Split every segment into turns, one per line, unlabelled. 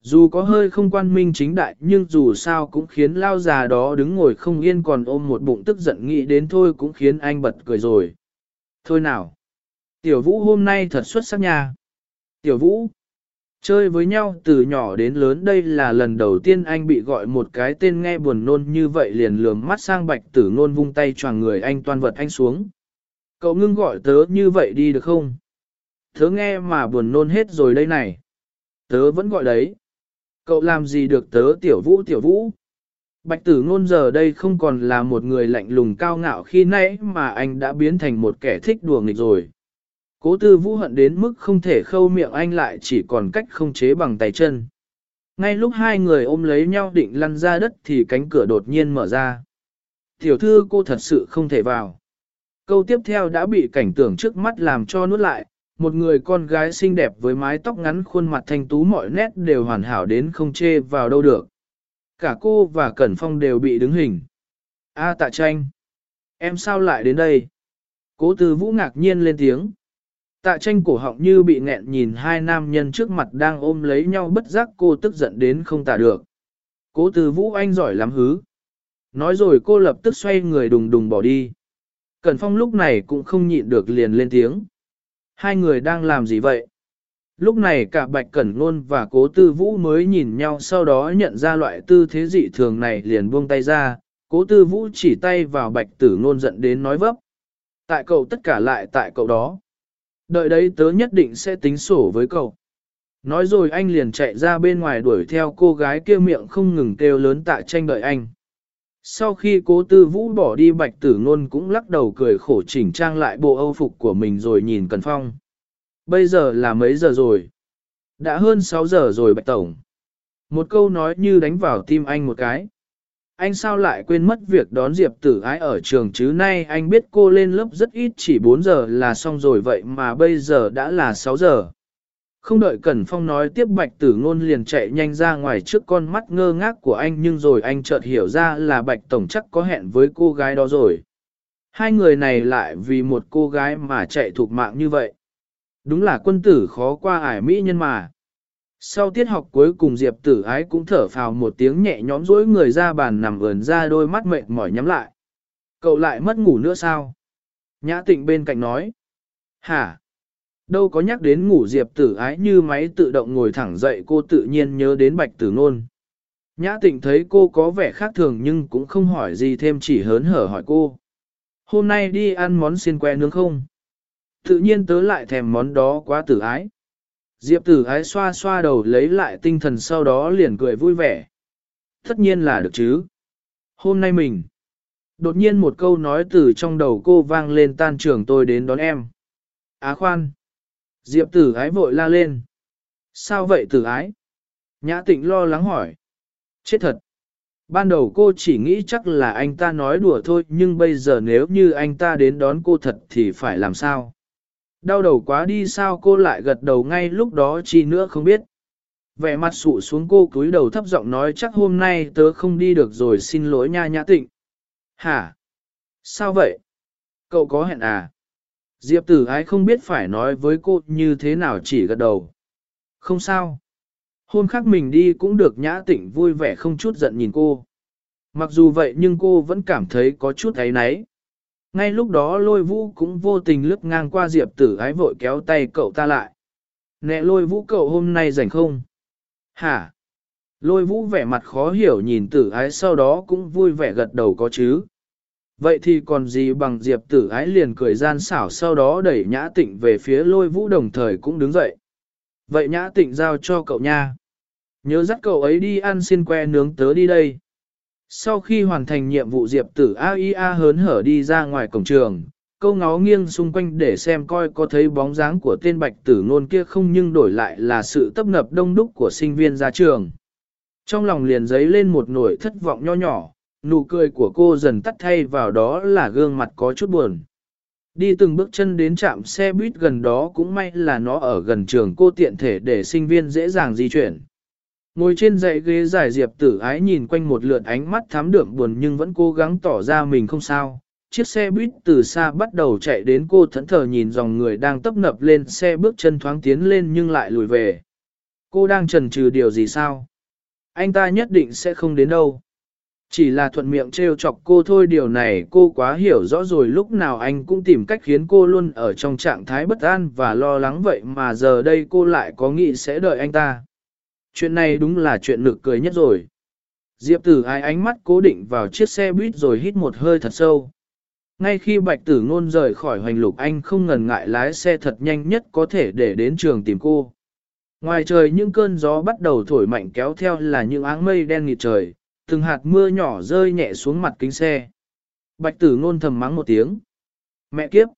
Dù có hơi không quan minh chính đại nhưng dù sao cũng khiến lao già đó đứng ngồi không yên còn ôm một bụng tức giận nghĩ đến thôi cũng khiến anh bật cười rồi. Thôi nào. Tiểu vũ hôm nay thật xuất sắc nha. Tiểu vũ. Chơi với nhau từ nhỏ đến lớn đây là lần đầu tiên anh bị gọi một cái tên nghe buồn nôn như vậy liền lườm mắt sang bạch tử nôn vung tay choàng người anh toàn vật anh xuống. Cậu ngưng gọi tớ như vậy đi được không? Tớ nghe mà buồn nôn hết rồi đây này. Tớ vẫn gọi đấy. Cậu làm gì được tớ tiểu vũ tiểu vũ? Bạch tử ngôn giờ đây không còn là một người lạnh lùng cao ngạo khi nãy mà anh đã biến thành một kẻ thích đùa nghịch rồi. Cố tư vũ hận đến mức không thể khâu miệng anh lại chỉ còn cách không chế bằng tay chân. Ngay lúc hai người ôm lấy nhau định lăn ra đất thì cánh cửa đột nhiên mở ra. Tiểu thư cô thật sự không thể vào. Câu tiếp theo đã bị cảnh tượng trước mắt làm cho nuốt lại, một người con gái xinh đẹp với mái tóc ngắn khuôn mặt thanh tú mọi nét đều hoàn hảo đến không chê vào đâu được. Cả cô và Cẩn Phong đều bị đứng hình. A tạ tranh. Em sao lại đến đây? Cố tư vũ ngạc nhiên lên tiếng. Tạ tranh cổ họng như bị nghẹn nhìn hai nam nhân trước mặt đang ôm lấy nhau bất giác cô tức giận đến không tả được. Cố tư vũ anh giỏi lắm hứ. Nói rồi cô lập tức xoay người đùng đùng bỏ đi. Cẩn Phong lúc này cũng không nhịn được liền lên tiếng. Hai người đang làm gì vậy? Lúc này cả Bạch Cẩn Nôn và Cố Tư Vũ mới nhìn nhau, sau đó nhận ra loại tư thế dị thường này liền buông tay ra. Cố Tư Vũ chỉ tay vào Bạch Tử Nôn giận đến nói vấp. Tại cậu tất cả lại tại cậu đó. Đợi đấy tớ nhất định sẽ tính sổ với cậu. Nói rồi anh liền chạy ra bên ngoài đuổi theo cô gái kia miệng không ngừng kêu lớn tạ tranh đợi anh. Sau khi cố tư vũ bỏ đi bạch tử ngôn cũng lắc đầu cười khổ chỉnh trang lại bộ âu phục của mình rồi nhìn Cần Phong. Bây giờ là mấy giờ rồi? Đã hơn 6 giờ rồi bạch tổng. Một câu nói như đánh vào tim anh một cái. Anh sao lại quên mất việc đón Diệp tử ái ở trường chứ nay anh biết cô lên lớp rất ít, chỉ 4 giờ là xong rồi, vậy mà bây giờ đã là 6 giờ. Không đợi Cẩn Phong nói tiếp bạch tử ngôn liền chạy nhanh ra ngoài trước con mắt ngơ ngác của anh, nhưng rồi anh chợt hiểu ra là bạch tổng chắc có hẹn với cô gái đó rồi. Hai người này lại vì một cô gái mà chạy thuộc mạng như vậy. Đúng là quân tử khó qua ải mỹ nhân mà. Sau tiết học cuối cùng Diệp tử ái cũng thở phào một tiếng nhẹ nhõm dối người ra bàn nằm ườn ra đôi mắt mệt mỏi nhắm lại. Cậu lại mất ngủ nữa sao? Nhã tịnh bên cạnh nói. Hả? Đâu có nhắc đến ngủ diệp tử ái như máy tự động ngồi thẳng dậy cô tự nhiên nhớ đến bạch tử nôn. Nhã tịnh thấy cô có vẻ khác thường nhưng cũng không hỏi gì thêm, chỉ hớn hở hỏi cô. Hôm nay đi ăn món xiên que nướng không? Tự nhiên tớ lại thèm món đó quá tử ái. Diệp tử ái xoa xoa đầu lấy lại tinh thần sau đó liền cười vui vẻ. Tất nhiên là được chứ. Hôm nay mình. Đột nhiên một câu nói từ trong đầu cô vang lên tan trường tôi đến đón em. Á khoan. Diệp tử ái vội la lên. Sao vậy tử ái? Nhã tịnh lo lắng hỏi. Chết thật. Ban đầu cô chỉ nghĩ chắc là anh ta nói đùa thôi, nhưng bây giờ nếu như anh ta đến đón cô thật thì phải làm sao? Đau đầu quá đi sao cô lại gật đầu ngay lúc đó chi nữa không biết. Vẻ mặt sụ xuống cô cúi đầu thấp giọng nói chắc hôm nay tớ không đi được rồi, xin lỗi nha nhã tịnh. Hả? Sao vậy? Cậu có hẹn à? Diệp tử ái không biết phải nói với cô như thế nào chỉ gật đầu. Không sao. Hôm khác mình đi cũng được nhã tịnh vui vẻ không chút giận nhìn cô. Mặc dù vậy nhưng cô vẫn cảm thấy có chút ấy náy. Ngay lúc đó lôi vũ cũng vô tình lướt ngang qua diệp tử ái vội kéo tay cậu ta lại. Nè lôi vũ cậu hôm nay rảnh không? Hả? Lôi vũ vẻ mặt khó hiểu nhìn tử ái sau đó cũng vui vẻ gật đầu có chứ. Vậy thì còn gì bằng diệp tử ái liền cười gian xảo sau đó đẩy nhã tịnh về phía lôi vũ đồng thời cũng đứng dậy. Vậy nhã tịnh giao cho cậu nha. Nhớ dắt cậu ấy đi ăn xin que nướng tớ đi đây. Sau khi hoàn thành nhiệm vụ diệp tử AIA hớn hở đi ra ngoài cổng trường, câu ngó nghiêng xung quanh để xem coi có thấy bóng dáng của tên bạch tử ngôn kia không nhưng đổi lại là sự tấp nập đông đúc của sinh viên ra trường. Trong lòng liền giấy lên một nỗi thất vọng nho nhỏ, nụ cười của cô dần tắt thay vào đó là gương mặt có chút buồn. Đi từng bước chân đến trạm xe buýt gần đó cũng may là nó ở gần trường cô tiện thể để sinh viên dễ dàng di chuyển. Ngồi trên dãy ghế giải diệp tử ái nhìn quanh một lượt ánh mắt thám đượm buồn nhưng vẫn cố gắng tỏ ra mình không sao. Chiếc xe buýt từ xa bắt đầu chạy đến cô thẫn thờ nhìn dòng người đang tấp nập lên, xe bước chân thoáng tiến lên nhưng lại lùi về. Cô đang trần trừ điều gì sao? Anh ta nhất định sẽ không đến đâu. Chỉ là thuận miệng trêu chọc cô thôi điều này cô quá hiểu rõ rồi lúc nào anh cũng tìm cách khiến cô luôn ở trong trạng thái bất an và lo lắng vậy mà giờ đây cô lại có nghĩ sẽ đợi anh ta. Chuyện này đúng là chuyện nực cười nhất rồi. Diệp tử ai ánh mắt cố định vào chiếc xe buýt rồi hít một hơi thật sâu. Ngay khi bạch tử ngôn rời khỏi hoành lục anh không ngần ngại lái xe thật nhanh nhất có thể để đến trường tìm cô. Ngoài trời những cơn gió bắt đầu thổi mạnh kéo theo là những áng mây đen nghịt trời, từng hạt mưa nhỏ rơi nhẹ xuống mặt kính xe. Bạch tử ngôn thầm mắng một tiếng. Mẹ kiếp!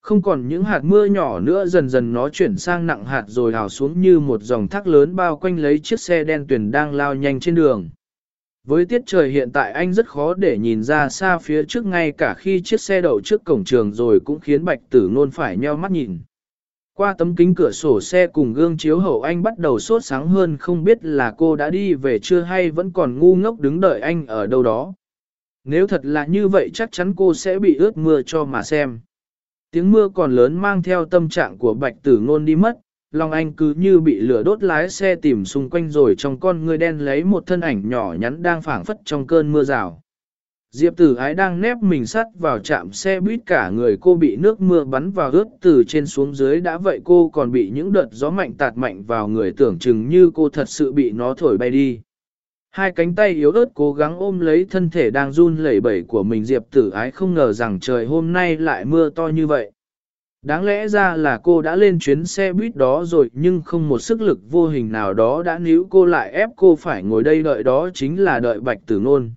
Không còn những hạt mưa nhỏ nữa dần dần nó chuyển sang nặng hạt rồi hào xuống như một dòng thác lớn bao quanh lấy chiếc xe đen tuyển đang lao nhanh trên đường. Với tiết trời hiện tại anh rất khó để nhìn ra xa phía trước ngay cả khi chiếc xe đậu trước cổng trường rồi cũng khiến bạch tử ngôn phải nheo mắt nhìn. Qua tấm kính cửa sổ xe cùng gương chiếu hậu anh bắt đầu sốt sáng hơn không biết là cô đã đi về chưa hay vẫn còn ngu ngốc đứng đợi anh ở đâu đó. Nếu thật là như vậy chắc chắn cô sẽ bị ướt mưa cho mà xem. Tiếng mưa còn lớn mang theo tâm trạng của bạch tử ngôn đi mất, lòng anh cứ như bị lửa đốt lái xe tìm xung quanh rồi trong con người đen lấy một thân ảnh nhỏ nhắn đang phảng phất trong cơn mưa rào. Diệp tử ái đang nép mình sắt vào chạm xe buýt cả người cô bị nước mưa bắn vào ướt từ trên xuống dưới đã vậy cô còn bị những đợt gió mạnh tạt mạnh vào người tưởng chừng như cô thật sự bị nó thổi bay đi. Hai cánh tay yếu ớt cố gắng ôm lấy thân thể đang run lẩy bẩy của mình, Diệp tử ái không ngờ rằng trời hôm nay lại mưa to như vậy. Đáng lẽ ra là cô đã lên chuyến xe buýt đó rồi, nhưng không một sức lực vô hình nào đó đã níu cô lại ép cô phải ngồi đây đợi đó chính là đợi bạch tử nôn.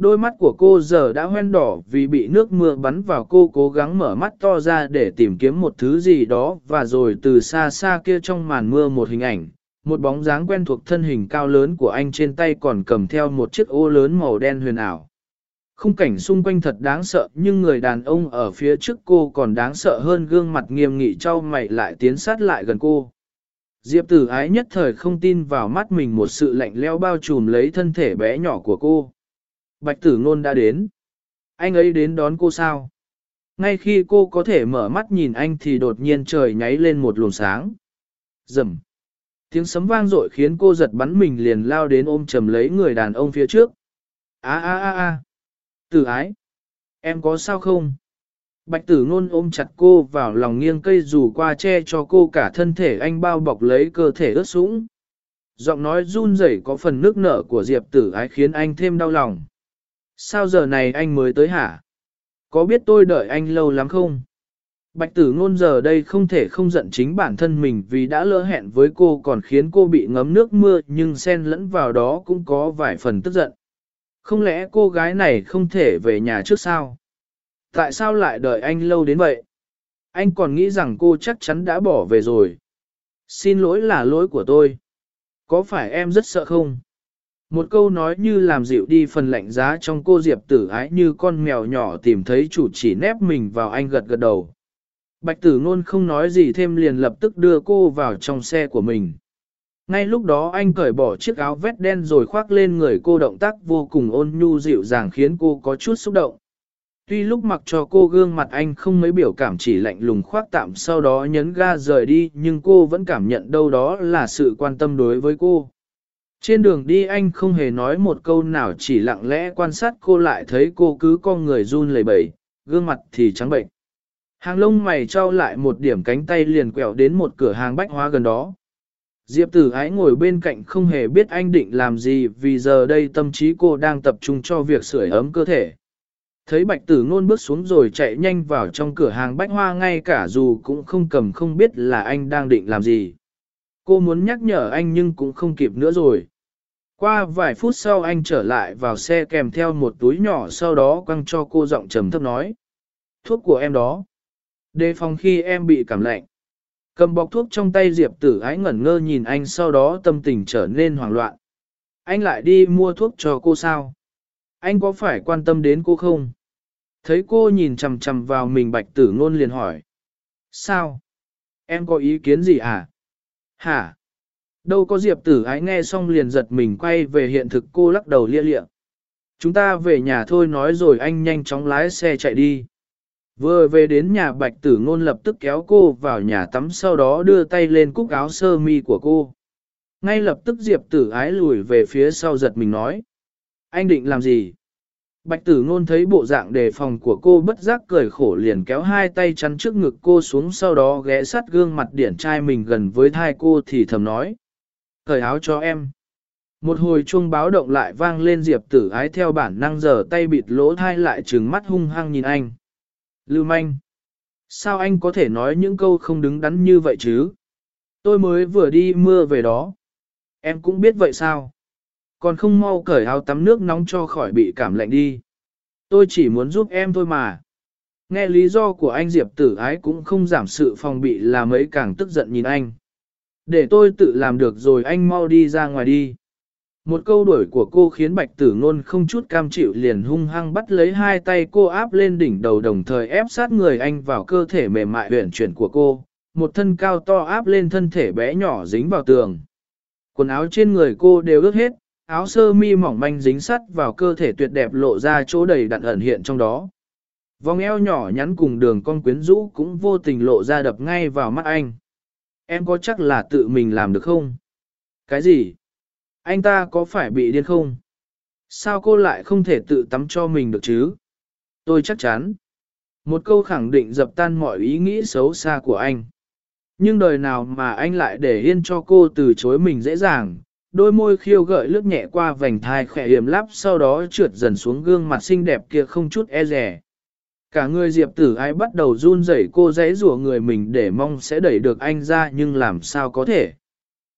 Đôi mắt của cô giờ đã hoen đỏ vì bị nước mưa bắn vào cô cố gắng mở mắt to ra để tìm kiếm một thứ gì đó và rồi từ xa xa kia trong màn mưa một hình ảnh, một bóng dáng quen thuộc thân hình cao lớn của anh trên tay còn cầm theo một chiếc ô lớn màu đen huyền ảo. Khung cảnh xung quanh thật đáng sợ nhưng người đàn ông ở phía trước cô còn đáng sợ hơn gương mặt nghiêm nghị trao mày lại tiến sát lại gần cô. Diệp tử ái nhất thời không tin vào mắt mình một sự lạnh leo bao trùm lấy thân thể bé nhỏ của cô. Bạch tử ngôn đã đến. Anh ấy đến đón cô sao? Ngay khi cô có thể mở mắt nhìn anh thì đột nhiên trời nháy lên một luồng sáng. Rầm. Tiếng sấm vang dội khiến cô giật bắn mình liền lao đến ôm chầm lấy người đàn ông phía trước. A a a a. Tử ái. Em có sao không? Bạch tử ngôn ôm chặt cô vào lòng nghiêng cây dù qua che cho cô cả thân thể anh bao bọc lấy cơ thể ướt sũng. Giọng nói run rẩy có phần nước nở của Diệp tử ái khiến anh thêm đau lòng. Sao giờ này anh mới tới hả? Có biết tôi đợi anh lâu lắm không? Bạch tử ngôn giờ đây không thể không giận chính bản thân mình vì đã lỡ hẹn với cô còn khiến cô bị ngấm nước mưa, nhưng xen lẫn vào đó cũng có vài phần tức giận. Không lẽ cô gái này không thể về nhà trước sao? Tại sao lại đợi anh lâu đến vậy? Anh còn nghĩ rằng cô chắc chắn đã bỏ về rồi. Xin lỗi là lỗi của tôi. Có phải em rất sợ không? Một câu nói như làm dịu đi phần lạnh giá trong cô Diệp tử ái như con mèo nhỏ tìm thấy chủ chỉ nép mình vào anh gật gật đầu. Bạch tử ngôn không nói gì thêm liền lập tức đưa cô vào trong xe của mình. Ngay lúc đó anh cởi bỏ chiếc áo vest đen rồi khoác lên người cô động tác vô cùng ôn nhu dịu dàng khiến cô có chút xúc động. Tuy lúc mặc cho cô gương mặt anh không mấy biểu cảm chỉ lạnh lùng khoác tạm sau đó nhấn ga rời đi, nhưng cô vẫn cảm nhận đâu đó là sự quan tâm đối với cô. Trên đường đi anh không hề nói một câu nào chỉ lặng lẽ quan sát cô lại thấy cô cứ con người run lẩy bẩy, gương mặt thì trắng bệnh. Hàng lông mày trao lại một điểm cánh tay liền quẹo đến một cửa hàng bách hóa gần đó. Diệp tử ái ngồi bên cạnh không hề biết anh định làm gì vì giờ đây tâm trí cô đang tập trung cho việc sưởi ấm cơ thể. Thấy bạch tử ngôn bước xuống rồi chạy nhanh vào trong cửa hàng bách hoa ngay cả dù cũng không cầm không biết là anh đang định làm gì. Cô muốn nhắc nhở anh nhưng cũng không kịp nữa rồi. Qua vài phút sau anh trở lại vào xe kèm theo một túi nhỏ sau đó quăng cho cô giọng trầm thấp nói. Thuốc của em đó. Đề phòng khi em bị cảm lạnh. Cầm bọc thuốc trong tay Diệp tử ái ngẩn ngơ nhìn anh sau đó tâm tình trở nên hoảng loạn. Anh lại đi mua thuốc cho cô sao? Anh có phải quan tâm đến cô không? Thấy cô nhìn chằm chằm vào mình bạch tử ngôn liền hỏi. Sao? Em có ý kiến gì à? Hả? Đâu có Diệp tử ái nghe xong liền giật mình quay về hiện thực cô lắc đầu lia lịa. Chúng ta về nhà thôi nói rồi anh nhanh chóng lái xe chạy đi. Vừa về đến nhà bạch tử ngôn lập tức kéo cô vào nhà tắm sau đó đưa tay lên cúc áo sơ mi của cô. Ngay lập tức Diệp tử ái lùi về phía sau giật mình nói. Anh định làm gì? Bạch tử ngôn thấy bộ dạng đề phòng của cô bất giác cười khổ liền kéo hai tay chắn trước ngực cô xuống, sau đó ghé sát gương mặt điển trai mình gần với thai cô thì thầm nói. Cởi áo cho em. Một hồi chuông báo động lại vang lên, diệp tử ái theo bản năng giờ tay bịt lỗ thai lại trừng mắt hung hăng nhìn anh. Lưu manh. Sao anh có thể nói những câu không đứng đắn như vậy chứ? Tôi mới vừa đi mưa về đó. Em cũng biết vậy sao? Còn không mau cởi áo tắm nước nóng cho khỏi bị cảm lạnh đi. Tôi chỉ muốn giúp em thôi mà. Nghe lý do của anh Diệp tử ái cũng không giảm sự phòng bị là mấy càng tức giận nhìn anh. Để tôi tự làm được rồi anh mau đi ra ngoài đi. Một câu đuổi của cô khiến bạch tử ngôn không chút cam chịu liền hung hăng bắt lấy hai tay cô áp lên đỉnh đầu đồng thời ép sát người anh vào cơ thể mềm mại huyển chuyển của cô, một thân cao to áp lên thân thể bé nhỏ dính vào tường. Quần áo trên người cô đều ướt hết, áo sơ mi mỏng manh dính sắt vào cơ thể tuyệt đẹp lộ ra chỗ đầy đặn ẩn hiện trong đó. Vòng eo nhỏ nhắn cùng đường con quyến rũ cũng vô tình lộ ra đập ngay vào mắt anh. Em có chắc là tự mình làm được không? Cái gì? Anh ta có phải bị điên không? Sao cô lại không thể tự tắm cho mình được chứ? Tôi chắc chắn. Một câu khẳng định dập tan mọi ý nghĩ xấu xa của anh. Nhưng đời nào mà anh lại để yên cho cô từ chối mình dễ dàng, đôi môi khiêu gợi lướt nhẹ qua vành thai khỏe hiểm lắp, sau đó trượt dần xuống gương mặt xinh đẹp kia không chút e rẻ. Cả người diệp tử ai bắt đầu run rẩy, cô dãy rủa người mình để mong sẽ đẩy được anh ra, nhưng làm sao có thể.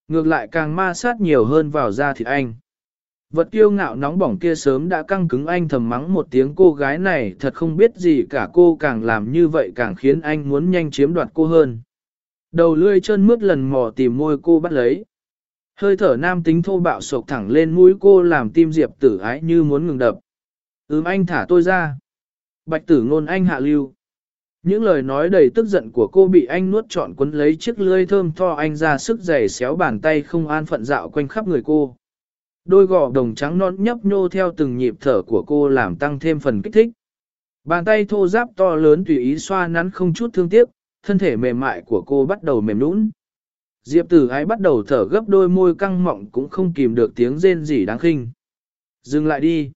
Ngược lại càng ma sát nhiều hơn vào da thịt anh. Vật kiêu ngạo nóng bỏng kia sớm đã căng cứng anh thầm mắng một tiếng, cô gái này thật không biết gì cả, cô càng làm như vậy càng khiến anh muốn nhanh chiếm đoạt cô hơn. Đầu lươi chân mướt lần mò tìm môi cô bắt lấy. Hơi thở nam tính thô bạo sộc thẳng lên mũi cô làm tim diệp tử ái như muốn ngừng đập. Ừm anh thả tôi ra. Bạch tử ngôn anh hạ lưu. Những lời nói đầy tức giận của cô bị anh nuốt trọn quấn lấy chiếc lưỡi thơm tho anh ra sức giày xéo bàn tay không an phận dạo quanh khắp người cô. Đôi gò đồng trắng non nhấp nhô theo từng nhịp thở của cô làm tăng thêm phần kích thích. Bàn tay thô giáp to lớn tùy ý xoa nắn không chút thương tiếc, thân thể mềm mại của cô bắt đầu mềm nũng. Diệp tử ái bắt đầu thở gấp đôi môi căng mọng cũng không kìm được tiếng rên rỉ đáng khinh. Dừng lại đi.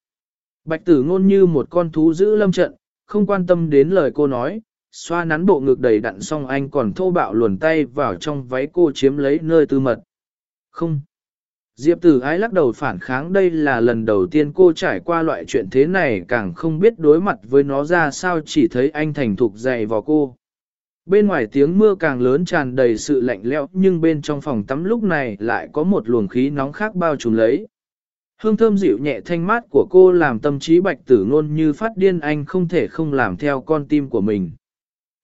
Bạch tử ngôn như một con thú giữ lâm trận, không quan tâm đến lời cô nói, xoa nắn bộ ngực đầy đặn xong anh còn thô bạo luồn tay vào trong váy cô chiếm lấy nơi tư mật. Không. Diệp tử ái lắc đầu phản kháng đây là lần đầu tiên cô trải qua loại chuyện thế này càng không biết đối mặt với nó ra sao chỉ thấy anh thành thục dày vào cô. Bên ngoài tiếng mưa càng lớn tràn đầy sự lạnh lẽo nhưng bên trong phòng tắm lúc này lại có một luồng khí nóng khác bao trùm lấy. Hương thơm dịu nhẹ thanh mát của cô làm tâm trí bạch tử ngôn như phát điên anh không thể không làm theo con tim của mình.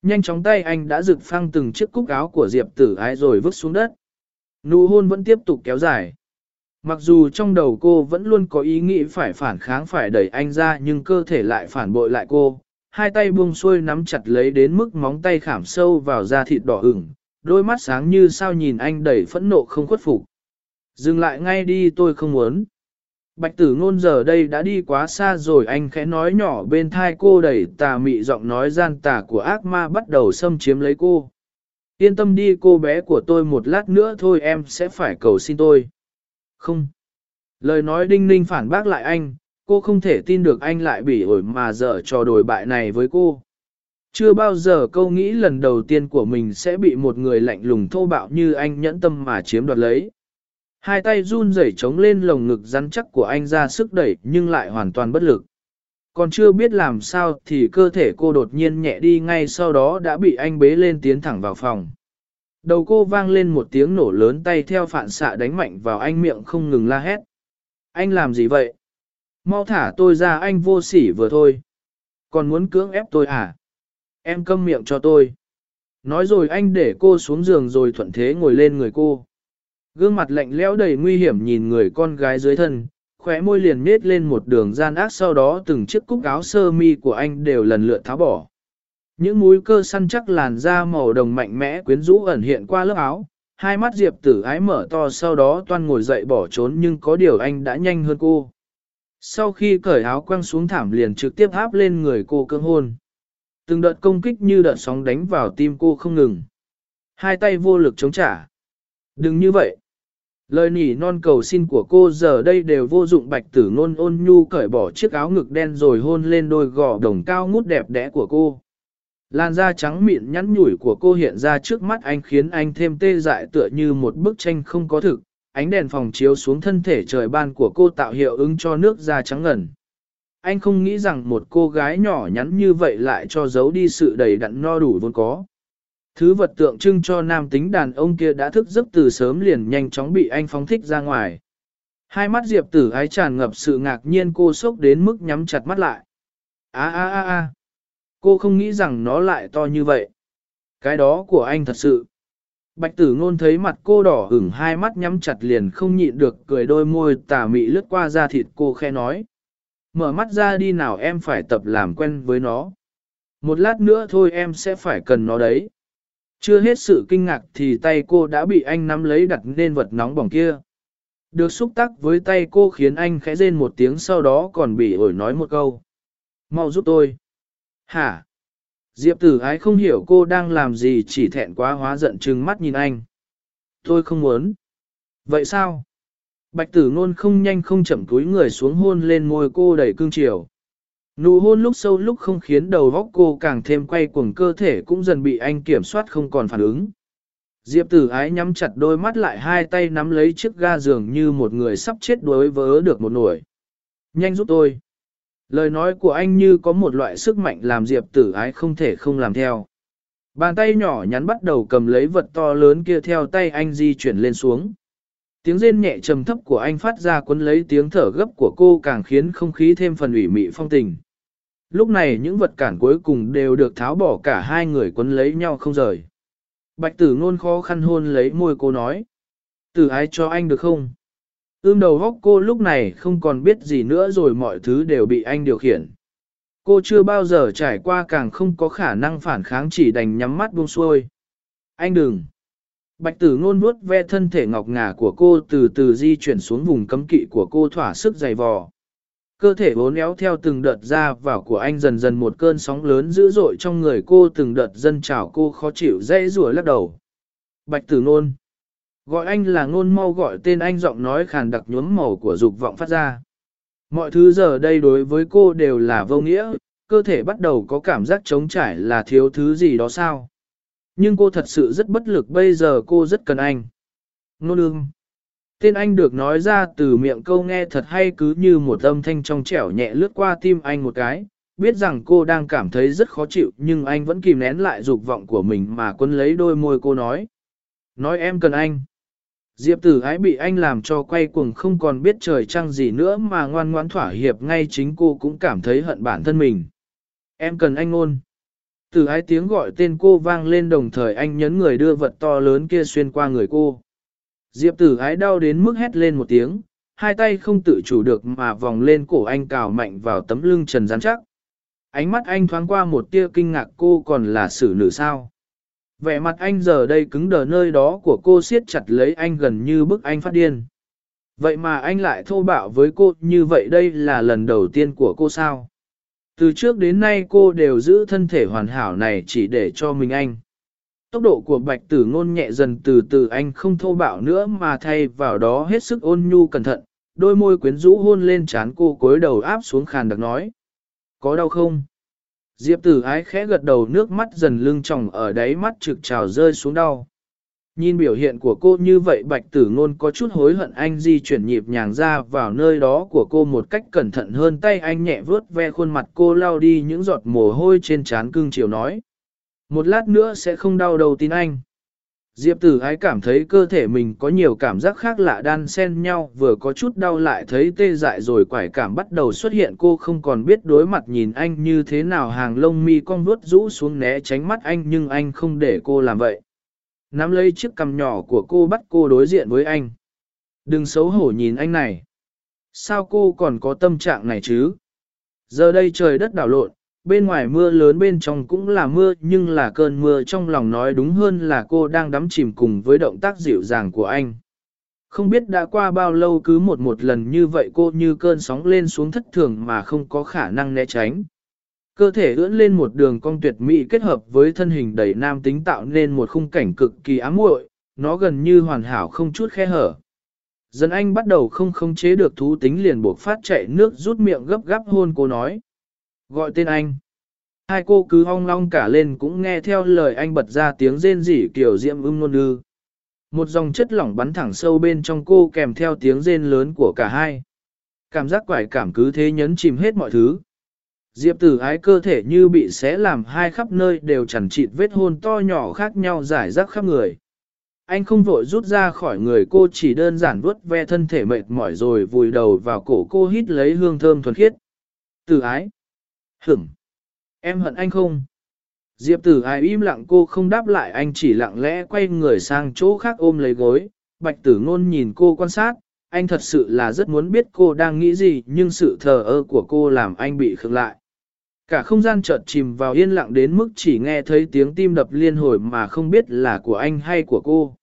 Nhanh chóng tay anh đã rực phăng từng chiếc cúc áo của Diệp tử ái rồi vứt xuống đất. Nụ hôn vẫn tiếp tục kéo dài. Mặc dù trong đầu cô vẫn luôn có ý nghĩ phải phản kháng phải đẩy anh ra nhưng cơ thể lại phản bội lại cô, hai tay buông xuôi nắm chặt lấy đến mức móng tay khảm sâu vào da thịt đỏ ửng, đôi mắt sáng như sao nhìn anh đầy phẫn nộ không khuất phục. Dừng lại ngay đi tôi không muốn. Bạch tử ngôn giờ đây đã đi quá xa rồi anh khẽ nói nhỏ bên thai cô đẩy tà mị giọng nói gian tà của ác ma bắt đầu xâm chiếm lấy cô. Yên tâm đi cô bé của tôi một lát nữa thôi em sẽ phải cầu xin tôi. Không. Lời nói đinh ninh phản bác lại anh, cô không thể tin được anh lại bị ổi mà dở trò đổi bại này với cô. Chưa bao giờ câu nghĩ lần đầu tiên của mình sẽ bị một người lạnh lùng thô bạo như anh nhẫn tâm mà chiếm đoạt lấy. Hai tay run rẩy chống lên lồng ngực rắn chắc của anh ra sức đẩy nhưng lại hoàn toàn bất lực. Còn chưa biết làm sao thì cơ thể cô đột nhiên nhẹ đi ngay sau đó đã bị anh bế lên tiến thẳng vào phòng. Đầu cô vang lên một tiếng nổ lớn tay theo phản xạ đánh mạnh vào anh miệng không ngừng la hét. Anh làm gì vậy? Mau thả tôi ra anh vô sỉ vừa thôi. Còn muốn cưỡng ép tôi à? Em câm miệng cho tôi. Nói rồi anh để cô xuống giường rồi thuận thế ngồi lên người cô. Gương mặt lạnh lẽo đầy nguy hiểm nhìn người con gái dưới thân, khóe môi liền nết lên một đường gian ác sau đó từng chiếc cúc áo sơ mi của anh đều lần lượt tháo bỏ. Những mũi cơ săn chắc làn da màu đồng mạnh mẽ quyến rũ ẩn hiện qua lớp áo, hai mắt Diệp tử ái mở to sau đó toan ngồi dậy bỏ trốn nhưng có điều anh đã nhanh hơn cô. Sau khi cởi áo quăng xuống thảm liền trực tiếp áp lên người cô cưỡng hôn. Từng đợt công kích như đợt sóng đánh vào tim cô không ngừng. Hai tay vô lực chống trả. Đừng như vậy. Lời nỉ non cầu xin của cô giờ đây đều vô dụng bạch tử ngôn ôn nhu cởi bỏ chiếc áo ngực đen rồi hôn lên đôi gò đồng cao ngút đẹp đẽ của cô. Làn da trắng mịn nhắn nhủi của cô hiện ra trước mắt anh khiến anh thêm tê dại tựa như một bức tranh không có thực, ánh đèn phòng chiếu xuống thân thể trời ban của cô tạo hiệu ứng cho nước da trắng ngần. Anh không nghĩ rằng một cô gái nhỏ nhắn như vậy lại cho giấu đi sự đầy đặn no đủ vốn có. Thứ vật tượng trưng cho nam tính đàn ông kia đã thức giấc từ sớm liền nhanh chóng bị anh phóng thích ra ngoài. Hai mắt Diệp tử ái tràn ngập sự ngạc nhiên cô sốc đến mức nhắm chặt mắt lại. a a a a Cô không nghĩ rằng nó lại to như vậy. Cái đó của anh thật sự. Bạch tử ngôn thấy mặt cô đỏ ửng, hai mắt nhắm chặt liền không nhịn được cười đôi môi tà mị lướt qua da thịt cô khe nói. Mở mắt ra đi nào, em phải tập làm quen với nó. Một lát nữa thôi, em sẽ phải cần nó đấy. Chưa hết sự kinh ngạc thì tay cô đã bị anh nắm lấy đặt lên vật nóng bỏng kia. Được xúc tác với tay cô khiến anh khẽ rên một tiếng, sau đó còn bị ổi nói một câu. Mau giúp tôi. Hả? Diệp tử ái không hiểu cô đang làm gì chỉ thẹn quá hóa giận trừng mắt nhìn anh. Tôi không muốn. Vậy sao? Bạch tử ngôn không nhanh không chậm túi người xuống hôn lên môi cô đầy cương chiều. Nụ hôn lúc sâu lúc không khiến đầu góc cô càng thêm quay cuồng cơ thể cũng dần bị anh kiểm soát không còn phản ứng. Diệp tử ái nhắm chặt đôi mắt lại hai tay nắm lấy chiếc ga giường như một người sắp chết đối vớ được một nổi. Nhanh giúp tôi. Lời nói của anh như có một loại sức mạnh làm Diệp tử ái không thể không làm theo. Bàn tay nhỏ nhắn bắt đầu cầm lấy vật to lớn kia theo tay anh di chuyển lên xuống. Tiếng rên nhẹ trầm thấp của anh phát ra cuốn lấy tiếng thở gấp của cô càng khiến không khí thêm phần ủy mị phong tình. Lúc này những vật cản cuối cùng đều được tháo bỏ cả hai người quấn lấy nhau không rời. Bạch tử ngôn khó khăn hôn lấy môi cô nói. Tử ái cho anh được không? Ưm đầu góc cô lúc này không còn biết gì nữa rồi mọi thứ đều bị anh điều khiển. Cô chưa bao giờ trải qua càng không có khả năng phản kháng chỉ đành nhắm mắt buông xuôi. Anh đừng. Bạch tử ngôn vuốt ve thân thể ngọc ngà của cô từ từ di chuyển xuống vùng cấm kỵ của cô thỏa sức dày vò. Cơ thể bốn éo theo từng đợt ra vào của anh dần dần một cơn sóng lớn dữ dội trong người cô từng đợt dân trào cô khó chịu dễ rủa lắc đầu. Bạch tử ngôn. Gọi anh là ngôn mau gọi tên anh giọng nói khàn đặc nhuốm màu của dục vọng phát ra. Mọi thứ giờ đây đối với cô đều là vô nghĩa, cơ thể bắt đầu có cảm giác trống trải là thiếu thứ gì đó sao. Nhưng cô thật sự rất bất lực bây giờ cô rất cần anh. Nô ương. Tên anh được nói ra từ miệng câu nghe thật hay cứ như một âm thanh trong trẻo nhẹ lướt qua tim anh một cái, biết rằng cô đang cảm thấy rất khó chịu nhưng anh vẫn kìm nén lại dục vọng của mình mà quân lấy đôi môi cô nói. Nói em cần anh. Diệp tử ái bị anh làm cho quay cuồng không còn biết trời trăng gì nữa mà ngoan ngoãn thỏa hiệp ngay chính cô cũng cảm thấy hận bản thân mình. Em cần anh ôn. Tử ái tiếng gọi tên cô vang lên đồng thời anh nhấn người đưa vật to lớn kia xuyên qua người cô. Diệp tử ái đau đến mức hét lên một tiếng, hai tay không tự chủ được mà vòng lên cổ anh cào mạnh vào tấm lưng trần rắn chắc. Ánh mắt anh thoáng qua một tia kinh ngạc cô còn là xử nữ sao. Vẻ mặt anh giờ đây cứng đờ nơi đó của cô siết chặt lấy anh gần như bức anh phát điên. Vậy mà anh lại thô bạo với cô như vậy đây là lần đầu tiên của cô sao? Từ trước đến nay cô đều giữ thân thể hoàn hảo này chỉ để cho mình anh. Tốc độ của bạch tử ngôn nhẹ dần từ từ anh không thô bạo nữa mà thay vào đó hết sức ôn nhu cẩn thận, đôi môi quyến rũ hôn lên trán cô cối đầu áp xuống khàn đặc nói. Có đau không? Diệp tử ái khẽ gật đầu nước mắt dần lưng tròng ở đáy mắt trực trào rơi xuống đau. Nhìn biểu hiện của cô như vậy, bạch tử ngôn có chút hối hận anh di chuyển nhịp nhàng ra vào nơi đó của cô một cách cẩn thận hơn tay anh nhẹ vớt ve khuôn mặt cô lau đi những giọt mồ hôi trên trán cưng chiều nói. Một lát nữa sẽ không đau đầu tin anh. Diệp tử ái cảm thấy cơ thể mình có nhiều cảm giác khác lạ đan xen nhau vừa có chút đau lại thấy tê dại rồi quải cảm bắt đầu xuất hiện cô không còn biết đối mặt nhìn anh như thế nào hàng lông mi cong vuốt rũ xuống né tránh mắt anh nhưng anh không để cô làm vậy. Nắm lấy chiếc cằm nhỏ của cô bắt cô đối diện với anh. Đừng xấu hổ nhìn anh này. Sao cô còn có tâm trạng này chứ? Giờ đây trời đất đảo lộn, bên ngoài mưa lớn bên trong cũng là mưa nhưng là cơn mưa trong lòng nói đúng hơn là cô đang đắm chìm cùng với động tác dịu dàng của anh. Không biết đã qua bao lâu cứ một một lần như vậy cô như cơn sóng lên xuống thất thường mà không có khả năng né tránh. Cơ thể ưỡn lên một đường cong tuyệt mỹ kết hợp với thân hình đầy nam tính tạo nên một khung cảnh cực kỳ ám muội, nó gần như hoàn hảo không chút khe hở. Dân anh bắt đầu không khống chế được thú tính liền buộc phát chạy nước rút miệng gấp gáp hôn cô nói. Gọi tên anh. Hai cô cứ hong long cả lên cũng nghe theo lời anh bật ra tiếng rên rỉ kiểu diễm ưng ngôn ư. Một dòng chất lỏng bắn thẳng sâu bên trong cô kèm theo tiếng rên lớn của cả hai. Cảm giác quải cảm cứ thế nhấn chìm hết mọi thứ. Diệp tử ái cơ thể như bị xé làm hai khắp nơi đều chẳng chịt vết hôn to nhỏ khác nhau giải rác khắp người. Anh không vội rút ra khỏi người cô chỉ đơn giản vuốt ve thân thể mệt mỏi rồi vùi đầu vào cổ cô hít lấy hương thơm thuần khiết. Tử ái. Hửm. Em hận anh không? Diệp tử ái im lặng cô không đáp lại anh chỉ lặng lẽ quay người sang chỗ khác ôm lấy gối. Bạch tử ngôn nhìn cô quan sát, anh thật sự là rất muốn biết cô đang nghĩ gì nhưng sự thờ ơ của cô làm anh bị khựng lại. Cả không gian chợt chìm vào yên lặng đến mức chỉ nghe thấy tiếng tim đập liên hồi mà không biết là của anh hay của cô.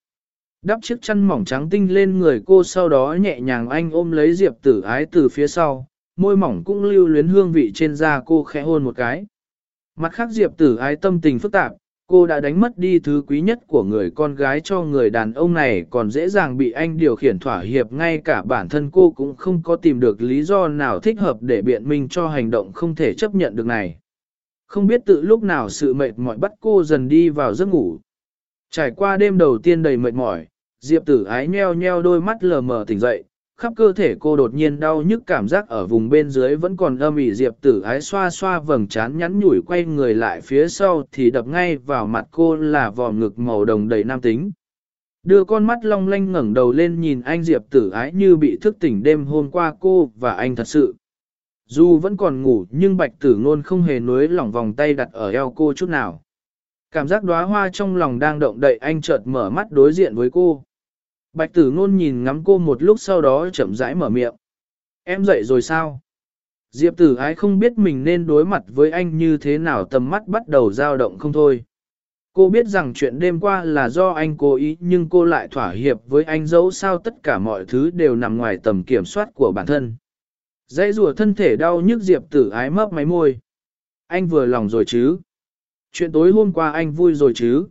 Đắp chiếc chăn mỏng trắng tinh lên người cô sau đó nhẹ nhàng anh ôm lấy Diệp tử ái từ phía sau, môi mỏng cũng lưu luyến hương vị trên da cô khẽ hôn một cái. Mặt khác Diệp tử ái tâm tình phức tạp, cô đã đánh mất đi thứ quý nhất của người con gái cho người đàn ông này còn dễ dàng bị anh điều khiển thỏa hiệp ngay cả bản thân cô cũng không có tìm được lý do nào thích hợp để biện minh cho hành động không thể chấp nhận được này. Không biết tự lúc nào sự mệt mỏi bắt cô dần đi vào giấc ngủ. Trải qua đêm đầu tiên đầy mệt mỏi, Diệp tử ái nheo nheo đôi mắt lờ mờ tỉnh dậy, khắp cơ thể cô đột nhiên đau nhức cảm giác ở vùng bên dưới vẫn còn âm ỉ diệp tử ái xoa xoa vầng trán nhắn nhủi quay người lại phía sau thì đập ngay vào mặt cô là vòm ngực màu đồng đầy nam tính. Đưa con mắt long lanh ngẩng đầu lên nhìn anh diệp tử ái như bị thức tỉnh đêm hôm qua cô và anh thật sự. Dù vẫn còn ngủ nhưng bạch tử ngôn không hề nuối lỏng vòng tay đặt ở eo cô chút nào. Cảm giác đóa hoa trong lòng đang động đậy anh chợt mở mắt đối diện với cô. Bạch tử ngôn nhìn ngắm cô một lúc sau đó chậm rãi mở miệng. Em dậy rồi sao? Diệp tử ái không biết mình nên đối mặt với anh như thế nào, tầm mắt bắt đầu dao động không thôi. Cô biết rằng chuyện đêm qua là do anh cố ý, nhưng cô lại thỏa hiệp với anh dẫu sao tất cả mọi thứ đều nằm ngoài tầm kiểm soát của bản thân. Dãy rùa thân thể đau nhức Diệp tử ái mấp máy môi. Anh vừa lòng rồi chứ? Chuyện tối hôm qua anh vui rồi chứ?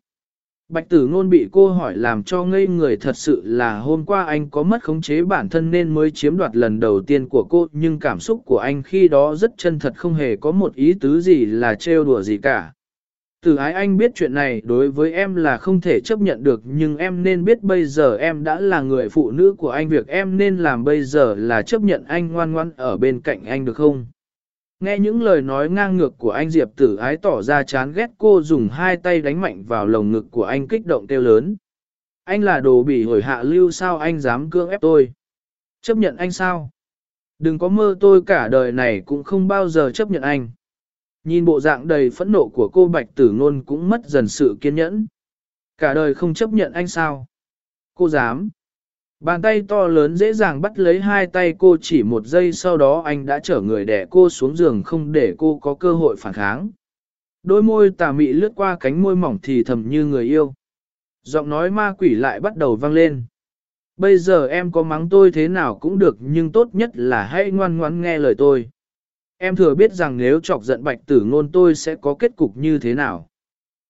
Bạch tử ngôn bị cô hỏi làm cho ngây người thật sự là hôm qua anh có mất khống chế bản thân nên mới chiếm đoạt lần đầu tiên của cô, nhưng cảm xúc của anh khi đó rất chân thật không hề có một ý tứ gì là trêu đùa gì cả. Tử ái anh biết chuyện này, đối với em là không thể chấp nhận được, nhưng em nên biết bây giờ em đã là người phụ nữ của anh, việc em nên làm bây giờ là chấp nhận anh ngoan ngoan ở bên cạnh anh được không? Nghe những lời nói ngang ngược của anh Diệp tử ái tỏ ra chán ghét cô dùng hai tay đánh mạnh vào lồng ngực của anh kích động kêu lớn. Anh là đồ bị hồi hạ lưu sao anh dám cưỡng ép tôi? Chấp nhận anh sao? Đừng có mơ tôi cả đời này cũng không bao giờ chấp nhận anh. Nhìn bộ dạng đầy phẫn nộ của cô Bạch Tử Nôn cũng mất dần sự kiên nhẫn. Cả đời không chấp nhận anh sao? Cô dám. Bàn tay to lớn dễ dàng bắt lấy hai tay cô chỉ một giây sau đó anh đã chở người đẻ cô xuống giường không để cô có cơ hội phản kháng. Đôi môi tà mị lướt qua cánh môi mỏng thì thầm như người yêu. Giọng nói ma quỷ lại bắt đầu vang lên. Bây giờ em có mắng tôi thế nào cũng được nhưng tốt nhất là hãy ngoan ngoãn nghe lời tôi. Em thừa biết rằng nếu chọc giận bạch tử ngôn tôi sẽ có kết cục như thế nào.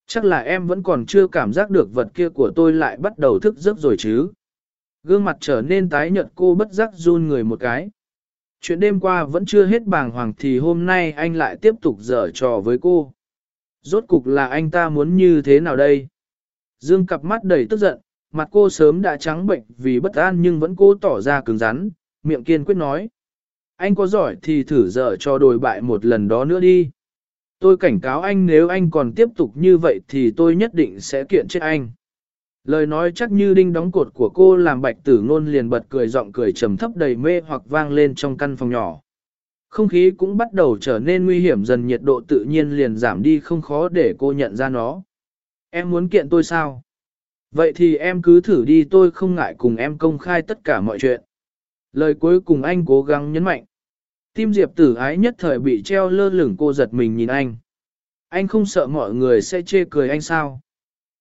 Chắc là em vẫn còn chưa cảm giác được vật kia của tôi lại bắt đầu thức giấc rồi chứ. Gương mặt trở nên tái nhợt cô bất giác run người một cái. Chuyện đêm qua vẫn chưa hết bàng hoàng thì hôm nay anh lại tiếp tục dở trò với cô. Rốt cục là anh ta muốn như thế nào đây? Dương cặp mắt đầy tức giận, mặt cô sớm đã trắng bệnh vì bất an nhưng vẫn cố tỏ ra cứng rắn, miệng kiên quyết nói. Anh có giỏi thì thử dở cho đồi bại một lần đó nữa đi. Tôi cảnh cáo anh nếu anh còn tiếp tục như vậy thì tôi nhất định sẽ kiện chết anh. Lời nói chắc như đinh đóng cột của cô làm bạch tử ngôn liền bật cười giọng cười trầm thấp đầy mê hoặc vang lên trong căn phòng nhỏ. Không khí cũng bắt đầu trở nên nguy hiểm dần nhiệt độ tự nhiên liền giảm đi không khó để cô nhận ra nó. Em muốn kiện tôi sao? Vậy thì em cứ thử đi, tôi không ngại cùng em công khai tất cả mọi chuyện. Lời cuối cùng anh cố gắng nhấn mạnh. Tim Diệp tử ái nhất thời bị treo lơ lửng, cô giật mình nhìn anh. Anh không sợ mọi người sẽ chê cười anh sao?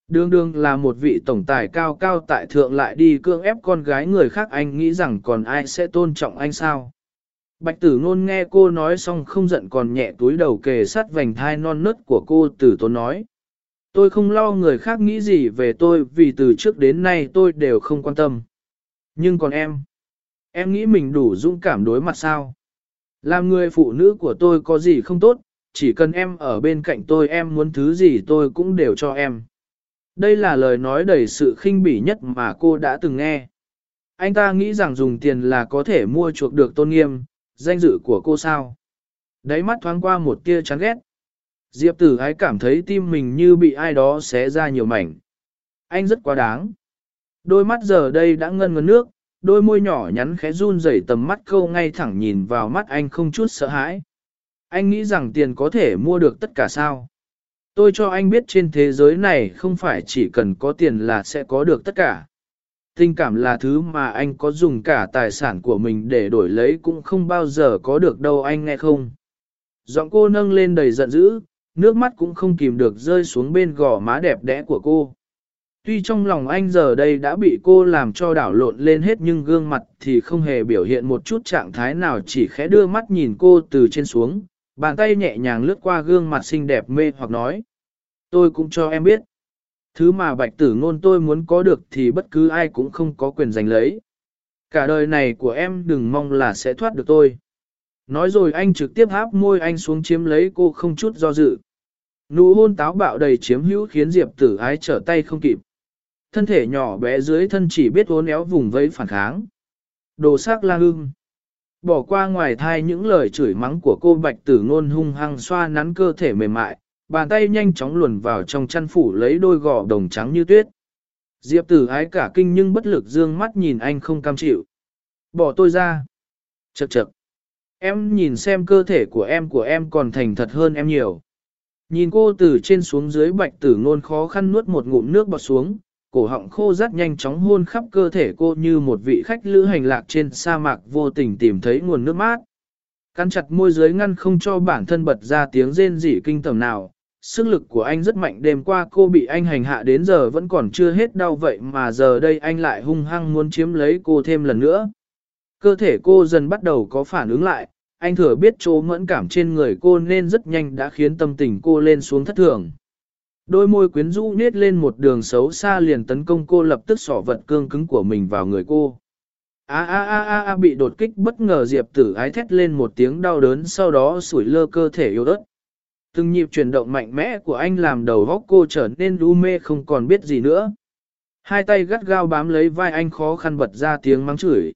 Đương đương là một vị tổng tài cao cao tại thượng lại đi cưỡng ép con gái người khác anh nghĩ rằng còn ai sẽ tôn trọng anh sao. Bạch tử ngôn nghe cô nói xong không giận còn nhẹ túi đầu kề sát vành thai non nớt của cô tử tốn nói. Tôi không lo người khác nghĩ gì về tôi vì từ trước đến nay tôi đều không quan tâm. Nhưng còn em, Em nghĩ mình đủ dũng cảm đối mặt sao? Làm người phụ nữ của tôi có gì không tốt, chỉ cần em ở bên cạnh tôi em muốn thứ gì tôi cũng đều cho em. Đây là lời nói đầy sự khinh bỉ nhất mà cô đã từng nghe. Anh ta nghĩ rằng dùng tiền là có thể mua chuộc được tôn nghiêm, danh dự của cô sao. Đáy mắt thoáng qua một tia chán ghét. Diệp tử ái cảm thấy tim mình như bị ai đó xé ra nhiều mảnh. Anh rất quá đáng. Đôi mắt giờ đây đã ngân ngấn nước, đôi môi nhỏ nhắn khẽ run rẩy tầm mắt câu ngay thẳng nhìn vào mắt anh không chút sợ hãi. Anh nghĩ rằng tiền có thể mua được tất cả sao. Tôi cho anh biết trên thế giới này không phải chỉ cần có tiền là sẽ có được tất cả. Tình cảm là thứ mà anh có dùng cả tài sản của mình để đổi lấy cũng không bao giờ có được đâu anh nghe không. Giọng cô nâng lên đầy giận dữ, nước mắt cũng không kìm được rơi xuống bên gò má đẹp đẽ của cô. Tuy trong lòng anh giờ đây đã bị cô làm cho đảo lộn lên hết nhưng gương mặt thì không hề biểu hiện một chút trạng thái nào chỉ khẽ đưa mắt nhìn cô từ trên xuống, bàn tay nhẹ nhàng lướt qua gương mặt xinh đẹp mê hoặc nói. Tôi cũng cho em biết. Thứ mà bạch tử ngôn tôi muốn có được thì bất cứ ai cũng không có quyền giành lấy. Cả đời này của em đừng mong là sẽ thoát được tôi. Nói rồi anh trực tiếp háp môi anh xuống chiếm lấy cô không chút do dự. Nụ hôn táo bạo đầy chiếm hữu khiến Diệp tử ái trở tay không kịp. Thân thể nhỏ bé dưới thân chỉ biết uốn éo vùng vẫy phản kháng. Đồ sắc la hưng. Bỏ qua ngoài thai những lời chửi mắng của cô bạch tử ngôn hung hăng xoa nắn cơ thể mềm mại, bàn tay nhanh chóng luồn vào trong chăn phủ lấy đôi gò đồng trắng như tuyết. Diệp tử ái cả kinh nhưng bất lực dương mắt nhìn anh không cam chịu. Bỏ tôi ra. Chậc chậc. Em nhìn xem cơ thể của em của em còn thành thật hơn em nhiều. Nhìn cô từ trên xuống dưới bạch tử ngôn khó khăn nuốt một ngụm nước bọt xuống, cổ họng khô rát nhanh chóng hôn khắp cơ thể cô như một vị khách lữ hành lạc trên sa mạc vô tình tìm thấy nguồn nước mát. Căn chặt môi dưới ngăn không cho bản thân bật ra tiếng rên rỉ kinh tởm nào. Sức lực của anh rất mạnh đêm qua cô bị anh hành hạ đến giờ vẫn còn chưa hết đau vậy mà giờ đây anh lại hung hăng muốn chiếm lấy cô thêm lần nữa. Cơ thể cô dần bắt đầu có phản ứng lại, anh thừa biết chỗ mẫn cảm trên người cô nên rất nhanh đã khiến tâm tình cô lên xuống thất thường. Đôi môi quyến rũ nết lên một đường xấu xa liền tấn công cô lập tức sỏ vật cương cứng của mình vào người cô. A a a a a bị đột kích bất ngờ Diệp tử ái thét lên một tiếng đau đớn sau đó sủi lơ cơ thể yếu ớt. Từng nhịp chuyển động mạnh mẽ của anh làm đầu góc cô trở nên đu mê không còn biết gì nữa. Hai tay gắt gao bám lấy vai anh khó khăn bật ra tiếng mắng chửi.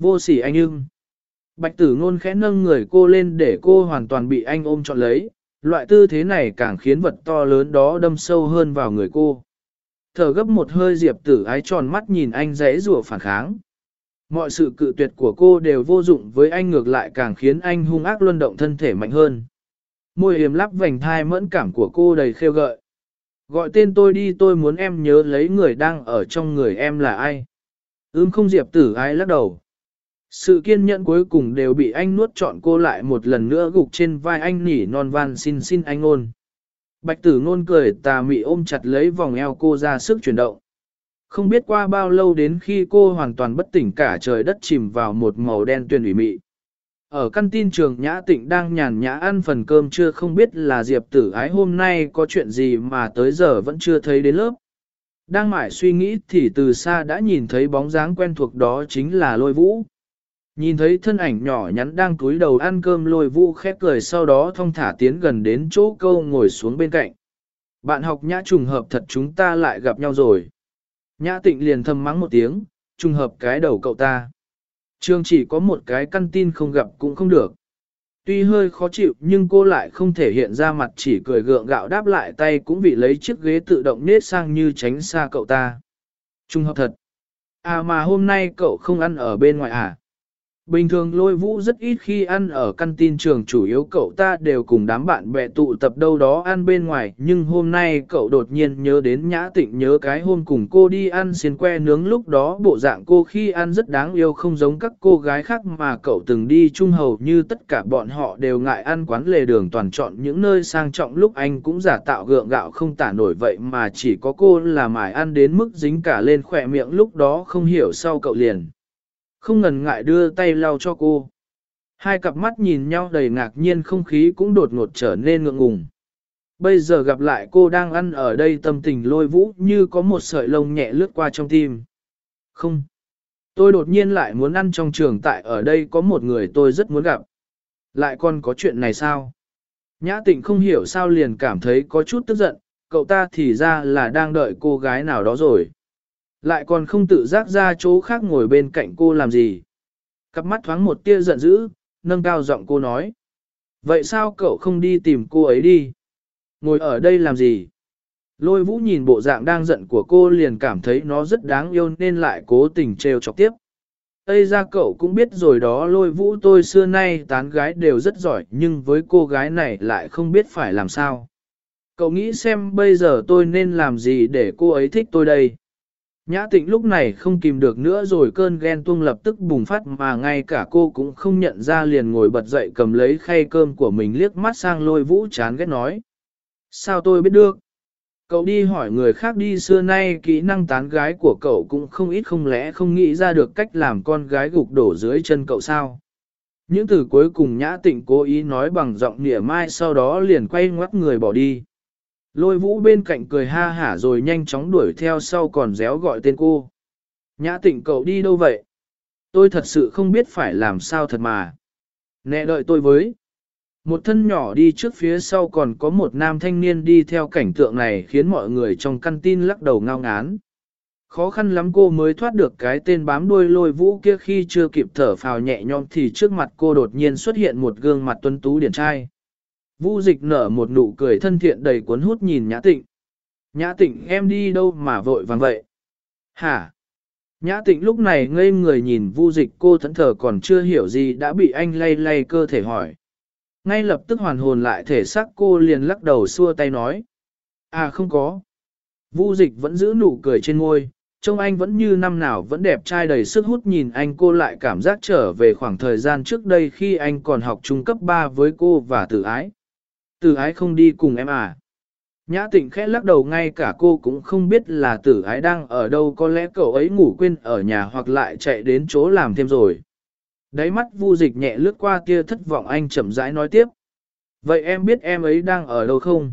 Vô sỉ anh ưng. Bạch tử ngôn khẽ nâng người cô lên để cô hoàn toàn bị anh ôm trọn lấy, loại tư thế này càng khiến vật to lớn đó đâm sâu hơn vào người cô. Thở gấp một hơi diệp tử ái tròn mắt nhìn anh rẽ rủa phản kháng. Mọi sự cự tuyệt của cô đều vô dụng với anh ngược lại càng khiến anh hung ác luân động thân thể mạnh hơn. Môi hiểm lắp vành thai mẫn cảm của cô đầy khêu gợi. Gọi tên tôi đi, tôi muốn em nhớ lấy người đang ở trong người em là ai. Ưm không diệp tử ái lắc đầu. Sự kiên nhẫn cuối cùng đều bị anh nuốt trọn cô lại một lần nữa gục trên vai anh nỉ non van xin xin anh ôn. Bạch tử ngôn cười tà mị ôm chặt lấy vòng eo cô ra sức chuyển động. Không biết qua bao lâu đến khi cô hoàn toàn bất tỉnh cả trời đất chìm vào một màu đen tuyên ủy mị. Ở căn tin trường Nhã Tịnh đang nhàn nhã ăn phần cơm chưa không biết là Diệp tử ái hôm nay có chuyện gì mà tới giờ vẫn chưa thấy đến lớp. Đang mãi suy nghĩ thì từ xa đã nhìn thấy bóng dáng quen thuộc đó chính là lôi vũ. Nhìn thấy thân ảnh nhỏ nhắn đang túi đầu ăn cơm lôi vũ khép cười sau đó thong thả tiến gần đến chỗ câu ngồi xuống bên cạnh. Bạn học nhã trùng hợp thật chúng ta lại gặp nhau rồi. Nhã tịnh liền thầm mắng một tiếng, trùng hợp cái đầu cậu ta. Trường chỉ có một cái căn tin không gặp cũng không được. Tuy hơi khó chịu nhưng cô lại không thể hiện ra mặt chỉ cười gượng gạo đáp lại tay cũng bị lấy chiếc ghế tự động nết sang như tránh xa cậu ta. Trung hợp thật. À mà hôm nay cậu không ăn ở bên ngoài à? Bình thường lôi vũ rất ít khi ăn ở căn tin trường chủ yếu cậu ta đều cùng đám bạn bè tụ tập đâu đó ăn bên ngoài, nhưng hôm nay cậu đột nhiên nhớ đến nhã tịnh nhớ cái hôm cùng cô đi ăn xiên que nướng lúc đó, bộ dạng cô khi ăn rất đáng yêu không giống các cô gái khác mà cậu từng đi chung hầu như tất cả bọn họ đều ngại ăn quán lề đường toàn chọn những nơi sang trọng lúc anh cũng giả tạo gượng gạo không tả nổi vậy mà chỉ có cô là mải ăn đến mức dính cả lên khỏe miệng lúc đó không hiểu sau cậu liền không ngần ngại đưa tay lau cho cô. Hai cặp mắt nhìn nhau đầy ngạc nhiên không khí cũng đột ngột trở nên ngượng ngùng. Bây giờ gặp lại cô đang ăn ở đây tâm tình lôi vũ như có một sợi lông nhẹ lướt qua trong tim. Không. Tôi đột nhiên lại muốn ăn trong trường tại ở đây có một người tôi rất muốn gặp. Lại còn có chuyện này sao? Nhã tịnh không hiểu sao liền cảm thấy có chút tức giận, cậu ta thì ra là đang đợi cô gái nào đó rồi. Lại còn không tự giác ra chỗ khác ngồi bên cạnh cô làm gì. Cặp mắt thoáng một tia giận dữ, nâng cao giọng cô nói. Vậy sao cậu không đi tìm cô ấy đi? Ngồi ở đây làm gì? Lôi vũ nhìn bộ dạng đang giận của cô liền cảm thấy nó rất đáng yêu nên lại cố tình trêu chọc tiếp. Ây ra cậu cũng biết rồi đó lôi vũ tôi xưa nay tán gái đều rất giỏi nhưng với cô gái này lại không biết phải làm sao. Cậu nghĩ xem bây giờ tôi nên làm gì để cô ấy thích tôi đây. Nhã tịnh lúc này không kìm được nữa rồi cơn ghen tuông lập tức bùng phát mà ngay cả cô cũng không nhận ra liền ngồi bật dậy cầm lấy khay cơm của mình liếc mắt sang lôi vũ chán ghét nói. Sao tôi biết được? Cậu đi hỏi người khác đi, xưa nay kỹ năng tán gái của cậu cũng không ít, không lẽ không nghĩ ra được cách làm con gái gục đổ dưới chân cậu sao? Những từ cuối cùng nhã tịnh cố ý nói bằng giọng nịa mai, sau đó liền quay ngoắt người bỏ đi. Lôi vũ bên cạnh cười ha hả rồi nhanh chóng đuổi theo sau còn réo gọi tên cô. Nhã tịnh cậu đi đâu vậy? Tôi thật sự không biết phải làm sao thật mà. Nè đợi tôi với. Một thân nhỏ đi trước phía sau còn có một nam thanh niên đi theo cảnh tượng này khiến mọi người trong căn tin lắc đầu ngao ngán. Khó khăn lắm cô mới thoát được cái tên bám đuôi lôi vũ kia khi chưa kịp thở phào nhẹ nhõm thì trước mặt cô đột nhiên xuất hiện một gương mặt tuấn tú điển trai. Vu dịch nở một nụ cười thân thiện đầy cuốn hút nhìn Nhã Tịnh. Nhã Tịnh em đi đâu mà vội vàng vậy? Hả? Nhã Tịnh lúc này ngây người nhìn Vu dịch cô thẫn thờ còn chưa hiểu gì đã bị anh lay lay cơ thể hỏi. Ngay lập tức hoàn hồn lại thể xác cô liền lắc đầu xua tay nói. À không có. Vu dịch vẫn giữ nụ cười trên môi, trông anh vẫn như năm nào vẫn đẹp trai đầy sức hút nhìn anh cô lại cảm giác trở về khoảng thời gian trước đây khi anh còn học trung cấp 3 với cô và tử ái. Tử ái không đi cùng em à? Nhã tịnh khẽ lắc đầu ngay cả cô cũng không biết là tử ái đang ở đâu, có lẽ cậu ấy ngủ quên ở nhà hoặc lại chạy đến chỗ làm thêm rồi. Đáy mắt vu dịch nhẹ lướt qua tia thất vọng, anh chậm rãi nói tiếp. Vậy em biết em ấy đang ở đâu không?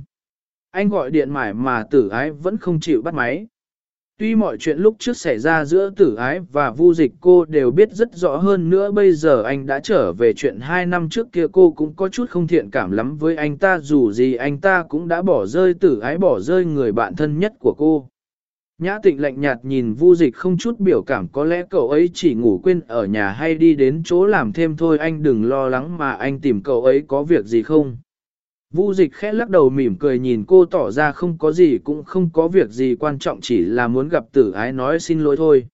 Anh gọi điện mải mà tử ái vẫn không chịu bắt máy. Tuy mọi chuyện lúc trước xảy ra giữa tử ái và vu dịch cô đều biết rất rõ hơn nữa, bây giờ anh đã trở về chuyện hai năm trước kia, cô cũng có chút không thiện cảm lắm với anh ta, dù gì anh ta cũng đã bỏ rơi tử ái, bỏ rơi người bạn thân nhất của cô. Nhã tịnh lạnh nhạt nhìn vu dịch không chút biểu cảm, có lẽ cậu ấy chỉ ngủ quên ở nhà hay đi đến chỗ làm thêm thôi, anh đừng lo lắng mà anh tìm cậu ấy có việc gì không. Vu dịch khẽ lắc đầu mỉm cười nhìn cô tỏ ra không có gì cũng không có việc gì quan trọng chỉ là muốn gặp tử ái nói xin lỗi thôi.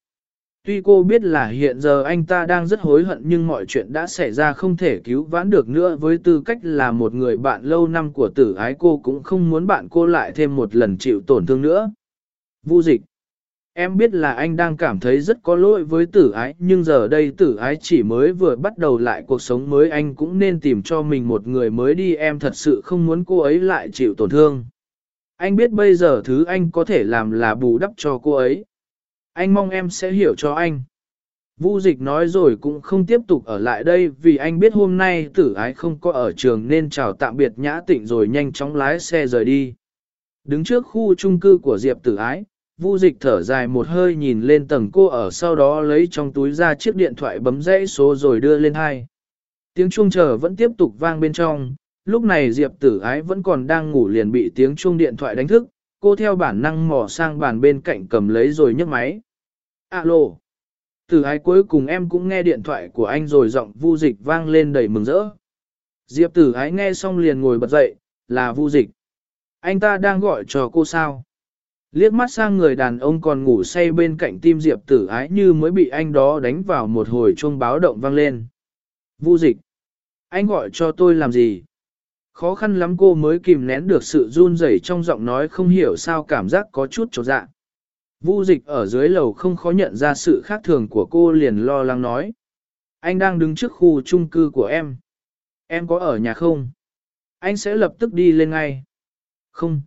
Tuy cô biết là hiện giờ anh ta đang rất hối hận nhưng mọi chuyện đã xảy ra không thể cứu vãn được nữa với tư cách là một người bạn lâu năm của tử ái cô cũng không muốn bạn cô lại thêm một lần chịu tổn thương nữa. Vu dịch. Em biết là anh đang cảm thấy rất có lỗi với tử ái, nhưng giờ đây tử ái chỉ mới vừa bắt đầu lại cuộc sống mới anh cũng nên tìm cho mình một người mới đi em thật sự không muốn cô ấy lại chịu tổn thương. Anh biết bây giờ thứ anh có thể làm là bù đắp cho cô ấy. Anh mong em sẽ hiểu cho anh. Vu dịch nói rồi cũng không tiếp tục ở lại đây vì anh biết hôm nay tử ái không có ở trường nên chào tạm biệt nhã tịnh rồi nhanh chóng lái xe rời đi. Đứng trước khu chung cư của Diệp tử ái, Vu dịch thở dài một hơi nhìn lên tầng cô ở sau đó lấy trong túi ra chiếc điện thoại bấm dãy số rồi đưa lên hai. Tiếng chuông chờ vẫn tiếp tục vang bên trong, lúc này Diệp tử ái vẫn còn đang ngủ liền bị tiếng chuông điện thoại đánh thức, cô theo bản năng mò sang bàn bên cạnh cầm lấy rồi nhấc máy. Alo! Tử ái cuối cùng em cũng nghe điện thoại của anh rồi giọng vu dịch vang lên đầy mừng rỡ. Diệp tử ái nghe xong liền ngồi bật dậy, là vu dịch. Anh ta đang gọi cho cô sao? Liếc mắt sang người đàn ông còn ngủ say bên cạnh tim Diệp tử ái như mới bị anh đó đánh vào một hồi chuông báo động vang lên. Vu dịch. Anh gọi cho tôi làm gì? Khó khăn lắm cô mới kìm nén được sự run rẩy trong giọng nói không hiểu sao cảm giác có chút trột dạ. Vu dịch ở dưới lầu không khó nhận ra sự khác thường của cô liền lo lắng nói. Anh đang đứng trước khu chung cư của em. Em có ở nhà không? Anh sẽ lập tức đi lên ngay. Không.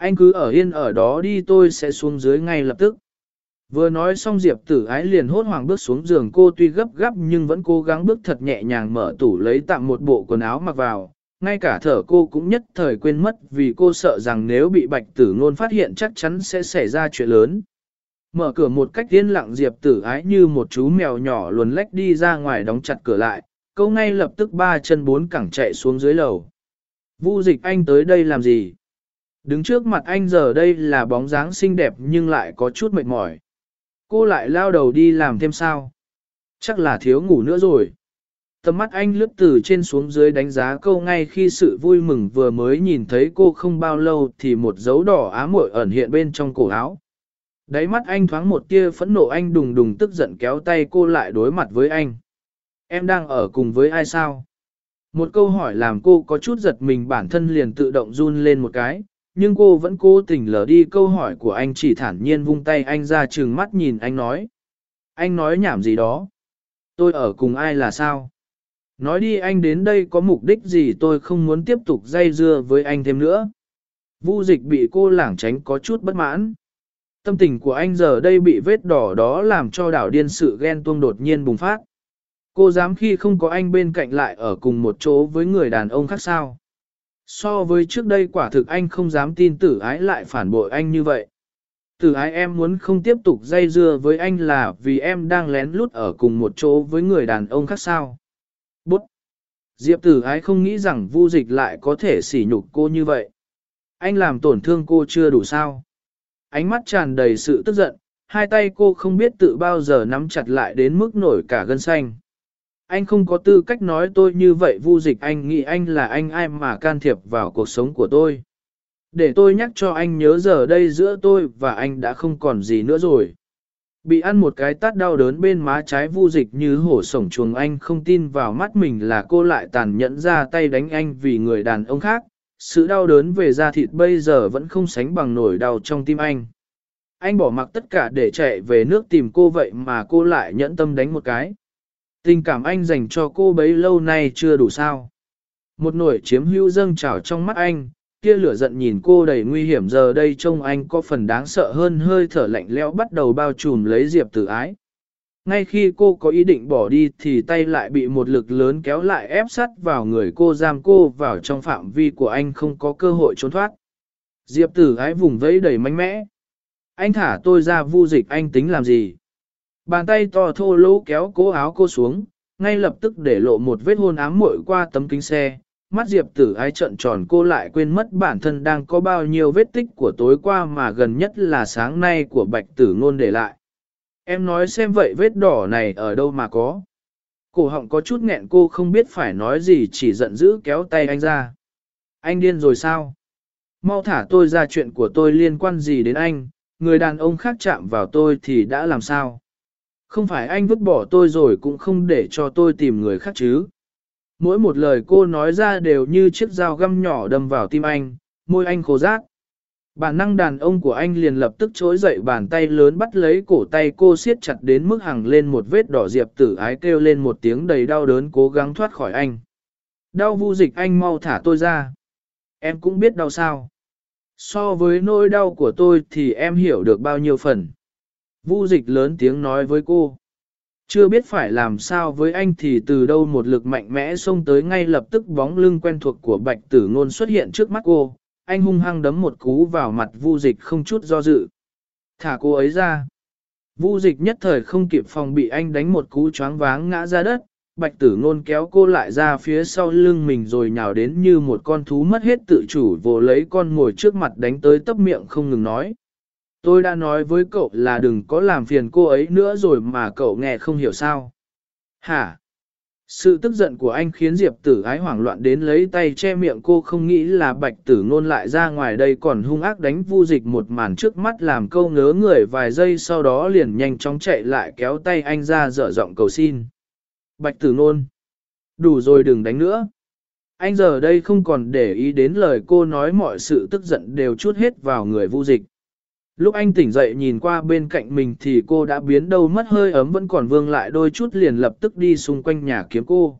Anh cứ ở yên ở đó đi tôi sẽ xuống dưới ngay lập tức. Vừa nói xong Diệp tử ái liền hốt hoảng bước xuống giường cô tuy gấp gáp nhưng vẫn cố gắng bước thật nhẹ nhàng mở tủ lấy tạm một bộ quần áo mặc vào. Ngay cả thở cô cũng nhất thời quên mất vì cô sợ rằng nếu bị bạch tử ngôn phát hiện chắc chắn sẽ xảy ra chuyện lớn. Mở cửa một cách yên lặng Diệp tử ái như một chú mèo nhỏ luồn lách đi ra ngoài đóng chặt cửa lại, câu ngay lập tức ba chân bốn cẳng chạy xuống dưới lầu. Vu dịch anh tới đây làm gì? Đứng trước mặt anh giờ đây là bóng dáng xinh đẹp nhưng lại có chút mệt mỏi. Cô lại lao đầu đi làm thêm sao? Chắc là thiếu ngủ nữa rồi. Tầm mắt anh lướt từ trên xuống dưới đánh giá câu ngay khi sự vui mừng vừa mới nhìn thấy cô không bao lâu thì một dấu đỏ á muội ẩn hiện bên trong cổ áo. Đáy mắt anh thoáng một tia phẫn nộ anh đùng đùng tức giận kéo tay cô lại đối mặt với anh. Em đang ở cùng với ai sao? Một câu hỏi làm cô có chút giật mình bản thân liền tự động run lên một cái, nhưng cô vẫn cố tình lờ đi câu hỏi của anh chỉ thản nhiên vung tay anh ra trừng mắt nhìn anh nói. Anh nói nhảm gì đó? Tôi ở cùng ai là sao? Nói đi anh đến đây có mục đích gì tôi không muốn tiếp tục dây dưa với anh thêm nữa. Vu dịch bị cô lảng tránh có chút bất mãn. Tâm tình của anh giờ đây bị vết đỏ đó làm cho đảo điên sự ghen tuông đột nhiên bùng phát. Cô dám khi không có anh bên cạnh lại ở cùng một chỗ với người đàn ông khác sao. So với trước đây quả thực anh không dám tin tử ái lại phản bội anh như vậy. Tử ái em muốn không tiếp tục dây dưa với anh là vì em đang lén lút ở cùng một chỗ với người đàn ông khác sao. Bút! Diệp tử ái không nghĩ rằng vu dịch lại có thể sỉ nhục cô như vậy. Anh làm tổn thương cô chưa đủ sao. Ánh mắt tràn đầy sự tức giận, hai tay cô không biết tự bao giờ nắm chặt lại đến mức nổi cả gân xanh. Anh không có tư cách nói tôi như vậy, vu dịch, anh nghĩ anh là anh ai mà can thiệp vào cuộc sống của tôi. Để tôi nhắc cho anh nhớ giờ đây giữa tôi và anh đã không còn gì nữa rồi. Bị ăn một cái tát đau đớn bên má trái vu dịch như hổ sổng chuồng, anh không tin vào mắt mình là cô lại tàn nhẫn ra tay đánh anh vì người đàn ông khác. Sự đau đớn về da thịt bây giờ vẫn không sánh bằng nổi đau trong tim anh. Anh bỏ mặc tất cả để chạy về nước tìm cô vậy mà cô lại nhẫn tâm đánh một cái. Tình cảm anh dành cho cô bấy lâu nay chưa đủ sao. Một nổi chiếm hữu dâng trào trong mắt anh, kia lửa giận nhìn cô đầy nguy hiểm giờ đây trông anh có phần đáng sợ hơn hơi thở lạnh lẽo bắt đầu bao trùm lấy Diệp tử ái. Ngay khi cô có ý định bỏ đi thì tay lại bị một lực lớn kéo lại ép sắt vào người cô giam cô vào trong phạm vi của anh không có cơ hội trốn thoát. Diệp tử ái vùng vẫy đầy mạnh mẽ. Anh thả tôi ra vu dịch anh tính làm gì? Bàn tay to thô lỗ kéo cố áo cô xuống, ngay lập tức để lộ một vết hôn ám muội qua tấm kính xe. Mắt Diệp tử ái trợn tròn cô lại quên mất bản thân đang có bao nhiêu vết tích của tối qua mà gần nhất là sáng nay của bạch tử ngôn để lại. Em nói xem vậy vết đỏ này ở đâu mà có. Cổ họng có chút nghẹn cô không biết phải nói gì chỉ giận dữ kéo tay anh ra. Anh điên rồi sao? Mau thả tôi ra chuyện của tôi liên quan gì đến anh, người đàn ông khác chạm vào tôi thì đã làm sao? Không phải anh vứt bỏ tôi rồi cũng không để cho tôi tìm người khác chứ. Mỗi một lời cô nói ra đều như chiếc dao găm nhỏ đâm vào tim anh, môi anh khô rác. Bản năng đàn ông của anh liền lập tức trỗi dậy bàn tay lớn bắt lấy cổ tay cô siết chặt đến mức hằng lên một vết đỏ diệp tử ái kêu lên một tiếng đầy đau đớn cố gắng thoát khỏi anh. Đau vu dịch anh mau thả tôi ra. Em cũng biết đau sao. So với nỗi đau của tôi thì em hiểu được bao nhiêu phần. Vu dịch lớn tiếng nói với cô. Chưa biết phải làm sao với anh thì từ đâu một lực mạnh mẽ xông tới ngay lập tức bóng lưng quen thuộc của bạch tử ngôn xuất hiện trước mắt cô. Anh hung hăng đấm một cú vào mặt vu dịch không chút do dự. Thả cô ấy ra. Vu dịch nhất thời không kịp phòng bị anh đánh một cú choáng váng ngã ra đất. Bạch tử ngôn kéo cô lại ra phía sau lưng mình rồi nhào đến như một con thú mất hết tự chủ vồ lấy con ngồi trước mặt đánh tới tấp miệng không ngừng nói. Tôi đã nói với cậu là đừng có làm phiền cô ấy nữa rồi mà cậu nghe không hiểu sao. Hả? Sự tức giận của anh khiến Diệp tử ái hoảng loạn đến lấy tay che miệng cô không nghĩ là bạch tử ngôn lại ra ngoài đây còn hung ác đánh vu dịch một màn trước mắt làm câu ngớ người vài giây sau đó liền nhanh chóng chạy lại kéo tay anh ra dở giọng cầu xin. Bạch tử ngôn. Đủ rồi đừng đánh nữa. Anh giờ đây không còn để ý đến lời cô nói mọi sự tức giận đều chút hết vào người vu dịch. Lúc anh tỉnh dậy nhìn qua bên cạnh mình thì cô đã biến đâu mất hơi ấm vẫn còn vương lại đôi chút liền lập tức đi xung quanh nhà kiếm cô.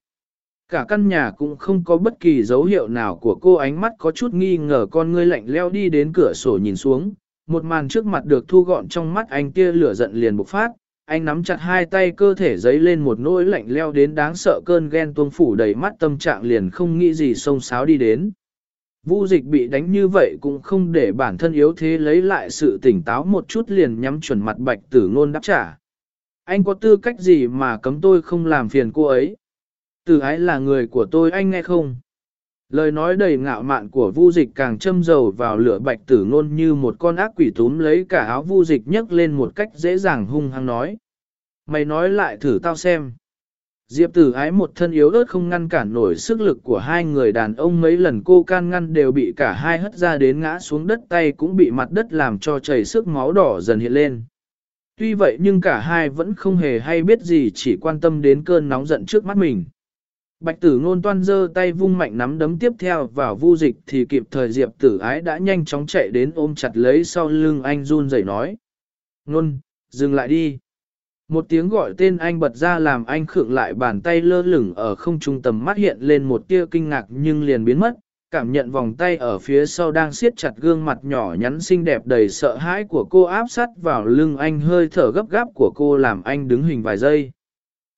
Cả căn nhà cũng không có bất kỳ dấu hiệu nào của cô ánh mắt có chút nghi ngờ con ngươi lạnh leo đi đến cửa sổ nhìn xuống. Một màn trước mặt được thu gọn trong mắt anh kia lửa giận liền bộc phát, anh nắm chặt hai tay cơ thể giấy lên một nỗi lạnh leo đến đáng sợ cơn ghen tuông phủ đầy mắt tâm trạng liền không nghĩ gì xông xáo đi đến. Vu dịch bị đánh như vậy cũng không để bản thân yếu thế lấy lại sự tỉnh táo một chút liền nhắm chuẩn mặt bạch tử ngôn đáp trả. Anh có tư cách gì mà cấm tôi không làm phiền cô ấy? Tử ái là người của tôi, anh nghe không? Lời nói đầy ngạo mạn của vu dịch càng châm dầu vào lửa bạch tử ngôn như một con ác quỷ túm lấy cả áo vu dịch nhấc lên một cách dễ dàng hung hăng nói. Mày nói lại thử tao xem. Diệp tử ái một thân yếu ớt không ngăn cản nổi sức lực của hai người đàn ông mấy lần cô can ngăn đều bị cả hai hất ra đến ngã xuống đất tay cũng bị mặt đất làm cho chảy sức máu đỏ dần hiện lên. Tuy vậy nhưng cả hai vẫn không hề hay biết gì chỉ quan tâm đến cơn nóng giận trước mắt mình. Bạch tử ngôn toan giơ tay vung mạnh nắm đấm tiếp theo vào vu dịch thì kịp thời diệp tử ái đã nhanh chóng chạy đến ôm chặt lấy sau lưng anh run rẩy nói. Ngôn, dừng lại đi. Một tiếng gọi tên anh bật ra làm anh khựng lại bàn tay lơ lửng ở không trung tầm mắt hiện lên một tia kinh ngạc nhưng liền biến mất, cảm nhận vòng tay ở phía sau đang siết chặt gương mặt nhỏ nhắn xinh đẹp đầy sợ hãi của cô áp sát vào lưng anh hơi thở gấp gáp của cô làm anh đứng hình vài giây.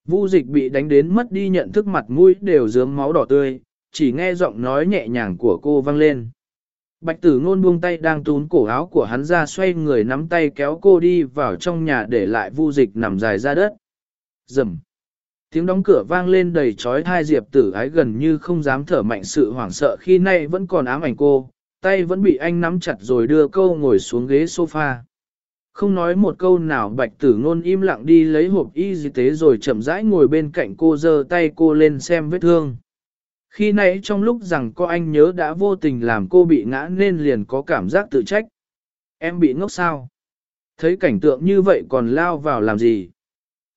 Vu dịch bị đánh đến mất đi nhận thức mặt mũi đều dướng máu đỏ tươi, chỉ nghe giọng nói nhẹ nhàng của cô vang lên. Bạch tử ngôn buông tay đang tún cổ áo của hắn ra xoay người nắm tay kéo cô đi vào trong nhà để lại vu dịch nằm dài ra đất. Dầm. Tiếng đóng cửa vang lên đầy trói thai diệp tử ái gần như không dám thở mạnh sự hoảng sợ khi nay vẫn còn ám ảnh cô, tay vẫn bị anh nắm chặt rồi đưa câu ngồi xuống ghế sofa. Không nói một câu nào bạch tử ngôn im lặng đi lấy hộp y tế rồi chậm rãi ngồi bên cạnh cô giơ tay cô lên xem vết thương. Khi nãy trong lúc rằng có anh nhớ đã vô tình làm cô bị ngã nên liền có cảm giác tự trách. Em bị ngốc sao? Thấy cảnh tượng như vậy còn lao vào làm gì?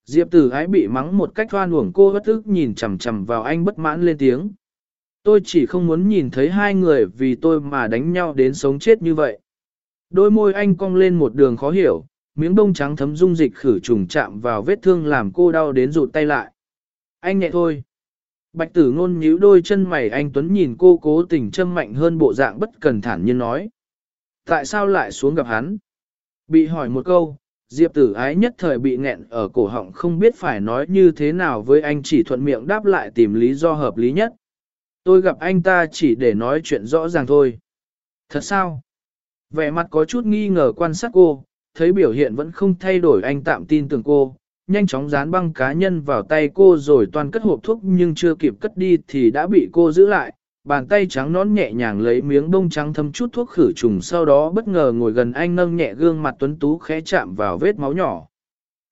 Diệp tử ái bị mắng một cách hoan uổng cô bất ức nhìn chằm chằm vào anh bất mãn lên tiếng. Tôi chỉ không muốn nhìn thấy hai người vì tôi mà đánh nhau đến sống chết như vậy. Đôi môi anh cong lên một đường khó hiểu, miếng bông trắng thấm dung dịch khử trùng chạm vào vết thương làm cô đau đến rụt tay lại. Anh nhẹ thôi. Bạch tử ngôn nhíu đôi chân mày anh Tuấn nhìn cô cố tình châm mạnh hơn bộ dạng bất cần thản nhiên nói. Tại sao lại xuống gặp hắn? Bị hỏi một câu, Diệp tử ái nhất thời bị nghẹn ở cổ họng không biết phải nói như thế nào với anh chỉ thuận miệng đáp lại tìm lý do hợp lý nhất. Tôi gặp anh ta chỉ để nói chuyện rõ ràng thôi. Thật sao? Vẻ mặt có chút nghi ngờ quan sát cô, thấy biểu hiện vẫn không thay đổi anh tạm tin tưởng cô, nhanh chóng dán băng cá nhân vào tay cô rồi toàn cất hộp thuốc nhưng chưa kịp cất đi thì đã bị cô giữ lại. Bàn tay trắng nón nhẹ nhàng lấy miếng bông trắng thâm chút thuốc khử trùng sau đó bất ngờ ngồi gần anh nâng nhẹ gương mặt tuấn tú khẽ chạm vào vết máu nhỏ.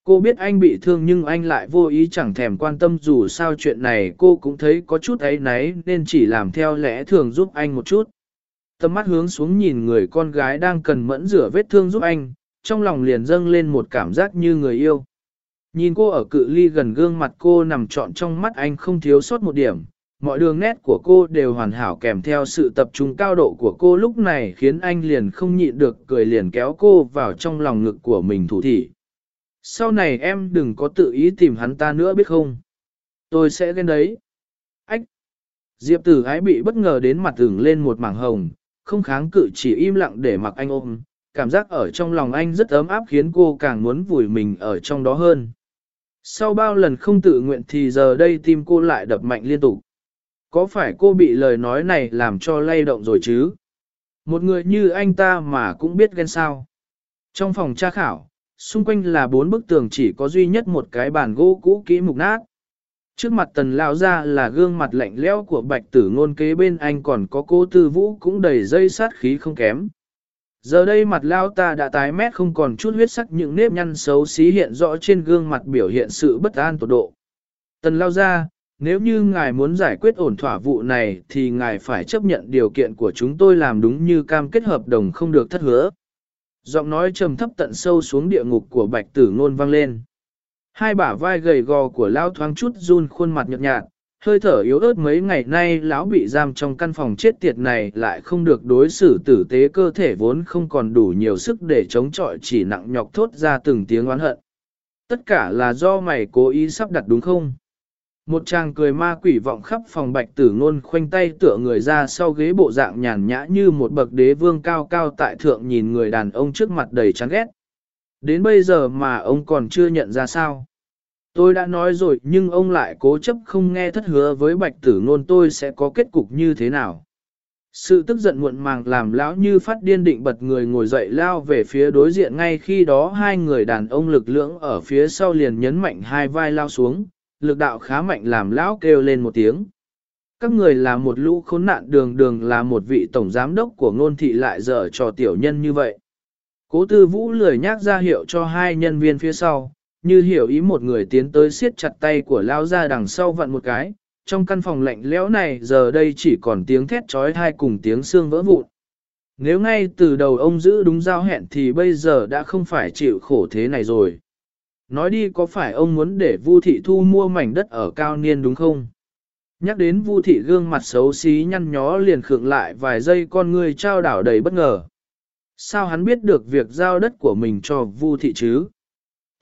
Cô biết anh bị thương nhưng anh lại vô ý chẳng thèm quan tâm dù sao chuyện này cô cũng thấy có chút ấy náy nên chỉ làm theo lẽ thường giúp anh một chút. Tầm mắt hướng xuống nhìn người con gái đang cần mẫn rửa vết thương giúp anh, trong lòng liền dâng lên một cảm giác như người yêu. Nhìn cô ở cự ly gần gương mặt cô nằm trọn trong mắt anh không thiếu sót một điểm, mọi đường nét của cô đều hoàn hảo kèm theo sự tập trung cao độ của cô lúc này khiến anh liền không nhịn được cười liền kéo cô vào trong lòng ngực của mình thủ thị. Sau này em đừng có tự ý tìm hắn ta nữa biết không? Tôi sẽ ghen đấy. Ách! Diệp tử ái bị bất ngờ đến mặt ửng lên một mảng hồng, không kháng cự chỉ im lặng để mặc anh ôm. Cảm giác ở trong lòng anh rất ấm áp khiến cô càng muốn vùi mình ở trong đó hơn. Sau bao lần không tự nguyện thì giờ đây tim cô lại đập mạnh liên tục. Có phải cô bị lời nói này làm cho lay động rồi chứ? Một người như anh ta mà cũng biết ghen sao. Trong phòng tra khảo, xung quanh là bốn bức tường chỉ có duy nhất một cái bàn gỗ cũ kỹ mục nát. Trước mặt tần lao ra là gương mặt lạnh lẽo của bạch tử ngôn kế bên anh còn có cô tư vũ cũng đầy dây sát khí không kém. Giờ đây mặt lao ta đã tái mét không còn chút huyết sắc những nếp nhăn xấu xí hiện rõ trên gương mặt biểu hiện sự bất an tột độ. Tần lao ra, nếu như ngài muốn giải quyết ổn thỏa vụ này thì ngài phải chấp nhận điều kiện của chúng tôi làm đúng như cam kết hợp đồng không được thất hứa. Giọng nói trầm thấp tận sâu xuống địa ngục của bạch tử ngôn vang lên. Hai bả vai gầy gò của lao thoáng chút run khuôn mặt nhợt nhạt, hơi thở yếu ớt mấy ngày nay lão bị giam trong căn phòng chết tiệt này lại không được đối xử tử tế cơ thể vốn không còn đủ nhiều sức để chống chọi chỉ nặng nhọc thốt ra từng tiếng oán hận. Tất cả là do mày cố ý sắp đặt đúng không? Một chàng cười ma quỷ vọng khắp phòng bạch tử ngôn khoanh tay tựa người ra sau ghế bộ dạng nhàn nhã như một bậc đế vương cao cao tại thượng nhìn người đàn ông trước mặt đầy chán ghét. Đến bây giờ mà ông còn chưa nhận ra sao. Tôi đã nói rồi nhưng ông lại cố chấp không nghe thất hứa với bạch tử ngôn tôi sẽ có kết cục như thế nào. Sự tức giận muộn màng làm lão như phát điên định bật người ngồi dậy lao về phía đối diện ngay khi đó hai người đàn ông lực lưỡng ở phía sau liền nhấn mạnh hai vai lao xuống, lực đạo khá mạnh làm lão kêu lên một tiếng. Các người là một lũ khốn nạn đường đường là một vị tổng giám đốc của ngôn thị lại dở cho tiểu nhân như vậy. Cố tư vũ lười nhác ra hiệu cho hai nhân viên phía sau, như hiểu ý một người tiến tới siết chặt tay của lao ra đằng sau vặn một cái, trong căn phòng lạnh lẽo này giờ đây chỉ còn tiếng thét trói thai cùng tiếng xương vỡ vụn. Nếu ngay từ đầu ông giữ đúng giao hẹn thì bây giờ đã không phải chịu khổ thế này rồi. Nói đi có phải ông muốn để Vu Thị Thu mua mảnh đất ở Cao Niên đúng không? Nhắc đến Vu Thị gương mặt xấu xí nhăn nhó liền khựng lại vài giây con người trao đảo đầy bất ngờ. Sao hắn biết được việc giao đất của mình cho Vu Thị chứ?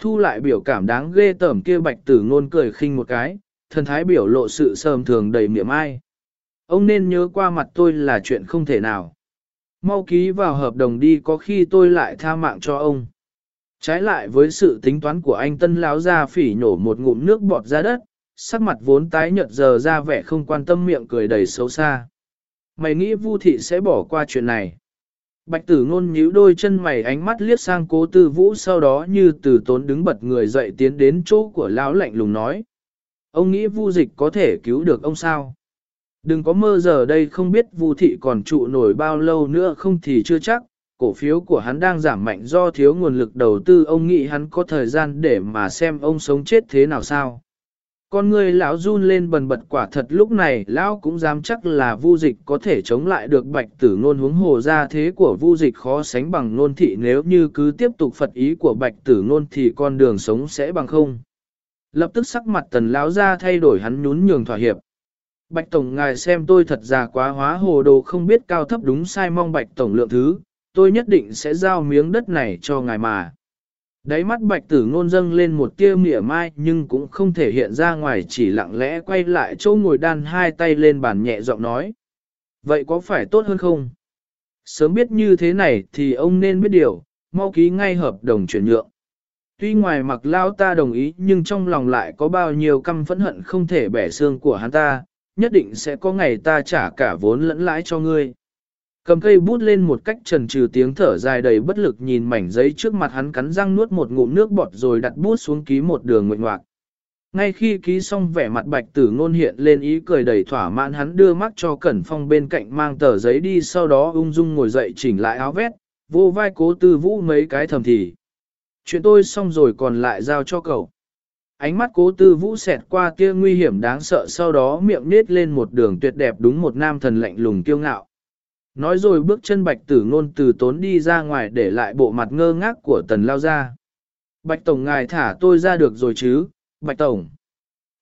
Thu lại biểu cảm đáng ghê tởm kia bạch tử ngôn cười khinh một cái, thần thái biểu lộ sự sờm thường đầy miệng ai. Ông nên nhớ qua mặt tôi là chuyện không thể nào. Mau ký vào hợp đồng đi có khi tôi lại tha mạng cho ông. Trái lại với sự tính toán của anh tân láo ra phỉ nhổ một ngụm nước bọt ra đất, sắc mặt vốn tái nhợt giờ ra vẻ không quan tâm miệng cười đầy xấu xa. Mày nghĩ Vu thị sẽ bỏ qua chuyện này. Bạch tử ngôn nhíu đôi chân mày ánh mắt liếc sang cố tư vũ sau đó như từ tốn đứng bật người dậy tiến đến chỗ của lão lạnh lùng nói. Ông nghĩ vu dịch có thể cứu được ông sao? Đừng có mơ giờ đây không biết vu thị còn trụ nổi bao lâu nữa không thì chưa chắc, cổ phiếu của hắn đang giảm mạnh do thiếu nguồn lực đầu tư ông nghĩ hắn có thời gian để mà xem ông sống chết thế nào sao. Con người lão run lên bần bật quả thật lúc này lão cũng dám chắc là vu dịch có thể chống lại được bạch tử ngôn huống hồ ra thế của vu dịch khó sánh bằng nôn thị nếu như cứ tiếp tục phật ý của bạch tử ngôn thì con đường sống sẽ bằng không. Lập tức sắc mặt tần lão ra thay đổi hắn nhún nhường thỏa hiệp. Bạch Tổng ngài xem tôi thật già quá hóa hồ đồ không biết cao thấp đúng sai mong Bạch Tổng lượng thứ, tôi nhất định sẽ giao miếng đất này cho ngài mà. Đáy mắt Bạch Tử ngôn dâng lên một tia mỉa mai nhưng cũng không thể hiện ra ngoài chỉ lặng lẽ quay lại chỗ ngồi đan hai tay lên bàn nhẹ giọng nói. Vậy có phải tốt hơn không? Sớm biết như thế này thì ông nên biết điều, mau ký ngay hợp đồng chuyển nhượng. Tuy ngoài mặt lao ta đồng ý nhưng trong lòng lại có bao nhiêu căm phẫn hận không thể bẻ xương của hắn ta, nhất định sẽ có ngày ta trả cả vốn lẫn lãi cho ngươi. Cầm cây bút lên một cách trần trừ tiếng thở dài đầy bất lực nhìn mảnh giấy trước mặt hắn cắn răng nuốt một ngụm nước bọt rồi đặt bút xuống ký một đường nguyện ngoạc. Ngay khi ký xong vẻ mặt bạch tử ngôn hiện lên ý cười đầy thỏa mãn hắn đưa mắt cho Cẩn Phong bên cạnh mang tờ giấy đi sau đó ung dung ngồi dậy chỉnh lại áo vét, vô vai cố tư vũ mấy cái thầm thì. Chuyện tôi xong rồi còn lại giao cho cậu. Ánh mắt cố tư vũ xẹt qua kia nguy hiểm đáng sợ sau đó miệng nết lên một đường tuyệt đẹp đúng một nam thần lạnh lùng kiêu ngạo. Nói rồi bước chân bạch tử ngôn từ tốn đi ra ngoài để lại bộ mặt ngơ ngác của tần lao ra. Bạch Tổng ngài thả tôi ra được rồi chứ, Bạch Tổng.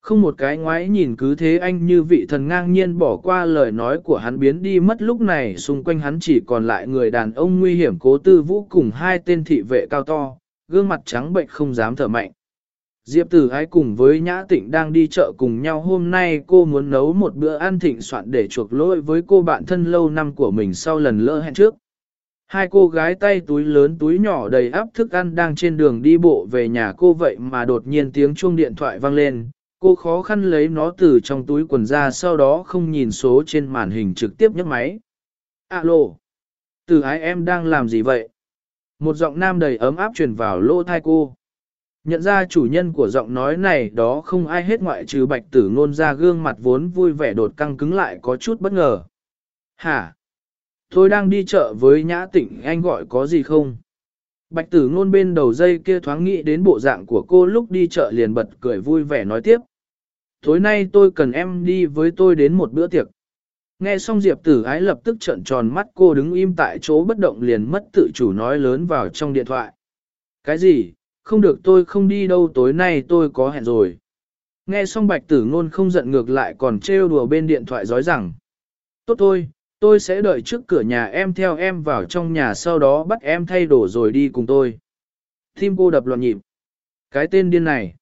Không một cái ngoái nhìn cứ thế anh như vị thần ngang nhiên bỏ qua lời nói của hắn biến đi mất lúc này xung quanh hắn chỉ còn lại người đàn ông nguy hiểm cố tư vũ cùng hai tên thị vệ cao to, gương mặt trắng bệnh không dám thở mạnh. Diệp tử ái cùng với Nhã Tịnh đang đi chợ cùng nhau hôm nay cô muốn nấu một bữa ăn thịnh soạn để chuộc lỗi với cô bạn thân lâu năm của mình sau lần lỡ hẹn trước. Hai cô gái tay túi lớn túi nhỏ đầy áp thức ăn đang trên đường đi bộ về nhà cô vậy mà đột nhiên tiếng chuông điện thoại vang lên. Cô khó khăn lấy nó từ trong túi quần ra, sau đó không nhìn số trên màn hình trực tiếp nhấc máy. Alo! Tử ái em đang làm gì vậy? Một giọng nam đầy ấm áp truyền vào lỗ thai cô. Nhận ra chủ nhân của giọng nói này đó không ai hết ngoại trừ bạch tử ngôn ra gương mặt vốn vui vẻ đột căng cứng lại có chút bất ngờ. Hả? Tôi đang đi chợ với nhã tịnh anh gọi có gì không? Bạch tử ngôn bên đầu dây kia thoáng nghĩ đến bộ dạng của cô lúc đi chợ liền bật cười vui vẻ nói tiếp. Tối nay tôi cần em đi với tôi đến một bữa tiệc. Nghe xong Diệp tử ái lập tức trợn tròn mắt cô đứng im tại chỗ bất động liền mất tự chủ nói lớn vào trong điện thoại. Cái gì, không được tôi không đi đâu tối nay tôi có hẹn rồi. Nghe xong bạch tử ngôn không giận ngược lại còn trêu đùa bên điện thoại nói rằng. Tốt thôi, tôi sẽ đợi trước cửa nhà em theo em vào trong nhà sau đó bắt em thay đồ rồi đi cùng tôi. Tim cô đập loạn nhịp. Cái tên điên này.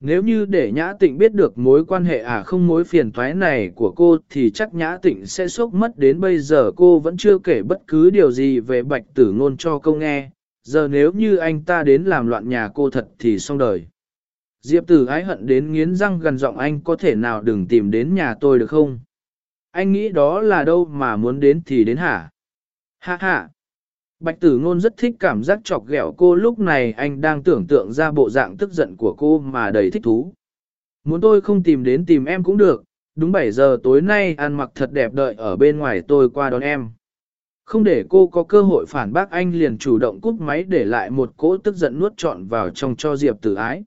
Nếu như để Nhã Tịnh biết được mối quan hệ à không mối phiền toái này của cô thì chắc Nhã Tịnh sẽ sốc mất đến bây giờ cô vẫn chưa kể bất cứ điều gì về bạch tử ngôn cho câu nghe, giờ nếu như anh ta đến làm loạn nhà cô thật thì xong đời. Diệp tử ái hận đến nghiến răng gần giọng anh có thể nào đừng tìm đến nhà tôi được không? Anh nghĩ đó là đâu mà muốn đến thì đến hả? Ha ha! Bạch tử ngôn rất thích cảm giác chọc ghẹo cô lúc này anh đang tưởng tượng ra bộ dạng tức giận của cô mà đầy thích thú. Muốn tôi không tìm đến tìm em cũng được, đúng 7 giờ tối nay ăn mặc thật đẹp đợi ở bên ngoài tôi qua đón em. Không để cô có cơ hội phản bác anh liền chủ động cúp máy để lại một cỗ tức giận nuốt trọn vào trong cho Diệp tử ái.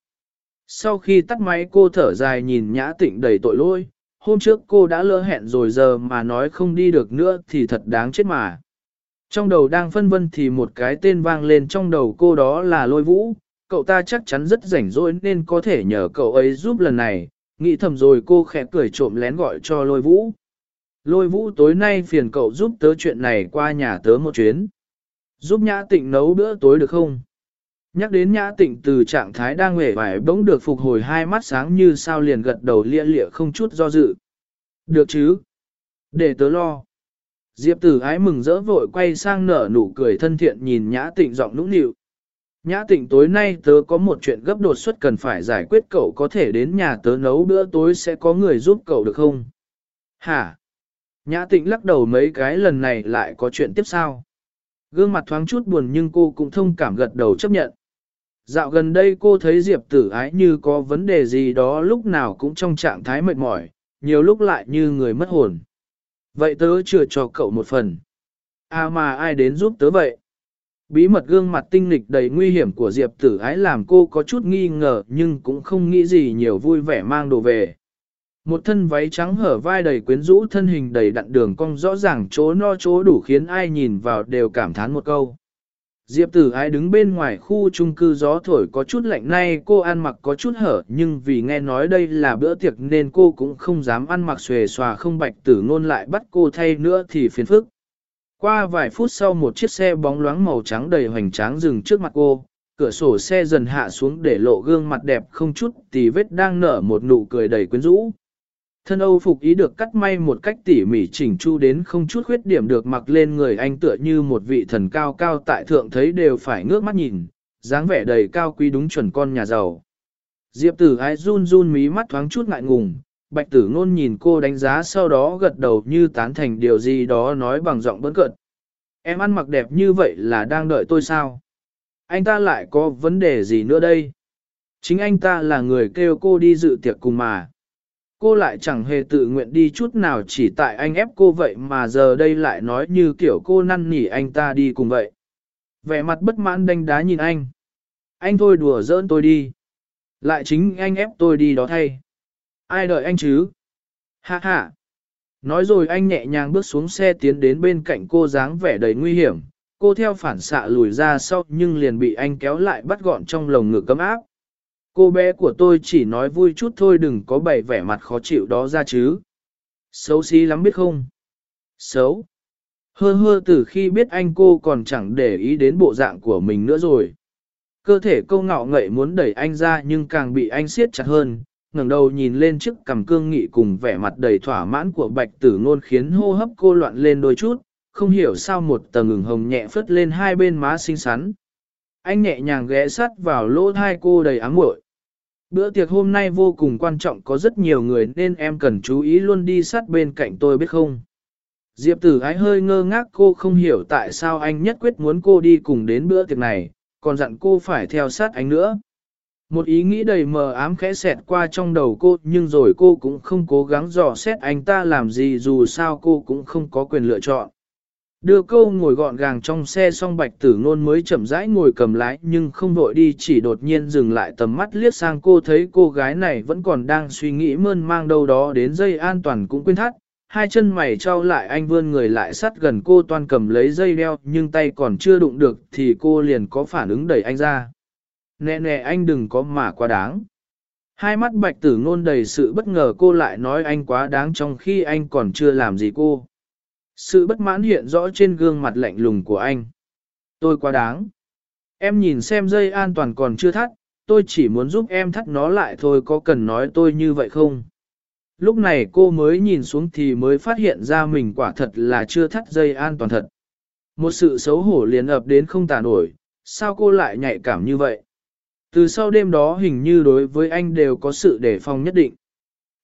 Sau khi tắt máy cô thở dài nhìn nhã tịnh đầy tội lỗi, hôm trước cô đã lỡ hẹn rồi giờ mà nói không đi được nữa thì thật đáng chết mà. Trong đầu đang phân vân thì một cái tên vang lên trong đầu cô đó là lôi vũ, cậu ta chắc chắn rất rảnh rỗi nên có thể nhờ cậu ấy giúp lần này, nghĩ thầm rồi cô khẽ cười trộm lén gọi cho lôi vũ. Lôi vũ tối nay phiền cậu giúp tớ chuyện này qua nhà tớ một chuyến. Giúp nhã tịnh nấu bữa tối được không? Nhắc đến nhã tịnh từ trạng thái đang nghề vải bỗng được phục hồi hai mắt sáng như sao liền gật đầu lia lịa không chút do dự. Được chứ? Để tớ lo. Diệp tử ái mừng rỡ vội quay sang nở nụ cười thân thiện nhìn nhã tịnh giọng nũng nịu. Nhã tịnh tối nay tớ có một chuyện gấp đột xuất cần phải giải quyết cậu có thể đến nhà tớ nấu bữa tối sẽ có người giúp cậu được không? Hả? Nhã tịnh lắc đầu mấy cái lần này lại có chuyện tiếp sao? Gương mặt thoáng chút buồn nhưng cô cũng thông cảm gật đầu chấp nhận. Dạo gần đây cô thấy Diệp tử ái như có vấn đề gì đó lúc nào cũng trong trạng thái mệt mỏi, nhiều lúc lại như người mất hồn. Vậy tớ chưa cho cậu một phần. À mà ai đến giúp tớ vậy? Bí mật gương mặt tinh lịch đầy nguy hiểm của Diệp tử ái làm cô có chút nghi ngờ nhưng cũng không nghĩ gì nhiều vui vẻ mang đồ về. Một thân váy trắng hở vai đầy quyến rũ thân hình đầy đặn đường cong rõ ràng chỗ no chỗ đủ khiến ai nhìn vào đều cảm thán một câu. Diệp tử ái đứng bên ngoài khu chung cư gió thổi có chút lạnh nay cô ăn mặc có chút hở nhưng vì nghe nói đây là bữa tiệc nên cô cũng không dám ăn mặc xuề xòa không bạch tử ngôn lại bắt cô thay nữa thì phiền phức. Qua vài phút sau một chiếc xe bóng loáng màu trắng đầy hoành tráng dừng trước mặt cô, cửa sổ xe dần hạ xuống để lộ gương mặt đẹp không chút tì vết đang nở một nụ cười đầy quyến rũ. Thân Âu phục ý được cắt may một cách tỉ mỉ chỉnh chu đến không chút khuyết điểm được mặc lên người anh tựa như một vị thần cao cao tại thượng thấy đều phải ngước mắt nhìn, dáng vẻ đầy cao quý đúng chuẩn con nhà giàu. Diệp tử ái run run mí mắt thoáng chút ngại ngùng, bạch tử ngôn nhìn cô đánh giá sau đó gật đầu như tán thành điều gì đó nói bằng giọng bấn cợt. Em ăn mặc đẹp như vậy là đang đợi tôi sao? Anh ta lại có vấn đề gì nữa đây? Chính anh ta là người kêu cô đi dự tiệc cùng mà. Cô lại chẳng hề tự nguyện đi chút nào chỉ tại anh ép cô vậy mà giờ đây lại nói như kiểu cô năn nỉ anh ta đi cùng vậy. Vẻ mặt bất mãn đánh đá nhìn anh. Anh thôi đùa giỡn tôi đi. Lại chính anh ép tôi đi đó thay. Ai đợi anh chứ? Ha ha. Nói rồi anh nhẹ nhàng bước xuống xe tiến đến bên cạnh cô dáng vẻ đầy nguy hiểm. Cô theo phản xạ lùi ra sau nhưng liền bị anh kéo lại bắt gọn trong lồng ngực cấm áp. Cô bé của tôi chỉ nói vui chút thôi đừng có bày vẻ mặt khó chịu đó ra chứ. Xấu xí lắm biết không? Xấu. Hơ hơ từ khi biết anh cô còn chẳng để ý đến bộ dạng của mình nữa rồi. Cơ thể câu ngạo ngậy muốn đẩy anh ra nhưng càng bị anh siết chặt hơn, ngẩng đầu nhìn lên chiếc cằm cương nghị cùng vẻ mặt đầy thỏa mãn của bạch tử ngôn khiến hô hấp cô loạn lên đôi chút, không hiểu sao một tầng ngừng hồng nhẹ phất lên hai bên má xinh xắn. Anh nhẹ nhàng ghé sắt vào lỗ thai cô đầy ám muội. Bữa tiệc hôm nay vô cùng quan trọng có rất nhiều người nên em cần chú ý luôn đi sát bên cạnh tôi biết không. Diệp tử ái hơi ngơ ngác cô không hiểu tại sao anh nhất quyết muốn cô đi cùng đến bữa tiệc này, còn dặn cô phải theo sát anh nữa. Một ý nghĩ đầy mờ ám khẽ xẹt qua trong đầu cô nhưng rồi cô cũng không cố gắng dò xét anh ta làm gì dù sao cô cũng không có quyền lựa chọn. Đưa câu ngồi gọn gàng trong xe xong bạch tử ngôn mới chậm rãi ngồi cầm lái nhưng không vội đi, chỉ đột nhiên dừng lại tầm mắt liếc sang cô thấy cô gái này vẫn còn đang suy nghĩ mơn mang đâu đó đến dây an toàn cũng quên thắt. Hai chân mày trao lại, anh vươn người lại sát gần cô toàn cầm lấy dây đeo, nhưng tay còn chưa đụng được thì cô liền có phản ứng đẩy anh ra. Nè nè, anh đừng có mà quá đáng. Hai mắt bạch tử ngôn đầy sự bất ngờ, cô lại nói anh quá đáng trong khi anh còn chưa làm gì cô. Sự bất mãn hiện rõ trên gương mặt lạnh lùng của anh. Tôi quá đáng. Em nhìn xem dây an toàn còn chưa thắt, tôi chỉ muốn giúp em thắt nó lại thôi có cần nói tôi như vậy không? Lúc này cô mới nhìn xuống thì mới phát hiện ra mình quả thật là chưa thắt dây an toàn thật. Một sự xấu hổ liền ập đến không tàn nổi, sao cô lại nhạy cảm như vậy? Từ sau đêm đó hình như đối với anh đều có sự đề phòng nhất định.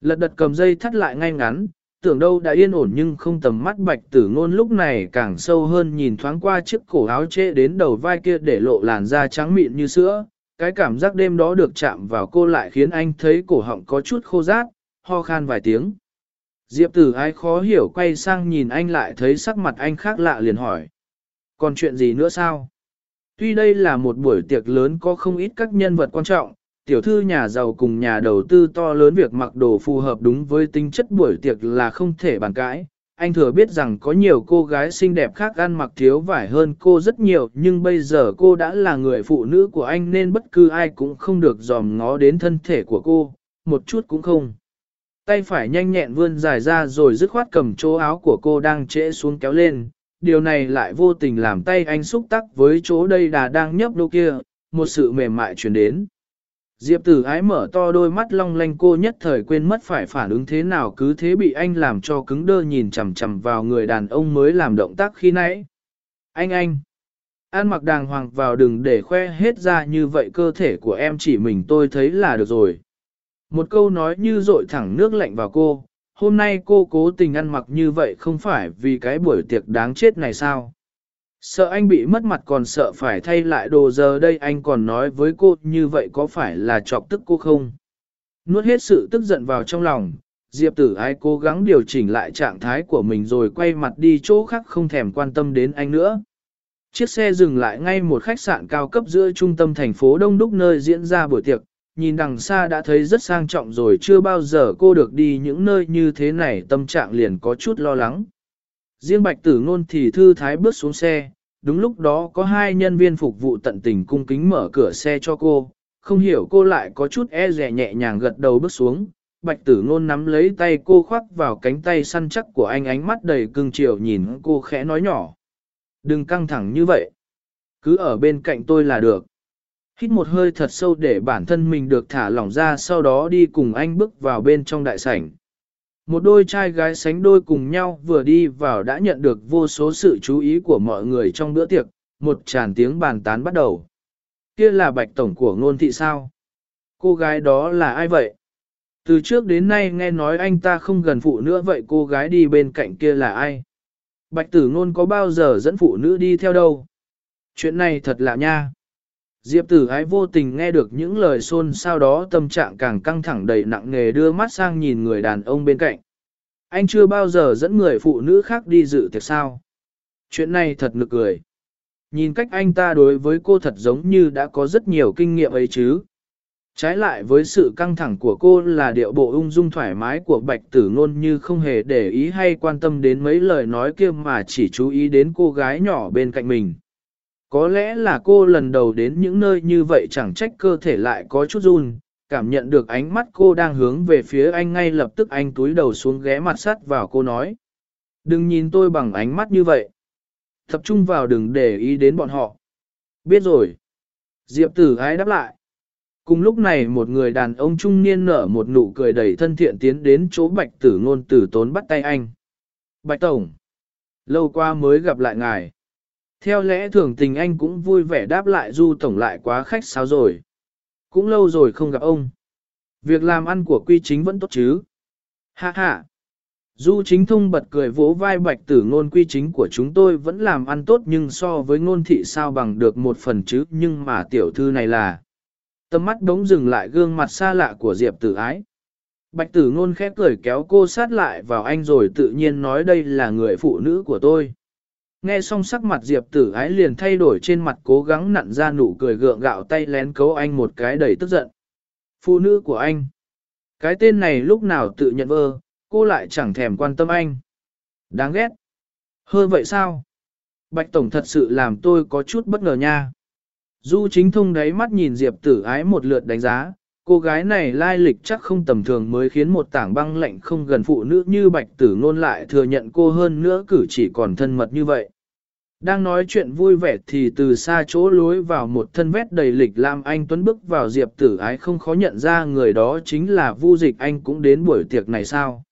Lật đật cầm dây thắt lại ngay ngắn, tưởng đâu đã yên ổn nhưng không tầm mắt bạch tử ngôn lúc này càng sâu hơn nhìn thoáng qua chiếc cổ áo trễ đến đầu vai kia để lộ làn da trắng mịn như sữa. Cái cảm giác đêm đó được chạm vào cô lại khiến anh thấy cổ họng có chút khô rát, ho khan vài tiếng. Diệp tử ai khó hiểu quay sang nhìn anh lại thấy sắc mặt anh khác lạ liền hỏi. Còn chuyện gì nữa sao? Tuy đây là một buổi tiệc lớn có không ít các nhân vật quan trọng, tiểu thư nhà giàu cùng nhà đầu tư to lớn việc mặc đồ phù hợp đúng với tính chất buổi tiệc là không thể bàn cãi. Anh thừa biết rằng có nhiều cô gái xinh đẹp khác ăn mặc thiếu vải hơn cô rất nhiều nhưng bây giờ cô đã là người phụ nữ của anh nên bất cứ ai cũng không được dòm ngó đến thân thể của cô, một chút cũng không. Tay phải nhanh nhẹn vươn dài ra rồi dứt khoát cầm chỗ áo của cô đang trễ xuống kéo lên. Điều này lại vô tình làm tay anh xúc tắc với chỗ đây đà đang nhấp đô kia, một sự mềm mại chuyển đến. Diệp tử ái mở to đôi mắt long lanh cô nhất thời quên mất phải phản ứng thế nào cứ thế bị anh làm cho cứng đơ nhìn chằm chằm vào người đàn ông mới làm động tác khi nãy. Anh anh! An mặc đàng hoàng vào đừng để khoe hết ra như vậy cơ thể của em chỉ mình tôi thấy là được rồi. Một câu nói như dội thẳng nước lạnh vào cô, hôm nay cô cố tình ăn mặc như vậy không phải vì cái buổi tiệc đáng chết này sao? Sợ anh bị mất mặt còn sợ phải thay lại đồ giờ đây anh còn nói với cô như vậy có phải là chọc tức cô không? Nuốt hết sự tức giận vào trong lòng, Diệp tử ái cố gắng điều chỉnh lại trạng thái của mình rồi quay mặt đi chỗ khác không thèm quan tâm đến anh nữa. Chiếc xe dừng lại ngay một khách sạn cao cấp giữa trung tâm thành phố Đông Đúc nơi diễn ra buổi tiệc, nhìn đằng xa đã thấy rất sang trọng rồi chưa bao giờ cô được đi những nơi như thế này tâm trạng liền có chút lo lắng. Riêng bạch tử ngôn thì thư thái bước xuống xe, đúng lúc đó có hai nhân viên phục vụ tận tình cung kính mở cửa xe cho cô, không hiểu cô lại có chút e rẻ nhẹ nhàng gật đầu bước xuống. Bạch tử ngôn nắm lấy tay cô khoác vào cánh tay săn chắc của anh ánh mắt đầy cưng chiều nhìn cô khẽ nói nhỏ. Đừng căng thẳng như vậy. Cứ ở bên cạnh tôi là được. Hít một hơi thật sâu để bản thân mình được thả lỏng ra sau đó đi cùng anh bước vào bên trong đại sảnh. Một đôi trai gái sánh đôi cùng nhau vừa đi vào đã nhận được vô số sự chú ý của mọi người trong bữa tiệc, một tràn tiếng bàn tán bắt đầu. Kia là bạch tổng của ngôn thị sao? Cô gái đó là ai vậy? Từ trước đến nay nghe nói anh ta không gần phụ nữa vậy cô gái đi bên cạnh kia là ai? Bạch tử ngôn có bao giờ dẫn phụ nữ đi theo đâu? Chuyện này thật lạ nha. Diệp tử ái vô tình nghe được những lời xôn sau đó, tâm trạng càng căng thẳng đầy nặng nề, đưa mắt sang nhìn người đàn ông bên cạnh. Anh chưa bao giờ dẫn người phụ nữ khác đi dự tiệc sao. Chuyện này thật nực cười. Nhìn cách anh ta đối với cô thật giống như đã có rất nhiều kinh nghiệm ấy chứ. Trái lại với sự căng thẳng của cô là điệu bộ ung dung thoải mái của bạch tử ngôn như không hề để ý hay quan tâm đến mấy lời nói kia mà chỉ chú ý đến cô gái nhỏ bên cạnh mình. Có lẽ là cô lần đầu đến những nơi như vậy chẳng trách cơ thể lại có chút run, cảm nhận được ánh mắt cô đang hướng về phía anh ngay lập tức anh túi đầu xuống ghé mặt sắt vào cô nói. Đừng nhìn tôi bằng ánh mắt như vậy. Tập trung vào đừng để ý đến bọn họ. Biết rồi. Diệp tử ái đáp lại. Cùng lúc này một người đàn ông trung niên nở một nụ cười đầy thân thiện tiến đến chỗ bạch tử ngôn tử tốn bắt tay anh. Bạch Tổng. Lâu qua mới gặp lại ngài. Theo lẽ thường tình anh cũng vui vẻ đáp lại du tổng lại quá khách sáo rồi. Cũng lâu rồi không gặp ông. Việc làm ăn của quy chính vẫn tốt chứ. Ha ha. Du chính thông bật cười vỗ vai bạch tử ngôn, quy chính của chúng tôi vẫn làm ăn tốt nhưng so với ngôn thị sao bằng được một phần chứ nhưng mà tiểu thư này là. Tâm mắt đống dừng lại gương mặt xa lạ của Diệp tử ái. Bạch tử ngôn khép cười kéo cô sát lại vào anh rồi tự nhiên nói đây là người phụ nữ của tôi. Nghe xong sắc mặt Diệp tử ái liền thay đổi trên mặt cố gắng nặn ra nụ cười gượng gạo tay lén cấu anh một cái đầy tức giận. Phụ nữ của anh. Cái tên này lúc nào tự nhận vơ, cô lại chẳng thèm quan tâm anh. Đáng ghét. Hơn vậy sao? Bạch Tổng thật sự làm tôi có chút bất ngờ nha. Du chính thông đáy mắt nhìn Diệp tử ái một lượt đánh giá, cô gái này lai lịch chắc không tầm thường mới khiến một tảng băng lạnh không gần phụ nữ như bạch tử ngôn lại thừa nhận cô hơn nữa cử chỉ còn thân mật như vậy. Đang nói chuyện vui vẻ thì từ xa chỗ lối vào một thân vét đầy lịch làm Anh Tuấn bước vào Diệp tử ái không khó nhận ra người đó chính là Vu Dịch Anh cũng đến buổi tiệc này sao.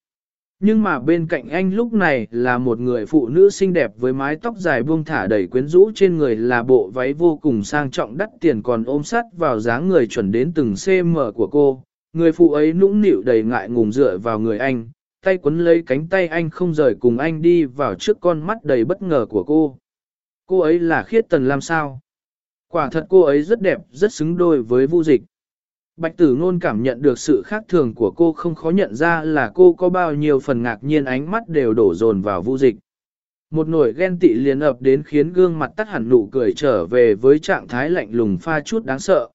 Nhưng mà bên cạnh anh lúc này là một người phụ nữ xinh đẹp với mái tóc dài buông thả đầy quyến rũ trên người là bộ váy vô cùng sang trọng đắt tiền còn ôm sát vào dáng người chuẩn đến từng cm của cô. Người phụ ấy nũng nịu đầy ngại ngùng dựa vào người anh, tay quấn lấy cánh tay anh không rời cùng anh đi vào trước con mắt đầy bất ngờ của cô. Cô ấy là khiết tần làm sao? Quả thật cô ấy rất đẹp, rất xứng đôi với vu dịch. Bạch tử ngôn cảm nhận được sự khác thường của cô không khó nhận ra là cô có bao nhiêu phần ngạc nhiên ánh mắt đều đổ dồn vào vu dịch. Một nỗi ghen tị liền ập đến khiến gương mặt tắt hẳn nụ cười trở về với trạng thái lạnh lùng pha chút đáng sợ.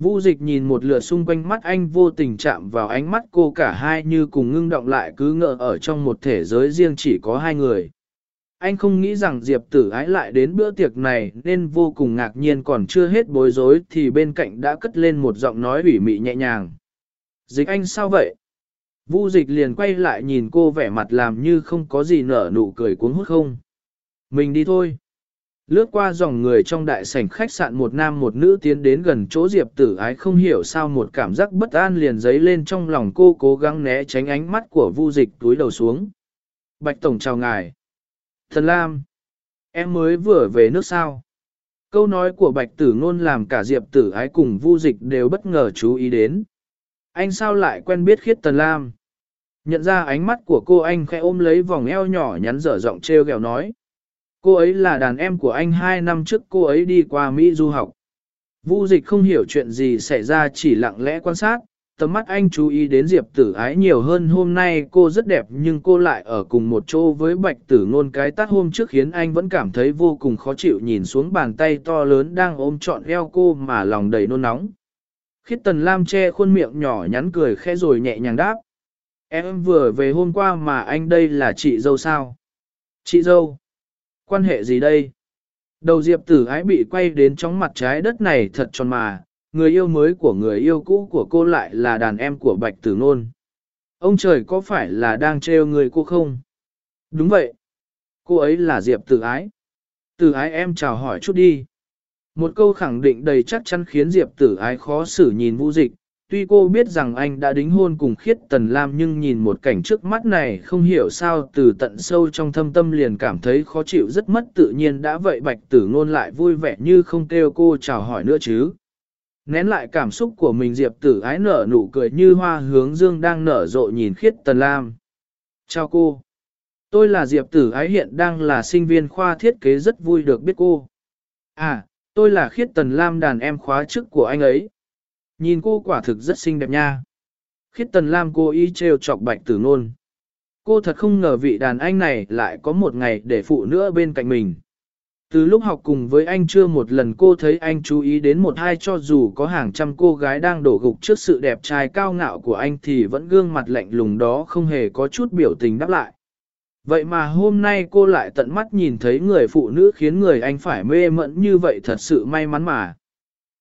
Vu dịch nhìn một lượt xung quanh mắt anh vô tình chạm vào ánh mắt cô cả hai như cùng ngưng động lại cứ ngỡ ở trong một thế giới riêng chỉ có hai người. Anh không nghĩ rằng Diệp tử ái lại đến bữa tiệc này nên vô cùng ngạc nhiên còn chưa hết bối rối thì bên cạnh đã cất lên một giọng nói ủy mị nhẹ nhàng. Dịch anh sao vậy? Vu dịch liền quay lại nhìn cô vẻ mặt làm như không có gì nở nụ cười cuống hút không. Mình đi thôi. Lướt qua dòng người trong đại sảnh khách sạn một nam một nữ tiến đến gần chỗ Diệp tử ái không hiểu sao một cảm giác bất an liền dấy lên trong lòng cô cố gắng né tránh ánh mắt của vu dịch túi đầu xuống. Bạch Tổng chào ngài. Thần Lam. Em mới vừa về nước sao. Câu nói của Bạch Tử Ngôn làm cả Diệp Tử Ái cùng Vu Dịch đều bất ngờ chú ý đến. Anh sao lại quen biết khiết Tần Lam? Nhận ra ánh mắt của cô anh khẽ ôm lấy vòng eo nhỏ nhắn dở giọng treo gẹo nói. Cô ấy là đàn em của anh hai năm trước cô ấy đi qua Mỹ du học. Vu dịch không hiểu chuyện gì xảy ra chỉ lặng lẽ quan sát, tầm mắt anh chú ý đến Diệp tử ái nhiều hơn hôm nay cô rất đẹp nhưng cô lại ở cùng một chỗ với bạch tử ngôn cái tát hôm trước khiến anh vẫn cảm thấy vô cùng khó chịu nhìn xuống bàn tay to lớn đang ôm trọn eo cô mà lòng đầy nôn nóng. Khiết tần lam che khuôn miệng nhỏ nhắn cười khẽ rồi nhẹ nhàng đáp. Em vừa về hôm qua mà anh đây là chị dâu sao? Chị dâu? Quan hệ gì đây? Đầu diệp tử ái bị quay đến trong mặt trái đất này thật tròn mà, người yêu mới của người yêu cũ của cô lại là đàn em của bạch tử nôn. Ông trời có phải là đang trêu người cô không? Đúng vậy. Cô ấy là diệp tử ái. Tử ái em chào hỏi chút đi. Một câu khẳng định đầy chắc chắn khiến diệp tử ái khó xử nhìn vũ dịch, tuy cô biết rằng anh đã đính hôn cùng khiết tần lam nhưng nhìn một cảnh trước mắt này không hiểu sao từ tận sâu trong thâm tâm liền cảm thấy khó chịu rất mất tự nhiên đã vậy bạch tử ngôn lại vui vẻ như không kêu cô chào hỏi nữa chứ. Nén lại cảm xúc của mình diệp tử ái nở nụ cười như hoa hướng dương đang nở rộ nhìn khiết tần lam. Chào cô. Tôi là diệp tử ái hiện đang là sinh viên khoa thiết kế rất vui được biết cô. À, tôi là khiết tần lam đàn em khóa chức của anh ấy Nhìn cô quả thực rất xinh đẹp nha. Khiết tần lam cô ý trêu chọc bạch tử nôn. Cô thật không ngờ vị đàn anh này lại có một ngày để phụ nữa bên cạnh mình. Từ lúc học cùng với anh chưa một lần cô thấy anh chú ý đến một hai cho dù có hàng trăm cô gái đang đổ gục trước sự đẹp trai cao ngạo của anh thì vẫn gương mặt lạnh lùng đó không hề có chút biểu tình đáp lại. Vậy mà hôm nay cô lại tận mắt nhìn thấy người phụ nữ khiến người anh phải mê mẫn như vậy thật sự may mắn mà.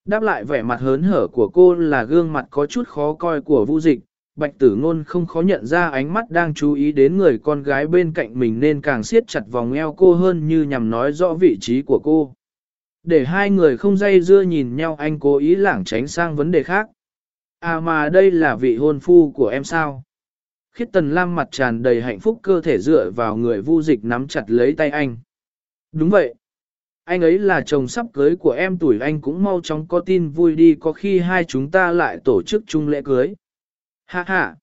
Đáp lại vẻ mặt hớn hở của cô là gương mặt có chút khó coi của Vu Dịch, Bạch Tử Ngôn không khó nhận ra ánh mắt đang chú ý đến người con gái bên cạnh mình nên càng siết chặt vòng eo cô hơn như nhằm nói rõ vị trí của cô. Để hai người không dây dưa nhìn nhau, anh cố ý lảng tránh sang vấn đề khác. À mà đây là vị hôn phu của em sao? Khiết Tần Lam mặt tràn đầy hạnh phúc, cơ thể dựa vào người Vu Dịch nắm chặt lấy tay anh. Đúng vậy anh ấy là chồng sắp cưới của em, tuổi anh cũng mau chóng có tin vui đi, có khi hai chúng ta lại tổ chức chung lễ cưới. Ha ha!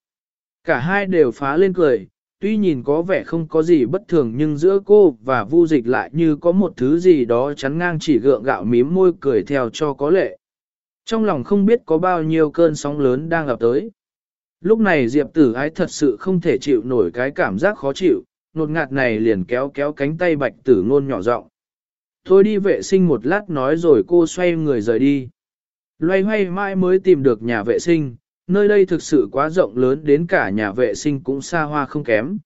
Cả hai đều phá lên cười, tuy nhìn có vẻ không có gì bất thường nhưng giữa cô và vu dịch lại như có một thứ gì đó chắn ngang chỉ gượng gạo mím môi cười theo cho có lệ. Trong lòng không biết có bao nhiêu cơn sóng lớn đang ập tới. Lúc này Diệp tử ái thật sự không thể chịu nổi cái cảm giác khó chịu, nột ngạt này liền kéo kéo cánh tay bạch tử ngôn nhỏ giọng Thôi đi vệ sinh một lát nói rồi cô xoay người rời đi. Loay hoay mãi mới tìm được nhà vệ sinh, nơi đây thực sự quá rộng lớn đến cả nhà vệ sinh cũng xa hoa không kém.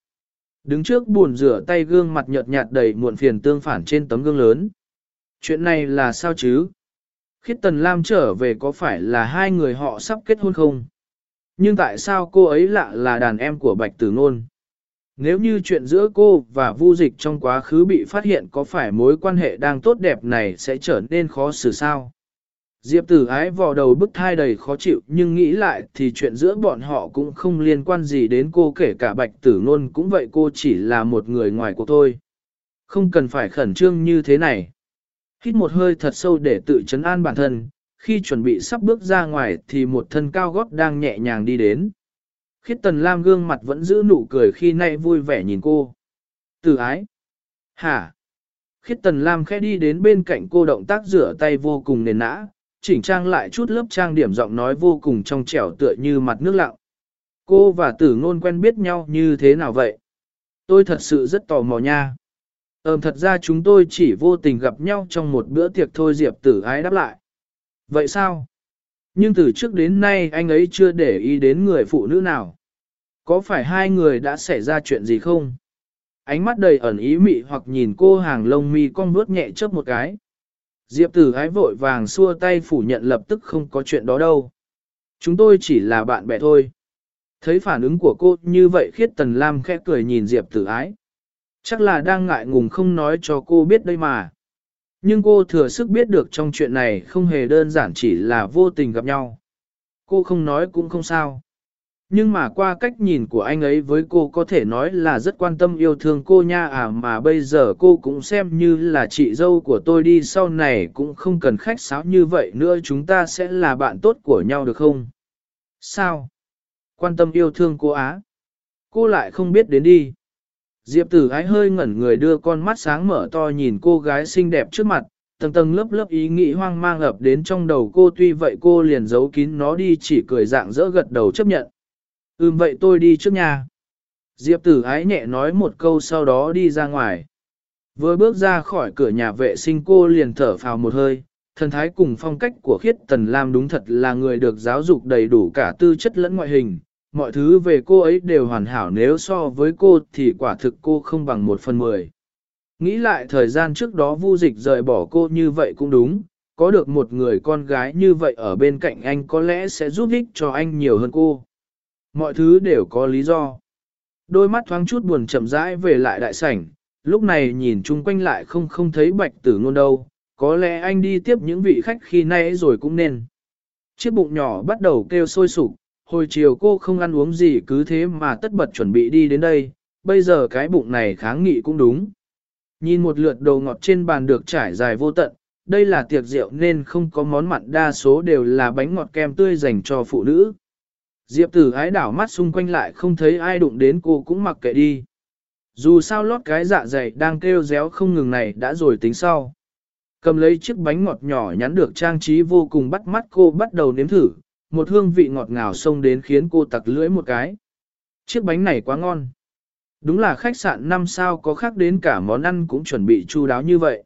Đứng trước buồn rửa tay gương mặt nhợt nhạt đầy muộn phiền tương phản trên tấm gương lớn. Chuyện này là sao chứ? Khiết Tần Lam trở về có phải là hai người họ sắp kết hôn không? Nhưng tại sao cô ấy lạ là đàn em của Bạch Tử Nôn? Nếu như chuyện giữa cô và Vu Dịch trong quá khứ bị phát hiện có phải mối quan hệ đang tốt đẹp này sẽ trở nên khó xử sao? Diệp tử ái vò đầu bức thai đầy khó chịu nhưng nghĩ lại thì chuyện giữa bọn họ cũng không liên quan gì đến cô kể cả bạch tử ngôn cũng vậy cô chỉ là một người ngoài cuộc thôi. Không cần phải khẩn trương như thế này. Hít một hơi thật sâu để tự chấn an bản thân, khi chuẩn bị sắp bước ra ngoài thì một thân cao gót đang nhẹ nhàng đi đến. Khiết tần lam gương mặt vẫn giữ nụ cười khi nay vui vẻ nhìn cô. Tử ái. Hả? Khiết tần lam khẽ đi đến bên cạnh cô động tác rửa tay vô cùng nền nã, chỉnh trang lại chút lớp trang điểm giọng nói vô cùng trong trẻo tựa như mặt nước lặng. Cô và tử ngôn quen biết nhau như thế nào vậy? Tôi thật sự rất tò mò nha. Ờm, thật ra chúng tôi chỉ vô tình gặp nhau trong một bữa tiệc thôi, Diệp tử ái đáp lại. Vậy sao? Nhưng từ trước đến nay anh ấy chưa để ý đến người phụ nữ nào. Có phải hai người đã xảy ra chuyện gì không? Ánh mắt đầy ẩn ý mị hoặc nhìn cô hàng lông mi con vuốt nhẹ chớp một cái. Diệp tử ái vội vàng xua tay phủ nhận lập tức không có chuyện đó đâu. Chúng tôi chỉ là bạn bè thôi. Thấy phản ứng của cô như vậy khiết tần lam khẽ cười nhìn Diệp tử ái. Chắc là đang ngại ngùng không nói cho cô biết đây mà. Nhưng cô thừa sức biết được trong chuyện này không hề đơn giản chỉ là vô tình gặp nhau. Cô không nói cũng không sao. Nhưng mà qua cách nhìn của anh ấy với cô có thể nói là rất quan tâm yêu thương cô nha à mà bây giờ cô cũng xem như là chị dâu của tôi đi sau này cũng không cần khách sáo như vậy nữa chúng ta sẽ là bạn tốt của nhau được không? Sao? Quan tâm yêu thương cô Á? Cô lại không biết đến đi. Diệp tử ái hơi ngẩn người đưa con mắt sáng mở to nhìn cô gái xinh đẹp trước mặt, tầng tầng lớp lớp ý nghĩ hoang mang ập đến trong đầu cô tuy vậy cô liền giấu kín nó đi chỉ cười dạng dỡ gật đầu chấp nhận. Ừm vậy tôi đi trước nhà. Diệp tử ái nhẹ nói một câu sau đó đi ra ngoài. Vừa bước ra khỏi cửa nhà vệ sinh cô liền thở phào một hơi, thần thái cùng phong cách của khiết tần lam đúng thật là người được giáo dục đầy đủ cả tư chất lẫn ngoại hình. Mọi thứ về cô ấy đều hoàn hảo nếu so với cô thì quả thực cô không bằng một phần mười. Nghĩ lại thời gian trước đó vu dịch rời bỏ cô như vậy cũng đúng, có được một người con gái như vậy ở bên cạnh anh có lẽ sẽ giúp ích cho anh nhiều hơn cô. Mọi thứ đều có lý do. Đôi mắt thoáng chút buồn chậm rãi về lại đại sảnh, lúc này nhìn chung quanh lại không không thấy bạch tử ngôn đâu, có lẽ anh đi tiếp những vị khách khi nay rồi cũng nên. Chiếc bụng nhỏ bắt đầu kêu sôi sục, hồi chiều cô không ăn uống gì cứ thế mà tất bật chuẩn bị đi đến đây, bây giờ cái bụng này kháng nghị cũng đúng. Nhìn một lượt đồ ngọt trên bàn được trải dài vô tận, đây là tiệc rượu nên không có món mặn đa số đều là bánh ngọt kem tươi dành cho phụ nữ. Diệp tử ái đảo mắt xung quanh lại không thấy ai đụng đến cô cũng mặc kệ đi. Dù sao lót cái dạ dày đang kêu réo không ngừng này đã rồi tính sau. Cầm lấy chiếc bánh ngọt nhỏ nhắn được trang trí vô cùng bắt mắt cô bắt đầu nếm thử, một hương vị ngọt ngào xông đến khiến cô tặc lưỡi một cái. Chiếc bánh này quá ngon. Đúng là khách sạn năm sao có khác đến cả món ăn cũng chuẩn bị chu đáo như vậy.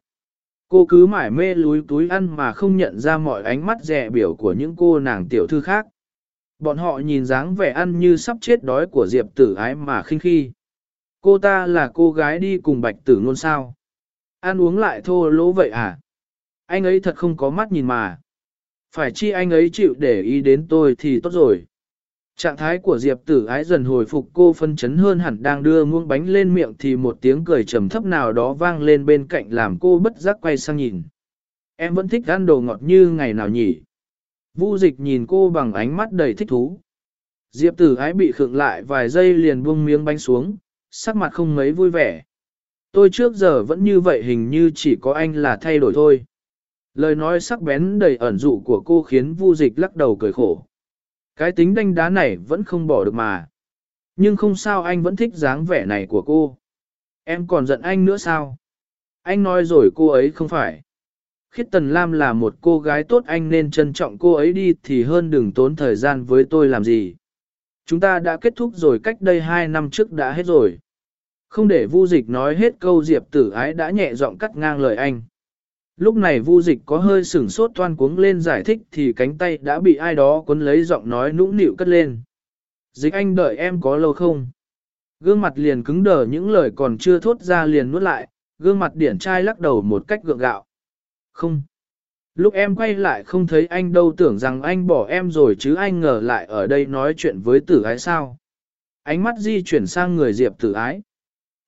Cô cứ mải mê lúi túi ăn mà không nhận ra mọi ánh mắt rẻ biểu của những cô nàng tiểu thư khác. Bọn họ nhìn dáng vẻ ăn như sắp chết đói của Diệp tử ái mà khinh khi. Cô ta là cô gái đi cùng bạch tử ngôn sao. Ăn uống lại thô lỗ vậy à? Anh ấy thật không có mắt nhìn mà. Phải chi anh ấy chịu để ý đến tôi thì tốt rồi. Trạng thái của Diệp tử ái dần hồi phục, cô phân chấn hơn hẳn đang đưa muỗng bánh lên miệng thì một tiếng cười trầm thấp nào đó vang lên bên cạnh làm cô bất giác quay sang nhìn. Em vẫn thích ăn đồ ngọt như ngày nào nhỉ? Vu dịch nhìn cô bằng ánh mắt đầy thích thú. Diệp tử ái bị khựng lại vài giây liền buông miếng bánh xuống, sắc mặt không mấy vui vẻ. Tôi trước giờ vẫn như vậy hình như chỉ có anh là thay đổi thôi. Lời nói sắc bén đầy ẩn dụ của cô khiến vu dịch lắc đầu cười khổ. Cái tính đanh đá này vẫn không bỏ được mà. Nhưng không sao anh vẫn thích dáng vẻ này của cô. Em còn giận anh nữa sao? Anh nói rồi cô ấy không phải. Khiết Tần Lam là một cô gái tốt anh nên trân trọng cô ấy đi thì hơn đừng tốn thời gian với tôi làm gì. Chúng ta đã kết thúc rồi cách đây 2 năm trước đã hết rồi. Không để Vu Dịch nói hết câu Diệp Tử Ái đã nhẹ giọng cắt ngang lời anh. Lúc này Vu Dịch có hơi sửng sốt toan cuống lên giải thích thì cánh tay đã bị ai đó cuốn lấy giọng nói nũng nịu cất lên. Dịch anh đợi em có lâu không? Gương mặt liền cứng đờ những lời còn chưa thốt ra liền nuốt lại, gương mặt điển trai lắc đầu một cách gượng gạo. Không. Lúc em quay lại không thấy anh đâu tưởng rằng anh bỏ em rồi chứ anh ngờ lại ở đây nói chuyện với tử ái sao. Ánh mắt di chuyển sang người Diệp tử ái.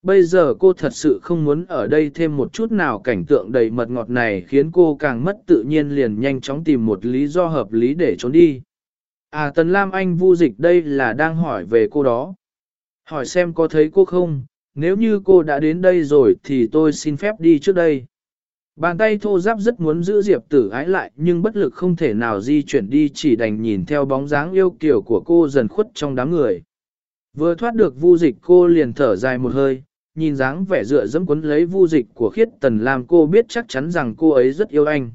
Bây giờ cô thật sự không muốn ở đây thêm một chút nào cảnh tượng đầy mật ngọt này khiến cô càng mất tự nhiên liền nhanh chóng tìm một lý do hợp lý để trốn đi. À Tần Lam Anh vu dịch đây là đang hỏi về cô đó. Hỏi xem có thấy cô không, nếu như cô đã đến đây rồi thì tôi xin phép đi trước đây. Bàn tay thô giáp rất muốn giữ Diệp tử ái lại nhưng bất lực không thể nào di chuyển đi chỉ đành nhìn theo bóng dáng yêu kiều của cô dần khuất trong đám người. Vừa thoát được vu dịch cô liền thở dài một hơi, nhìn dáng vẻ dựa dẫm quấn lấy vu dịch của khiết tần làm cô biết chắc chắn rằng cô ấy rất yêu anh.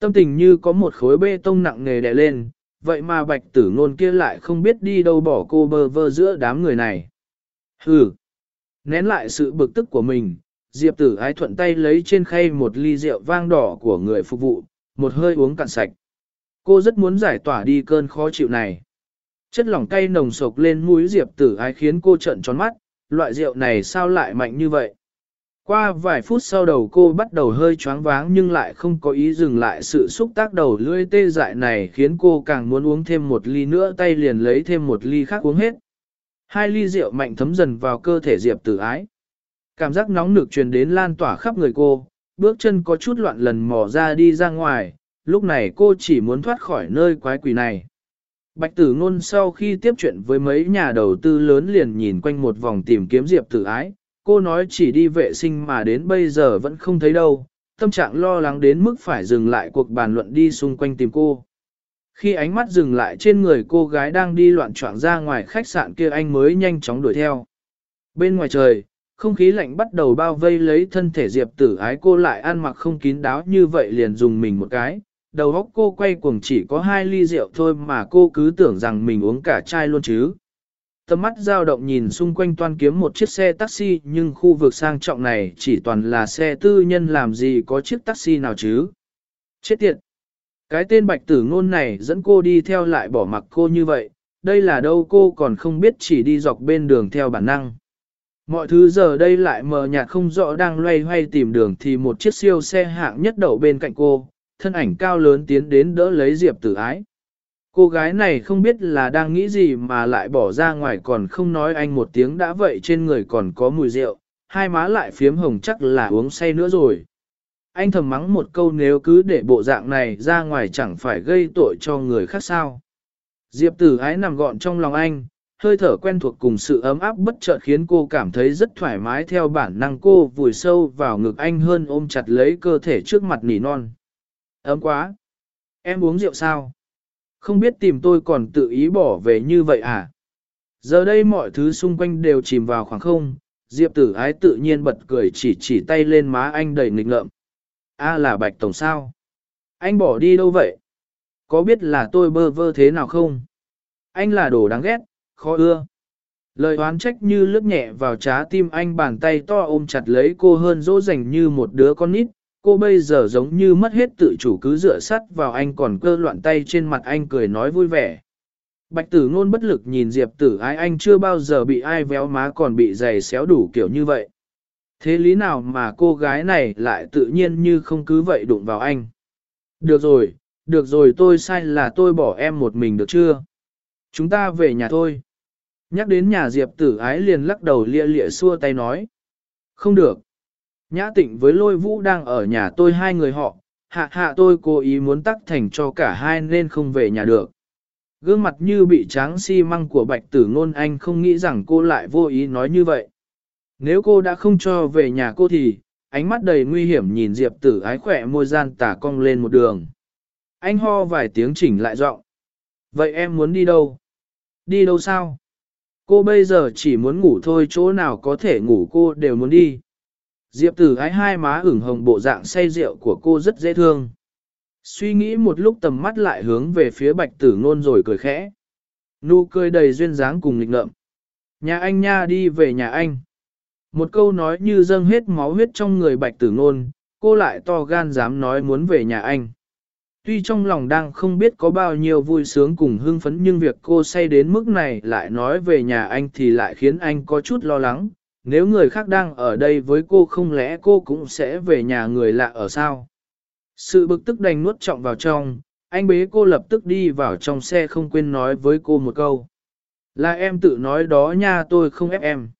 Tâm tình như có một khối bê tông nặng nề đè lên, vậy mà bạch tử ngôn kia lại không biết đi đâu bỏ cô bơ vơ giữa đám người này. Hừ, nén lại sự bực tức của mình, Diệp tử ái thuận tay lấy trên khay một ly rượu vang đỏ của người phục vụ, một hơi uống cạn sạch. Cô rất muốn giải tỏa đi cơn khó chịu này. Chất lỏng cay nồng sộc lên mũi Diệp tử ái khiến cô trợn tròn mắt, loại rượu này sao lại mạnh như vậy? Qua vài phút sau đầu cô bắt đầu hơi choáng váng nhưng lại không có ý dừng lại sự xúc tác đầu lưỡi tê dại này khiến cô càng muốn uống thêm một ly nữa tay liền lấy thêm một ly khác uống hết. Hai ly rượu mạnh thấm dần vào cơ thể Diệp tử ái. Cảm giác nóng nực truyền đến lan tỏa khắp người cô, bước chân có chút loạn lần mò ra đi ra ngoài, lúc này cô chỉ muốn thoát khỏi nơi quái quỷ này. Bạch tử ngôn sau khi tiếp chuyện với mấy nhà đầu tư lớn liền nhìn quanh một vòng tìm kiếm Diệp tử ái, cô nói chỉ đi vệ sinh mà đến bây giờ vẫn không thấy đâu, tâm trạng lo lắng đến mức phải dừng lại cuộc bàn luận đi xung quanh tìm cô. Khi ánh mắt dừng lại trên người cô gái đang đi loạn choạng ra ngoài khách sạn kia anh mới nhanh chóng đuổi theo. Bên ngoài trời, không khí lạnh bắt đầu bao vây lấy thân thể Diệp tử ái cô lại ăn mặc không kín đáo như vậy liền dùng mình một cái. Đầu óc cô quay cuồng chỉ có hai ly rượu thôi mà cô cứ tưởng rằng mình uống cả chai luôn chứ. Tầm mắt dao động nhìn xung quanh toan kiếm một chiếc xe taxi nhưng khu vực sang trọng này chỉ toàn là xe tư nhân làm gì có chiếc taxi nào chứ. Chết tiệt! Cái tên bạch tử ngôn này dẫn cô đi theo lại bỏ mặc cô như vậy, đây là đâu cô còn không biết chỉ đi dọc bên đường theo bản năng. Mọi thứ giờ đây lại mờ nhạt không rõ đang loay hoay tìm đường thì một chiếc siêu xe hạng nhất đậu bên cạnh cô, thân ảnh cao lớn tiến đến đỡ lấy Diệp tử ái. Cô gái này không biết là đang nghĩ gì mà lại bỏ ra ngoài còn không nói anh một tiếng đã vậy trên người còn có mùi rượu, hai má lại phiếm hồng chắc là uống say nữa rồi. Anh thầm mắng một câu nếu cứ để bộ dạng này ra ngoài chẳng phải gây tội cho người khác sao. Diệp tử ái nằm gọn trong lòng anh, hơi thở quen thuộc cùng sự ấm áp bất chợt khiến cô cảm thấy rất thoải mái theo bản năng cô vùi sâu vào ngực anh hơn ôm chặt lấy cơ thể trước mặt nỉ non. Ấm quá! Em uống rượu sao? Không biết tìm tôi còn tự ý bỏ về như vậy à? Giờ đây mọi thứ xung quanh đều chìm vào khoảng không, Diệp tử ái tự nhiên bật cười chỉ chỉ tay lên má anh đầy nghịch ngợm. A là Bạch Tổng sao? Anh bỏ đi đâu vậy? Có biết là tôi bơ vơ thế nào không? Anh là đồ đáng ghét, khó ưa. Lời oán trách như lướt nhẹ vào trái tim anh bàn tay to ôm chặt lấy cô hơn dỗ dành như một đứa con nít, cô bây giờ giống như mất hết tự chủ cứ dựa sắt vào anh còn cơ loạn tay trên mặt anh cười nói vui vẻ. Bạch tử ngôn bất lực nhìn Diệp tử ái anh chưa bao giờ bị ai véo má còn bị giày xéo đủ kiểu như vậy. Thế lý nào mà cô gái này lại tự nhiên như không cứ vậy đụng vào anh? Được rồi, được rồi tôi sai là tôi bỏ em một mình được chưa? Chúng ta về nhà thôi. Nhắc đến nhà Diệp tử ái liền lắc đầu lia lịa xua tay nói. Không được. Nhã tịnh với lôi vũ đang ở nhà tôi hai người họ, hạ hạ tôi cố ý muốn tắc thành cho cả hai nên không về nhà được. Gương mặt như bị tráng xi măng của bạch tử ngôn anh không nghĩ rằng cô lại vô ý nói như vậy. Nếu cô đã không cho về nhà cô thì, ánh mắt đầy nguy hiểm nhìn Diệp tử ái khỏe môi gian tả cong lên một đường. Anh ho vài tiếng chỉnh lại giọng. Vậy em muốn đi đâu? Đi đâu sao? Cô bây giờ chỉ muốn ngủ thôi chỗ nào có thể ngủ cô đều muốn đi. Diệp tử ái hai má ửng hồng bộ dạng say rượu của cô rất dễ thương. Suy nghĩ một lúc tầm mắt lại hướng về phía bạch tử ngôn rồi cười khẽ. Nụ cười đầy duyên dáng cùng lịch ngợm. Nhà anh nha đi về nhà anh. Một câu nói như dâng hết máu huyết trong người bạch tử ngôn, cô lại to gan dám nói muốn về nhà anh. Tuy trong lòng đang không biết có bao nhiêu vui sướng cùng hưng phấn nhưng việc cô say đến mức này lại nói về nhà anh thì lại khiến anh có chút lo lắng. Nếu người khác đang ở đây với cô không lẽ cô cũng sẽ về nhà người lạ ở sao? Sự bực tức đành nuốt trọng vào trong, anh bế cô lập tức đi vào trong xe không quên nói với cô một câu. Là em tự nói đó nha tôi không ép em.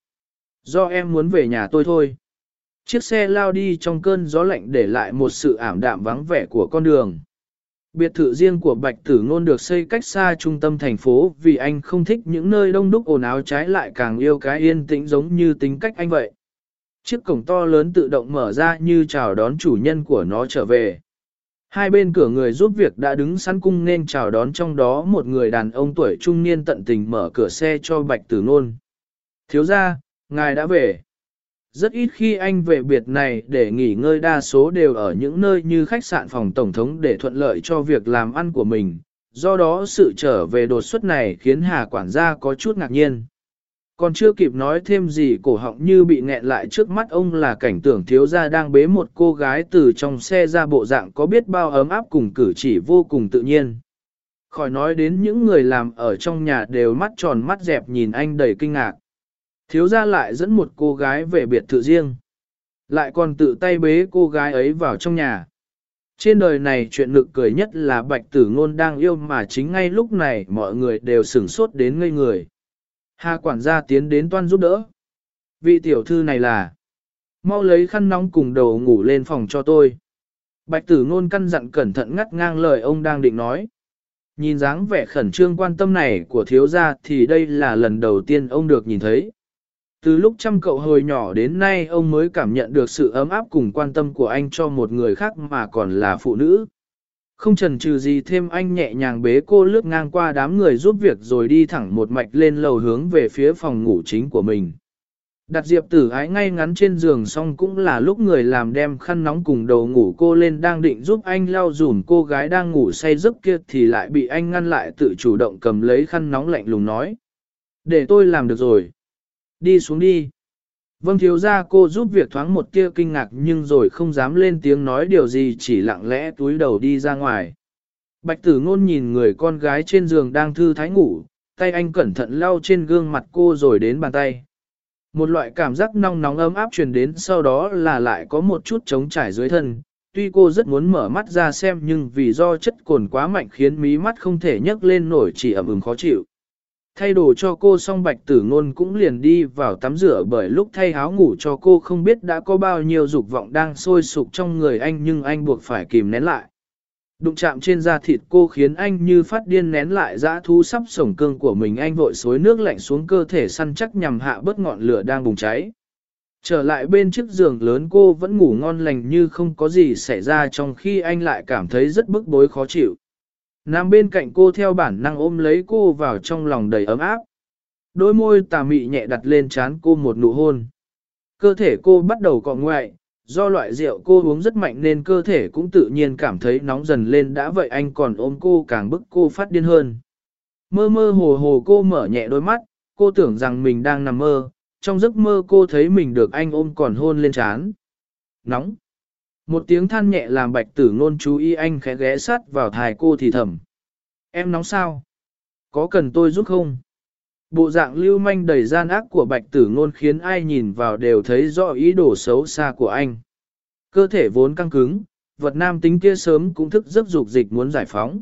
Do em muốn về nhà tôi thôi. Chiếc xe lao đi trong cơn gió lạnh để lại một sự ảm đạm vắng vẻ của con đường. Biệt thự riêng của Bạch Tử Ngôn được xây cách xa trung tâm thành phố vì anh không thích những nơi đông đúc ồn ào trái lại càng yêu cái yên tĩnh giống như tính cách anh vậy. Chiếc cổng to lớn tự động mở ra như chào đón chủ nhân của nó trở về. Hai bên cửa người giúp việc đã đứng sẵn cung nên chào đón trong đó một người đàn ông tuổi trung niên tận tình mở cửa xe cho Bạch Tử Ngôn. Thiếu ra, ngài đã về. Rất ít khi anh về biệt này để nghỉ ngơi đa số đều ở những nơi như khách sạn phòng tổng thống để thuận lợi cho việc làm ăn của mình. Do đó sự trở về đột xuất này khiến Hà quản gia có chút ngạc nhiên. Còn chưa kịp nói thêm gì, cổ họng như bị nghẹn lại trước mắt ông là cảnh tưởng thiếu gia đang bế một cô gái từ trong xe ra bộ dạng có biết bao ấm áp cùng cử chỉ vô cùng tự nhiên. Khỏi nói đến những người làm ở trong nhà đều mắt tròn mắt dẹp nhìn anh đầy kinh ngạc. Thiếu gia lại dẫn một cô gái về biệt thự riêng. Lại còn tự tay bế cô gái ấy vào trong nhà. Trên đời này chuyện nực cười nhất là bạch tử ngôn đang yêu mà chính ngay lúc này mọi người đều sửng sốt đến ngây người. Hà quản gia tiến đến toan giúp đỡ. Vị tiểu thư này là, mau lấy khăn nóng cùng đầu ngủ lên phòng cho tôi. Bạch tử ngôn căn dặn cẩn thận ngắt ngang lời ông đang định nói. Nhìn dáng vẻ khẩn trương quan tâm này của thiếu gia thì đây là lần đầu tiên ông được nhìn thấy. Từ lúc chăm cậu hồi nhỏ đến nay, ông mới cảm nhận được sự ấm áp cùng quan tâm của anh cho một người khác mà còn là phụ nữ. Không chần chừ gì thêm, anh nhẹ nhàng bế cô lướt ngang qua đám người giúp việc rồi đi thẳng một mạch lên lầu hướng về phía phòng ngủ chính của mình. Đặt diệp tử ái ngay ngắn trên giường xong cũng là lúc người làm đem khăn nóng cùng đầu ngủ cô lên đang định giúp anh lau dùm cô gái đang ngủ say giấc kia thì lại bị anh ngăn lại tự chủ động cầm lấy khăn nóng lạnh lùng nói. Để tôi làm được rồi. Đi xuống đi. Vâng thiếu ra cô giúp việc thoáng một tia kinh ngạc nhưng rồi không dám lên tiếng nói điều gì chỉ lặng lẽ túi đầu đi ra ngoài. Bạch tử ngôn nhìn người con gái trên giường đang thư thái ngủ, tay anh cẩn thận lau trên gương mặt cô rồi đến bàn tay. Một loại cảm giác nóng nóng ấm áp truyền đến sau đó là lại có một chút trống trải dưới thân. Tuy cô rất muốn mở mắt ra xem nhưng vì do chất cồn quá mạnh khiến mí mắt không thể nhấc lên nổi chỉ ẩm ừng khó chịu. Thay đồ cho cô xong bạch tử ngôn cũng liền đi vào tắm rửa bởi lúc thay áo ngủ cho cô không biết đã có bao nhiêu dục vọng đang sôi sục trong người anh nhưng anh buộc phải kìm nén lại. Đụng chạm trên da thịt cô khiến anh như phát điên nén lại dã thú sắp sổng cương của mình, anh vội xối nước lạnh xuống cơ thể săn chắc nhằm hạ bớt ngọn lửa đang bùng cháy. Trở lại bên chiếc giường lớn cô vẫn ngủ ngon lành như không có gì xảy ra trong khi anh lại cảm thấy rất bức bối khó chịu. Nằm bên cạnh cô theo bản năng ôm lấy cô vào trong lòng đầy ấm áp. Đôi môi tà mị nhẹ đặt lên trán cô một nụ hôn. Cơ thể cô bắt đầu cọ ngoại, do loại rượu cô uống rất mạnh nên cơ thể cũng tự nhiên cảm thấy nóng dần lên đã vậy anh còn ôm cô càng bức cô phát điên hơn. Mơ mơ hồ hồ cô mở nhẹ đôi mắt, cô tưởng rằng mình đang nằm mơ, trong giấc mơ cô thấy mình được anh ôm còn hôn lên trán. Nóng. Một tiếng than nhẹ làm bạch tử ngôn chú ý anh khẽ ghé sát vào thài cô thì thầm. Em nóng sao? Có cần tôi giúp không? Bộ dạng lưu manh đầy gian ác của bạch tử ngôn khiến ai nhìn vào đều thấy rõ ý đồ xấu xa của anh. Cơ thể vốn căng cứng, vật nam tính kia sớm cũng thức giấc dục dịch muốn giải phóng.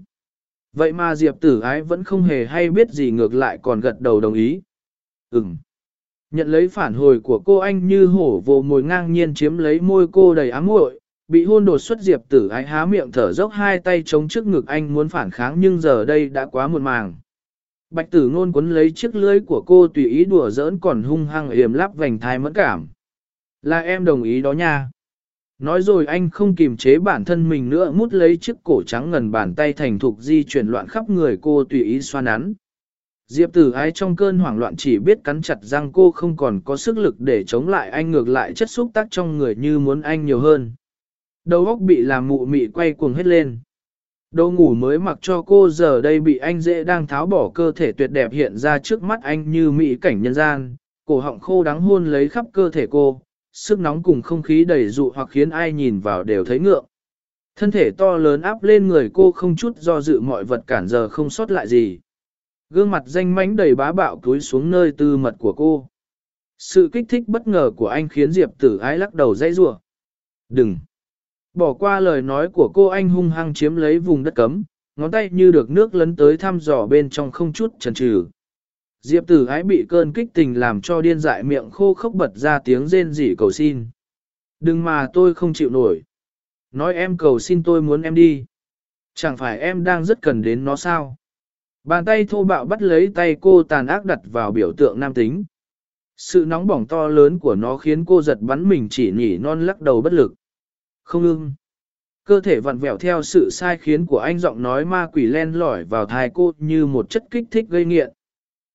Vậy mà Diệp tử ái vẫn không hề hay biết gì ngược lại còn gật đầu đồng ý. Ừm. Nhận lấy phản hồi của cô anh như hổ vồ mồi ngang nhiên chiếm lấy môi cô đầy ám muội Bị hôn đột xuất diệp tử ái há miệng thở dốc hai tay chống trước ngực anh muốn phản kháng nhưng giờ đây đã quá muộn màng. Bạch tử ngôn cuốn lấy chiếc lưỡi của cô tùy ý đùa giỡn còn hung hăng yểm lắp vành thai mẫn cảm. Là em đồng ý đó nha. Nói rồi anh không kiềm chế bản thân mình nữa mút lấy chiếc cổ trắng ngần bàn tay thành thục di chuyển loạn khắp người cô tùy ý xoa nắn. Diệp tử ái trong cơn hoảng loạn chỉ biết cắn chặt răng cô không còn có sức lực để chống lại anh ngược lại chất xúc tác trong người như muốn anh nhiều hơn. Đầu óc bị làm mụ mị quay cuồng hết lên. Đồ ngủ mới mặc cho cô giờ đây bị anh dễ đang tháo bỏ cơ thể tuyệt đẹp hiện ra trước mắt anh như mỹ cảnh nhân gian, cổ họng khô đắng hôn lấy khắp cơ thể cô, sức nóng cùng không khí đầy dụ hoặc khiến ai nhìn vào đều thấy ngượng. Thân thể to lớn áp lên người cô không chút do dự mọi vật cản giờ không sót lại gì. Gương mặt danh mánh đầy bá bạo túi xuống nơi tư mật của cô. Sự kích thích bất ngờ của anh khiến Diệp tử ái lắc đầu dãy rủa Đừng! Bỏ qua lời nói của cô anh hung hăng chiếm lấy vùng đất cấm, ngón tay như được nước lấn tới thăm dò bên trong không chút chần chừ. Diệp tử ái bị cơn kích tình làm cho điên dại miệng khô khốc bật ra tiếng rên rỉ cầu xin. Đừng mà tôi không chịu nổi. Nói em cầu xin tôi muốn em đi. Chẳng phải em đang rất cần đến nó sao? Bàn tay thô bạo bắt lấy tay cô tàn ác đặt vào biểu tượng nam tính. Sự nóng bỏng to lớn của nó khiến cô giật bắn mình chỉ nhỉ non lắc đầu bất lực. Không ưng. Cơ thể vặn vẹo theo sự sai khiến của anh giọng nói ma quỷ len lỏi vào thai cô như một chất kích thích gây nghiện.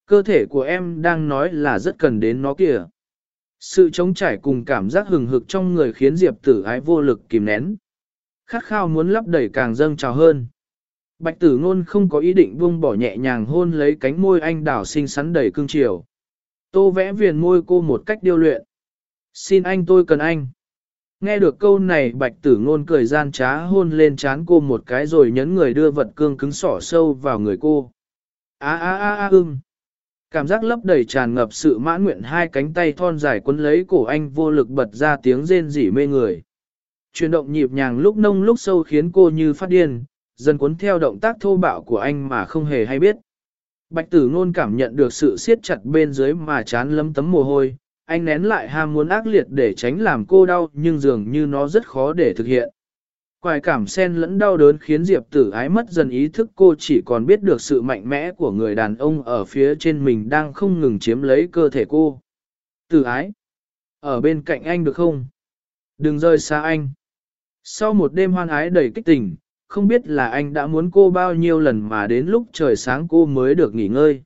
Cơ thể của em đang nói là rất cần đến nó kìa. Sự chống trải cùng cảm giác hừng hực trong người khiến Diệp tử ái vô lực kìm nén. Khát khao muốn lắp đẩy càng dâng trào hơn. Bạch tử ngôn không có ý định buông bỏ nhẹ nhàng hôn lấy cánh môi anh đảo xinh xắn đầy cương chiều. Tô vẽ viền môi cô một cách điêu luyện. Xin anh, tôi cần anh. Nghe được câu này bạch tử ngôn cười gian trá hôn lên trán cô một cái rồi nhấn người đưa vật cương cứng sỏ sâu vào người cô. Á á á á ưng. Cảm giác lấp đầy tràn ngập sự mãn nguyện hai cánh tay thon dài quấn lấy cổ anh vô lực bật ra tiếng rên rỉ mê người. Chuyển động nhịp nhàng lúc nông lúc sâu khiến cô như phát điên, dần cuốn theo động tác thô bạo của anh mà không hề hay biết. Bạch tử ngôn cảm nhận được sự siết chặt bên dưới mà chán lấm tấm mồ hôi, anh nén lại ham muốn ác liệt để tránh làm cô đau nhưng dường như nó rất khó để thực hiện. Quài cảm sen lẫn đau đớn khiến Diệp tử ái mất dần ý thức cô chỉ còn biết được sự mạnh mẽ của người đàn ông ở phía trên mình đang không ngừng chiếm lấy cơ thể cô. Tử ái, ở bên cạnh anh được không? Đừng rời xa anh. Sau một đêm hoan ái đầy kích tình, không biết là anh đã muốn cô bao nhiêu lần mà đến lúc trời sáng cô mới được nghỉ ngơi.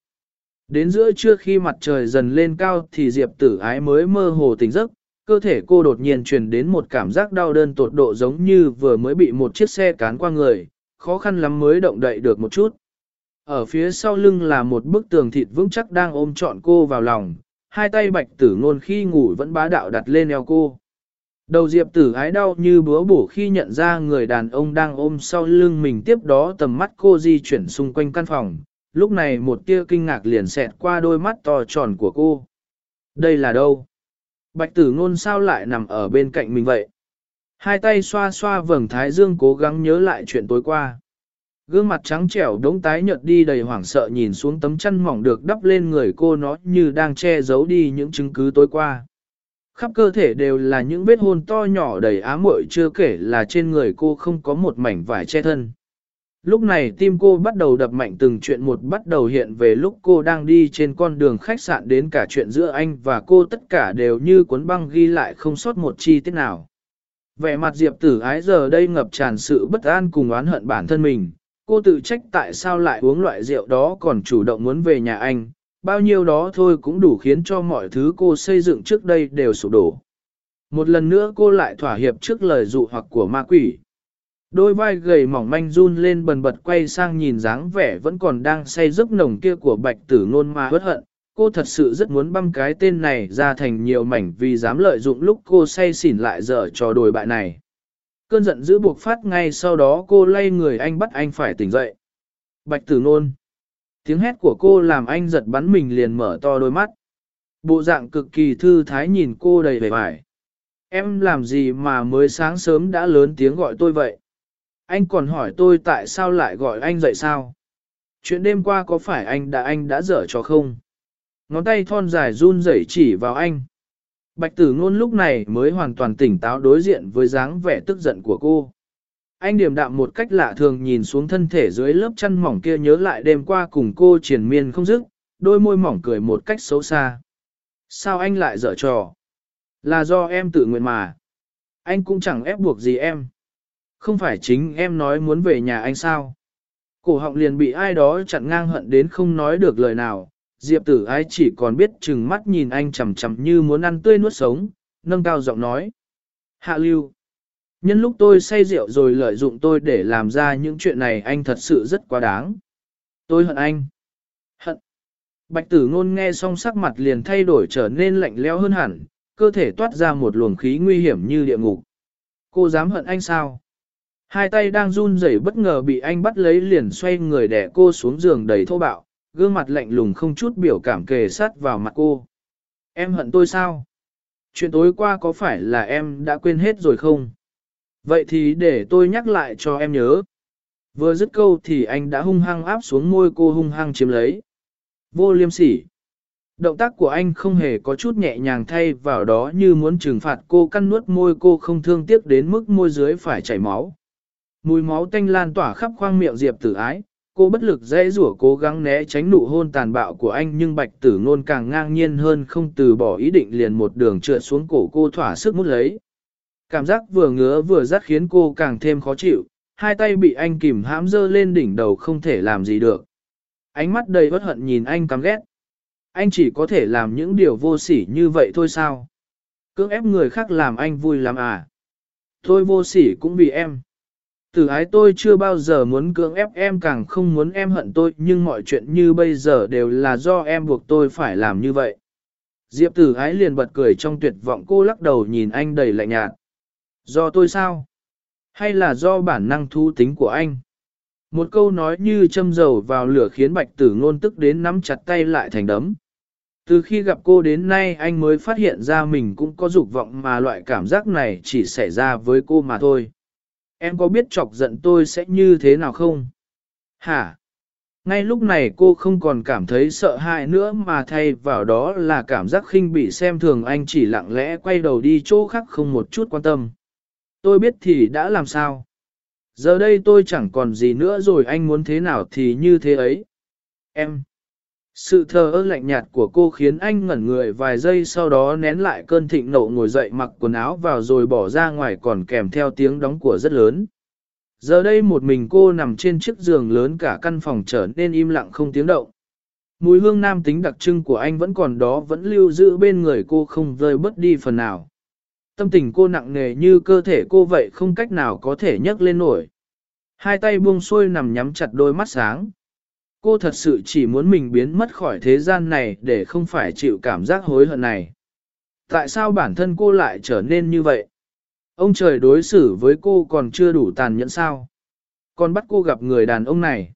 Đến giữa trưa khi mặt trời dần lên cao thì Diệp tử ái mới mơ hồ tỉnh giấc, cơ thể cô đột nhiên truyền đến một cảm giác đau đơn tột độ giống như vừa mới bị một chiếc xe cán qua người, khó khăn lắm mới động đậy được một chút. Ở phía sau lưng là một bức tường thịt vững chắc đang ôm trọn cô vào lòng, hai tay bạch tử ngôn khi ngủ vẫn bá đạo đặt lên eo cô. Đầu diệp tử ái đau như búa bổ khi nhận ra người đàn ông đang ôm sau lưng mình tiếp đó tầm mắt cô di chuyển xung quanh căn phòng, lúc này một tia kinh ngạc liền xẹt qua đôi mắt to tròn của cô. Đây là đâu? Bạch tử ngôn sao lại nằm ở bên cạnh mình vậy? Hai tay xoa xoa vầng thái dương cố gắng nhớ lại chuyện tối qua. Gương mặt trắng trẻo đống tái nhợt đi đầy hoảng sợ nhìn xuống tấm chăn mỏng được đắp lên người cô nó như đang che giấu đi những chứng cứ tối qua. Khắp cơ thể đều là những vết hôn to nhỏ đầy á muội chưa kể là trên người cô không có một mảnh vải che thân. Lúc này tim cô bắt đầu đập mạnh từng chuyện một bắt đầu hiện về lúc cô đang đi trên con đường khách sạn đến cả chuyện giữa anh và cô tất cả đều như cuốn băng ghi lại không sót một chi tiết nào. Vẻ mặt Diệp tử ái giờ đây ngập tràn sự bất an cùng oán hận bản thân mình, cô tự trách tại sao lại uống loại rượu đó còn chủ động muốn về nhà anh, bao nhiêu đó thôi cũng đủ khiến cho mọi thứ cô xây dựng trước đây đều sụp đổ. Một lần nữa cô lại thỏa hiệp trước lời dụ hoặc của ma quỷ. Đôi vai gầy mỏng manh run lên bần bật quay sang nhìn dáng vẻ vẫn còn đang say giấc nồng kia của bạch tử ngôn mà hớt hận. Cô thật sự rất muốn băm cái tên này ra thành nhiều mảnh vì dám lợi dụng lúc cô say xỉn lại dở trò đồi bại này. Cơn giận dữ buộc phát ngay sau đó cô lay người anh bắt anh phải tỉnh dậy. Bạch tử ngôn. Tiếng hét của cô làm anh giật bắn mình liền mở to đôi mắt. Bộ dạng cực kỳ thư thái nhìn cô đầy vẻ vải. Em làm gì mà mới sáng sớm đã lớn tiếng gọi tôi vậy? Anh còn hỏi tôi tại sao lại gọi anh dậy sao? Chuyện đêm qua có phải anh đã anh đã dở cho không? Ngón tay thon dài run rẩy chỉ vào anh. Bạch tử ngôn lúc này mới hoàn toàn tỉnh táo đối diện với dáng vẻ tức giận của cô. Anh điềm đạm một cách lạ thường nhìn xuống thân thể dưới lớp chăn mỏng kia nhớ lại đêm qua cùng cô triển miên không dứt, đôi môi mỏng cười một cách xấu xa. Sao anh lại dở trò? Là do em tự nguyện mà. Anh cũng chẳng ép buộc gì em. Không phải chính em nói muốn về nhà anh sao? Cổ họng liền bị ai đó chặn ngang hận đến không nói được lời nào. Diệp tử ai chỉ còn biết chừng mắt nhìn anh chầm chầm như muốn ăn tươi nuốt sống, nâng cao giọng nói. Hạ lưu. Nhân lúc tôi say rượu rồi lợi dụng tôi để làm ra những chuyện này anh thật sự rất quá đáng. Tôi hận anh. Hận. Bạch tử ngôn nghe xong sắc mặt liền thay đổi trở nên lạnh lẽo hơn hẳn, cơ thể toát ra một luồng khí nguy hiểm như địa ngục. Cô dám hận anh sao? Hai tay đang run rẩy bất ngờ bị anh bắt lấy liền xoay người đè cô xuống giường đầy thô bạo, gương mặt lạnh lùng không chút biểu cảm kề sát vào mặt cô. Em hận tôi sao? Chuyện tối qua có phải là em đã quên hết rồi không? Vậy thì để tôi nhắc lại cho em nhớ. Vừa dứt câu thì anh đã hung hăng áp xuống môi cô hung hăng chiếm lấy. Vô liêm sỉ. Động tác của anh không hề có chút nhẹ nhàng thay vào đó như muốn trừng phạt cô căn nuốt môi cô không thương tiếc đến mức môi dưới phải chảy máu. Mùi máu tanh lan tỏa khắp khoang miệng Diệp tử ái, cô bất lực dễ rủa cố gắng né tránh nụ hôn tàn bạo của anh nhưng bạch tử ngôn càng ngang nhiên hơn không từ bỏ ý định liền một đường trượt xuống cổ cô thỏa sức mút lấy. Cảm giác vừa ngứa vừa rắt khiến cô càng thêm khó chịu, hai tay bị anh kìm hãm dơ lên đỉnh đầu không thể làm gì được. Ánh mắt đầy bất hận nhìn anh căm ghét. anh chỉ có thể làm những điều vô sỉ như vậy thôi sao? Cưỡng ép người khác làm anh vui lắm à? Tôi vô sỉ cũng vì em. Từ ái tôi chưa bao giờ muốn cưỡng ép em, càng không muốn em hận tôi, nhưng mọi chuyện như bây giờ đều là do em buộc tôi phải làm như vậy. Diệp tử ái liền bật cười trong tuyệt vọng, cô lắc đầu nhìn anh đầy lạnh nhạt. Do tôi sao? Hay là do bản năng thu tính của anh? Một câu nói như châm dầu vào lửa khiến bạch tử ngôn tức đến nắm chặt tay lại thành đấm. Từ khi gặp cô đến nay, anh mới phát hiện ra mình cũng có dục vọng mà loại cảm giác này chỉ xảy ra với cô mà thôi. Em có biết chọc giận tôi sẽ như thế nào không? Hả? Ngay lúc này cô không còn cảm thấy sợ hãi nữa mà thay vào đó là cảm giác khinh bị xem thường anh chỉ lặng lẽ quay đầu đi chỗ khác không một chút quan tâm. Tôi biết thì đã làm sao? Giờ đây tôi chẳng còn gì nữa rồi anh muốn thế nào thì như thế ấy. Em. Sự thờ ơ lạnh nhạt của cô khiến anh ngẩn người vài giây sau đó nén lại cơn thịnh nộ ngồi dậy mặc quần áo vào rồi bỏ ra ngoài còn kèm theo tiếng đóng của rất lớn. Giờ đây một mình cô nằm trên chiếc giường lớn cả căn phòng trở nên im lặng không tiếng động. Mùi hương nam tính đặc trưng của anh vẫn còn đó vẫn lưu giữ bên người cô không rơi bớt đi phần nào. Tâm tình cô nặng nề như cơ thể cô vậy không cách nào có thể nhấc lên nổi. Hai tay buông xuôi nằm nhắm chặt đôi mắt sáng. Cô thật sự chỉ muốn mình biến mất khỏi thế gian này để không phải chịu cảm giác hối hận này. Tại sao bản thân cô lại trở nên như vậy? Ông trời đối xử với cô còn chưa đủ tàn nhẫn sao? Còn bắt cô gặp người đàn ông này.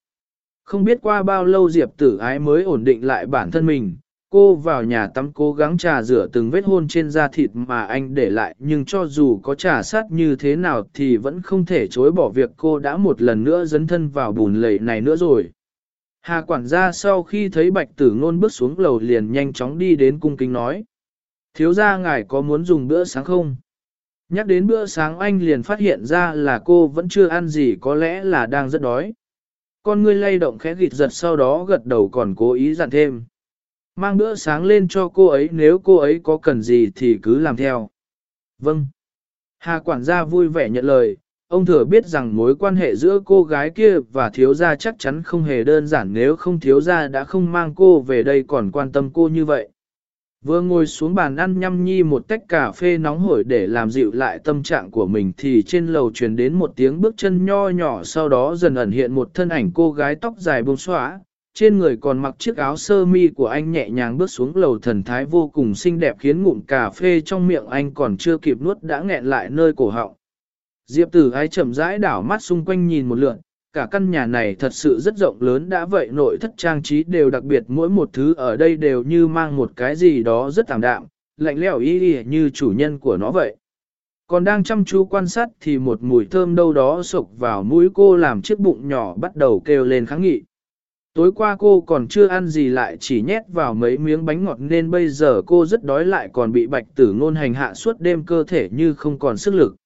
Không biết qua bao lâu Diệp tử ái mới ổn định lại bản thân mình, cô vào nhà tắm cố gắng trà rửa từng vết hôn trên da thịt mà anh để lại nhưng cho dù có trà sát như thế nào thì vẫn không thể chối bỏ việc cô đã một lần nữa dấn thân vào bùn lầy này nữa rồi. Hà quản gia sau khi thấy bạch tử ngôn bước xuống lầu liền nhanh chóng đi đến cung kính nói. Thiếu gia ngài có muốn dùng bữa sáng không? Nhắc đến bữa sáng anh liền phát hiện ra là cô vẫn chưa ăn gì có lẽ là đang rất đói. Con ngươi lay động khẽ gịt giật sau đó gật đầu còn cố ý dặn thêm. Mang bữa sáng lên cho cô ấy nếu cô ấy có cần gì thì cứ làm theo. Vâng. Hà quản gia vui vẻ nhận lời, ông thừa biết rằng mối quan hệ giữa cô gái kia và thiếu gia chắc chắn không hề đơn giản nếu không thiếu gia đã không mang cô về đây còn quan tâm cô như vậy. Vừa ngồi xuống bàn ăn nhâm nhi một tách cà phê nóng hổi để làm dịu lại tâm trạng của mình thì trên lầu truyền đến một tiếng bước chân nho nhỏ sau đó dần ẩn hiện một thân ảnh cô gái tóc dài bông xóa, trên người còn mặc chiếc áo sơ mi của anh nhẹ nhàng bước xuống lầu thần thái vô cùng xinh đẹp khiến ngụm cà phê trong miệng anh còn chưa kịp nuốt đã nghẹn lại nơi cổ họng. Diệp tử ái chậm rãi đảo mắt xung quanh nhìn một lượt, cả căn nhà này thật sự rất rộng lớn đã vậy nội thất trang trí đều đặc biệt mỗi một thứ ở đây đều như mang một cái gì đó rất tạm đạm, lạnh lẽo y y như chủ nhân của nó vậy. Còn đang chăm chú quan sát thì một mùi thơm đâu đó sộc vào mũi cô làm chiếc bụng nhỏ bắt đầu kêu lên kháng nghị. Tối qua cô còn chưa ăn gì lại chỉ nhét vào mấy miếng bánh ngọt nên bây giờ cô rất đói lại còn bị bạch tử ngôn hành hạ suốt đêm cơ thể như không còn sức lực.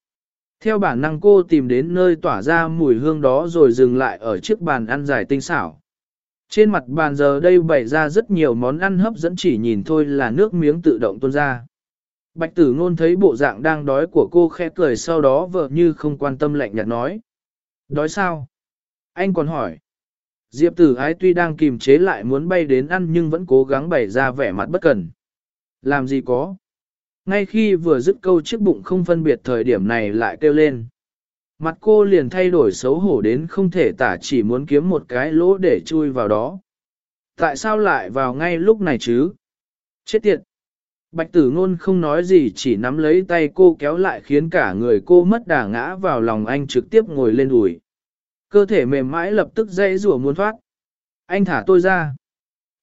Theo bản năng cô tìm đến nơi tỏa ra mùi hương đó rồi dừng lại ở chiếc bàn ăn dài tinh xảo. Trên mặt bàn giờ đây bày ra rất nhiều món ăn hấp dẫn chỉ nhìn thôi là nước miếng tự động tuôn ra. Bạch tử ngôn thấy bộ dạng đang đói của cô khẽ cười sau đó vợ như không quan tâm lạnh nhạt nói. Đói sao? Anh còn hỏi. Diệp tử ái tuy đang kìm chế lại muốn bay đến ăn nhưng vẫn cố gắng bày ra vẻ mặt bất cần. Làm gì có? Ngay khi vừa dứt câu chiếc bụng không phân biệt thời điểm này lại kêu lên. Mặt cô liền thay đổi xấu hổ đến không thể tả chỉ muốn kiếm một cái lỗ để chui vào đó. Tại sao lại vào ngay lúc này chứ? Chết tiệt! Bạch tử ngôn không nói gì chỉ nắm lấy tay cô kéo lại khiến cả người cô mất đà ngã vào lòng anh trực tiếp ngồi lên đùi. Cơ thể mềm mãi lập tức dây rủa muốn thoát. Anh thả tôi ra.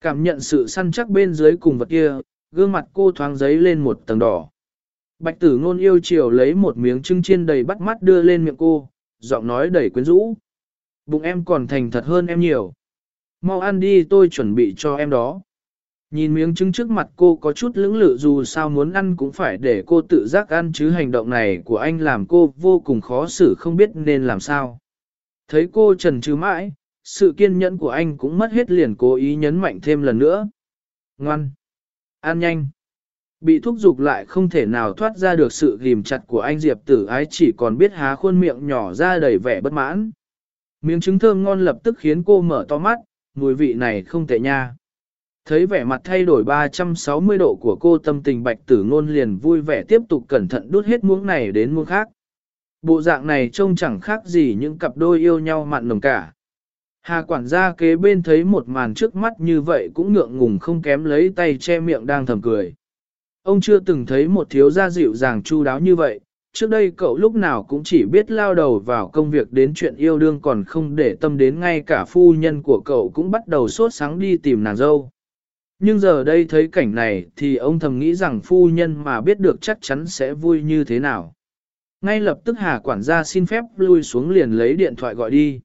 Cảm nhận sự săn chắc bên dưới cùng vật kia, gương mặt cô thoáng giấy lên một tầng đỏ. Bạch tử ngôn yêu chiều lấy một miếng trứng chiên đầy bắt mắt đưa lên miệng cô, giọng nói đầy quyến rũ. Bụng em còn thành thật hơn em nhiều. Mau ăn đi tôi chuẩn bị cho em đó. Nhìn miếng trứng trước mặt cô có chút lưỡng lự dù sao muốn ăn cũng phải để cô tự giác ăn chứ hành động này của anh làm cô vô cùng khó xử không biết nên làm sao. Thấy cô trần trừ mãi, sự kiên nhẫn của anh cũng mất hết liền cố ý nhấn mạnh thêm lần nữa. Ngoan! An nhanh! Bị thúc giục lại không thể nào thoát ra được sự ghim chặt của anh Diệp tử ái chỉ còn biết há khuôn miệng nhỏ ra đầy vẻ bất mãn. Miếng trứng thơm ngon lập tức khiến cô mở to mắt, mùi vị này không tệ nha. Thấy vẻ mặt thay đổi 360 độ của cô tâm tình bạch tử ngôn liền vui vẻ tiếp tục cẩn thận đút hết muỗng này đến muỗng khác. Bộ dạng này trông chẳng khác gì những cặp đôi yêu nhau mặn nồng cả. Hà quản gia kế bên thấy một màn trước mắt như vậy cũng ngượng ngùng không kém lấy tay che miệng đang thầm cười. Ông chưa từng thấy một thiếu gia dịu dàng chu đáo như vậy, trước đây cậu lúc nào cũng chỉ biết lao đầu vào công việc đến chuyện yêu đương còn không để tâm đến ngay cả phu nhân của cậu cũng bắt đầu sốt sáng đi tìm nàng dâu. Nhưng giờ đây thấy cảnh này thì ông thầm nghĩ rằng phu nhân mà biết được chắc chắn sẽ vui như thế nào. Ngay lập tức Hà quản gia xin phép lui xuống liền lấy điện thoại gọi đi.